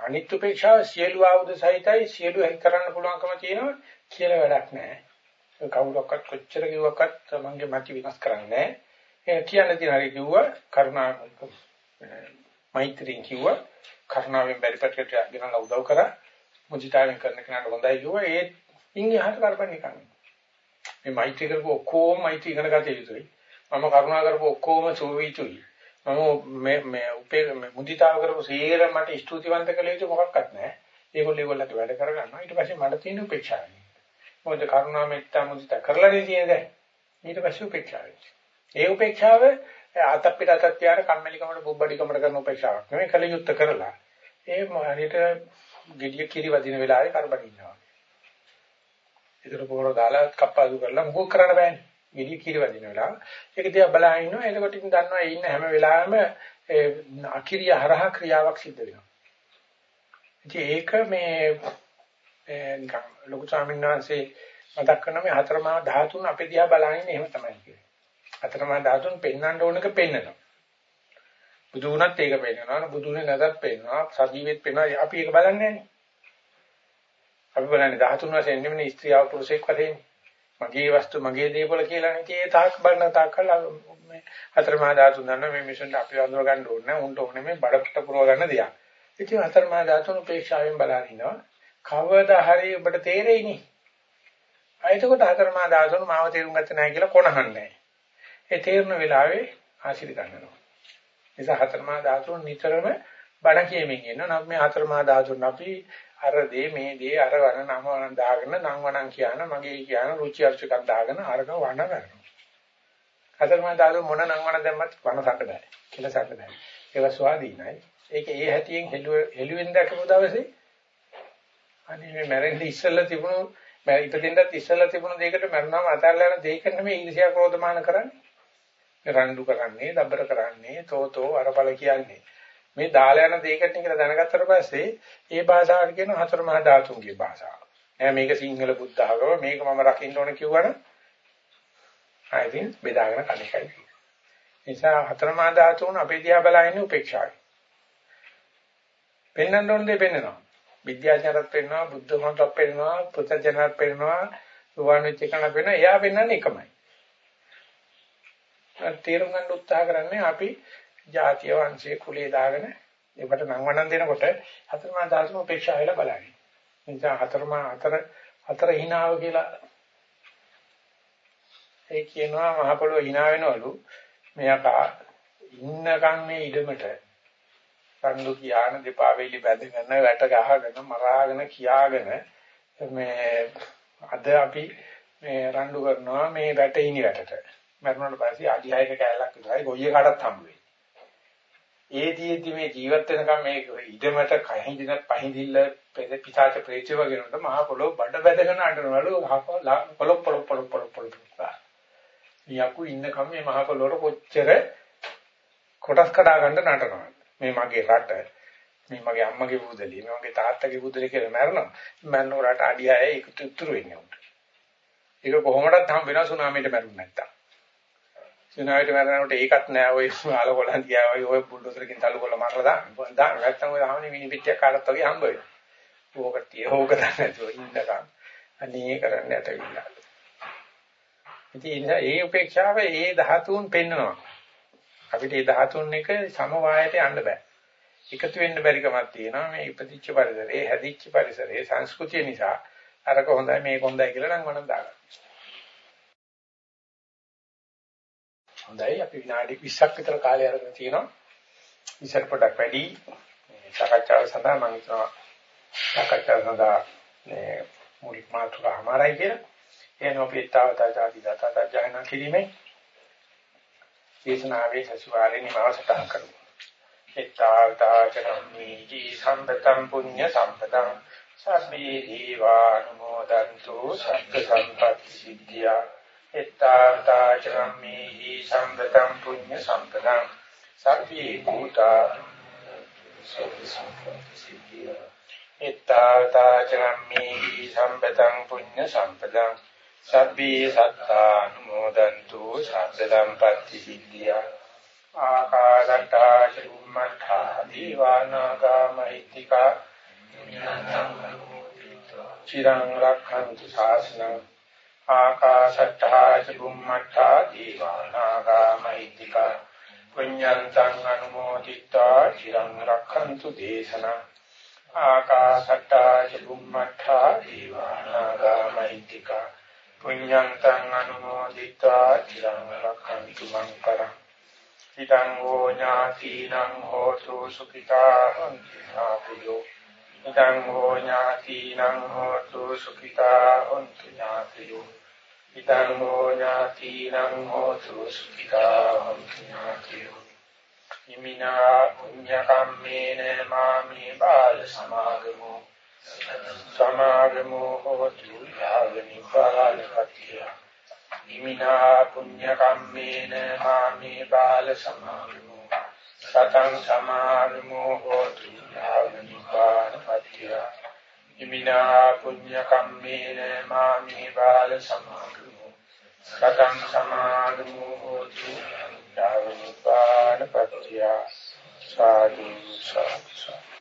අනිත් උපේක්ෂාව සියලු ආවුද සහිතයි සියලු හයි කරන්න පුළුවන්කම තියෙනවා කියලා වැඩක් නැහැ. කවුරක්වත් කොච්චර කිව්වක්වත් තමන්ගේ මති වෙනස් කරන්නේ නැහැ. ඒ කියන්න තියෙන හරි කිව්වා කරුණා මෛත්‍රියෙන් කිව්වා කරුණාවෙන් බැරි පැත්තට ගෙනලා උදව් කරා මුදිතාවෙන් කරන කෙනාට හොඳයි කිව්වා ඒ ඉන්නේ අහකට කරපන් නිකන්. මේ මෛත්‍රී කරපු ඔක්කොම මෛත්‍රී ඉගෙන ගත යුතුයි. මම කරුණා කරපු ඔක්කොම සෝවිතුයි. මම මේ මේ උපේ මුදිතාව කරපු සීරම මට ස්තුතිවන්ත කළ යුතු මොකක්වත් නැහැ. ඒගොල්ලෝ ඒගොල්ලන්ට වැඩ කරගන්නවා. ඊට පස්සේ මට තියෙන උපේක්ෂාව. මොකද කරුණා මෙත්තා මුදිතා කරලා නෙතියේ දැන්. ඊට පස්සේ උපේක්ෂාව. ඒ උපේක්ෂාව අත අපිට අතක් තියාන කම්මැලිකමට බුබ්බඩිකමට කරන උපේක්ෂාවක් නෙමෙයි කලියුත්ත කරලා. ඒ හරියට ගෙඩිය කිරි වදින වෙලාවේ කරබන් ඉන්නවා. ඒතර පොර දාලා කප්පාදු කරලා මොකක් කරන්න බෑනේ. ගෙඩිය කිරි වදින වෙලාව. ඒක දිහා බලලා ඉන්නවා. එතකොට ඉතින් දන්නවා ඉන්න හැම වෙලාවෙම ඒ අකිරිය හරහා ක්‍රියාවක් සිද්ධ වෙනවා. ඉතින් ඒක මේ නිකන් ලොකු ස්වාමීන් වහන්සේ මතක් කරන මේ හතරමා ධාතුන් අපේ දිහා බලන්නේ එහෙම තමයි කියන්නේ. හතරමා ධාතුන් පෙන්වන්න ඕනක පෙන්නනවා. බුදු වුණත් ඒක පෙන්නනවා බුදුනේ නැතත් පෙන්නනවා සජීවෙත් පෙන්නනවා අපි ඒක බලන්නේ නැහැ. අපි බලන්නේ ධාතුන් වශයෙන් නෙමෙයි ස්ත්‍රියව පුරුෂයෙක් වශයෙන්. මගේ වස්තු මගේ දේපල කියලා නේ ඒ තාක් බලන තාක් කළා මේ හතරමා ධාතුන් දන්න මේ මිෂන් අපි වඳුර ගන්න ඕනේ නැහැ උන්ට ඕනේ මේ බඩට පුරව ගන්න දෙයක්. ඉතින් හතරමා ධාතුන් උපේක්ෂාවෙන් බලන ඉනවා. කවදා හරි ඔබට තේරෙයිනේ. එතකොට හතරමා ධාතුන් මාව තේරුම් ගත්තේ නැහැ කියලා කොනහන්නේ. ඒ තේරුණ වෙලාවේ ආශිර්වාද ගන්නවා. නිසා හතරමා ධාතුන් නිතරම බණ කියමින් ඉන්නවා. නම් මේ හතරමා ධාතුන් අපි අර දේ මේ දේ අර වන නම වන දාගෙන නම් වණන් කියන මගේ කියන රුචි අරුචිකක් දාගෙන අරක වණ කරනවා. හතරමා ධාතුන් මොන නම් වණ දැම්මත් වණ සැකදයි. කියලා සැකදයි. ඒක ස්වාධීනයි. ඒක ඒ හැටියෙන් හෙළුවෙන් දැකපු දවසේ අනේ මේ මැරෙන්න ඉස්සෙල්ලා තිබුණු මම ඉපදෙන්නත් ඉස්සෙල්ලා තිබුණු දෙයකට මරණම අතල්ලා යන දෙයක නෙමෙයි ඊර්ෂ්‍යා ක්‍රෝධමාන කරන්නේ. රණ්ඩු කරන්නේ, දබර කරන්නේ, තෝතෝ අරබල කියන්නේ. මේ දාලා යන දෙයකට කියලා දැනගත්තට පස්සේ ඒ භාෂාවට කියන හතර මහා ධාතුන්ගේ භාෂාව. නෑ මේක සිංහල බුද්ධ ආගම මේක මම රකින්න ඕන කිව්වනම් ආයිතින් බෙදාගෙන කණේකයි. නිසා හතර මහා ධාතුන් අපේ දිහා බලන්නේ උපේක්ෂාවයි. පෙන්වන්න ඕන දේ පෙන්වනවා. විද්‍යාඥයන්ට පෙන්වනවා, බුද්ධ මතත් පෙන්වනවා, පුතජනට පෙන්වනවා, සුවාන් වෙච්ච කෙනා පෙන්වනවා. එයා පෙන්වන්නේ එකමයි. තේරුම් ගන්න උත්සාහ කරන්නේ අපි ජාතිය වංශයේ කුලයේ දාගෙන ඒකට නම් වණන් දෙනකොට හතරමා දාසම උපේක්ෂා වෙලා බලන්නේ. නිසා හතරමා හතර හතර හිනාව කියලා ඒ කියනවා මහ පොළොව hina වෙනවලු මෙයා ඉන්නකම් මේ ඉඩමට රණ්ඩු කියාන දෙපා වේලි බැඳගෙන වැට ගහගෙන මරාගෙන කියාගෙන මේ අද අපි මේ රණ්ඩු කරනවා මේ වැටෙයිනි වැටට මරුණාට පස්සේ අඩියයක කැලලක් විතරයි ගොයිය කාටත් හම්බ වෙන්නේ. ඒදීදී මේ ජීවත් වෙනකම් මේ ඉඩමට කහින්දින පහින්දිල්ල පිටාච ප්‍රේචව ගෙනුනට මහා පොළොව බඩ බැදගෙන අඬනවලු පොළොප් පොළොප් පොළොප් පොළොප් පොළොප් මියකු ඉන්නකම් මේ මහා පොළොවට කොච්චර කොටස් කඩා ගන්න නටනවා. මේ මගේ රට මේ මගේ අම්මගේ බුදලි මේ මගේ තාත්තගේ බුදලි කියලා මරනවා. මන්නෝ රට අඩියය එකතු උතුරු වෙන්නේ උන්ට. ඒක කොහොමදත් හම් වෙනවා සුනාමියට මැරුණ නැත්තම්. සුනාමියට මැරෙනකොට ඒකත් නෑ ඔය ආලකොලන් තියා ඔය ඔය බුල්ඩෝසරකින් තල්ලු කරලා මාරලා දාන්න. දාන්න නැත්තම් ඔය ආවනේ මිනි පිටියක් කාටත් වගේ හම්බ වෙනවා. ඕකට තිය ඕක නැතුව ඉන්නකම් අනේ කරන්න ඇතවිලා. ඉතින් ඒ උපේක්ෂාව ඒ ධාතුන් පෙන්නවා. අපිට මේ ධාතුන් එක සමவாயයට යන්න බෑ. එකතු වෙන්න බැරි කමක් තියෙනවා මේ ඉපදිච්ච පරිසරේ, හැදිච්ච පරිසරේ, සංස්කෘතිය නිසා අරක හොඳයි මේක හොඳයි කියලා නම් මනම් දාගන්න. හොඳයි අපි විනාඩි 20ක් විතර කාලය අරගෙන තිනවා. ඉස්සර පොඩක් වැඩි සාකච්ඡාව සඳහා මම හිතනවා සාකච්ඡාව සඳහා මේ මූලික මාතෘකාව අමාරයි කියලා. එන අපි තාවතා ජාති දතා ජයනා කිරීමේ දේශනාවේ සසුවාරේ නිමාවසටහන් කරමු. එත්තාවතා චරම්මි සම්පතම් පුඤ්ඤ සම්පතං සබ්බේ දීවානුමෝදන්තු සත්ත සම්පත්ති සිද්ධියා එත්තාවතා චරම්මි සම්පතම් පුඤ්ඤ සම්පතං සබ්බේ භූතා සබ්බ සම්පත්ති සිද්ධියා එත්තාවතා චරම්මි සම්පතං පුඤ්ඤ සම්පතං සබ්බේ සත්තානුමෝදන්තු සබ්බ සම්පත්ති සිද්ධියා ආකාශට්ටා චුම්මඨා දීවානාගා මහිත්‍තිකා චිරං රක්ඛන්තු ශාසනං ආකාශට්ටා චුම්මට්ටා දීවානාගා මහිත්‍තිකා පුඤ්ඤන්තං අනුමෝදිත්වා චිරං රක්ඛන්තු දේශනා ආකාශට්ටා චුම්මට්ටා දීවානාගා මහිත්‍තිකා පුඤ්ඤන්තං අනුමෝදිත්වා චිරං රක්ඛන්තු මං කරං ඉදං හෝ ඥාතිනං හෝතු සුඛිතා හොන්ති ඥාතියෝ ඉදං හෝ ඥාතිනං හෝතු සුඛිතා හොන්තු ඥාතියෝ ඉදං හෝ ඥාතිනං හෝතු සුඛිතා හොන්තු ඥාතියෝ ඉමිනා පුඤ්ඤ කම්මේන මාමේ බාල සමාගමෝ. සමාගමෝ හෝතු යාවනි බාලපත්‍ය ඉමිනා පුඤ්ඤ කම්මේන මාමේ බාල සමාගමෝ. සතං සමාගමෝ හෝතු යාවනිපානපත්‍ය ඉමිනා පුඤ්ඤ කම්මේන මාමේ බාල සමාගමෝ. සතං සමාගමෝ හෝතු යාවනිපානපත්‍ය සාදු සාදු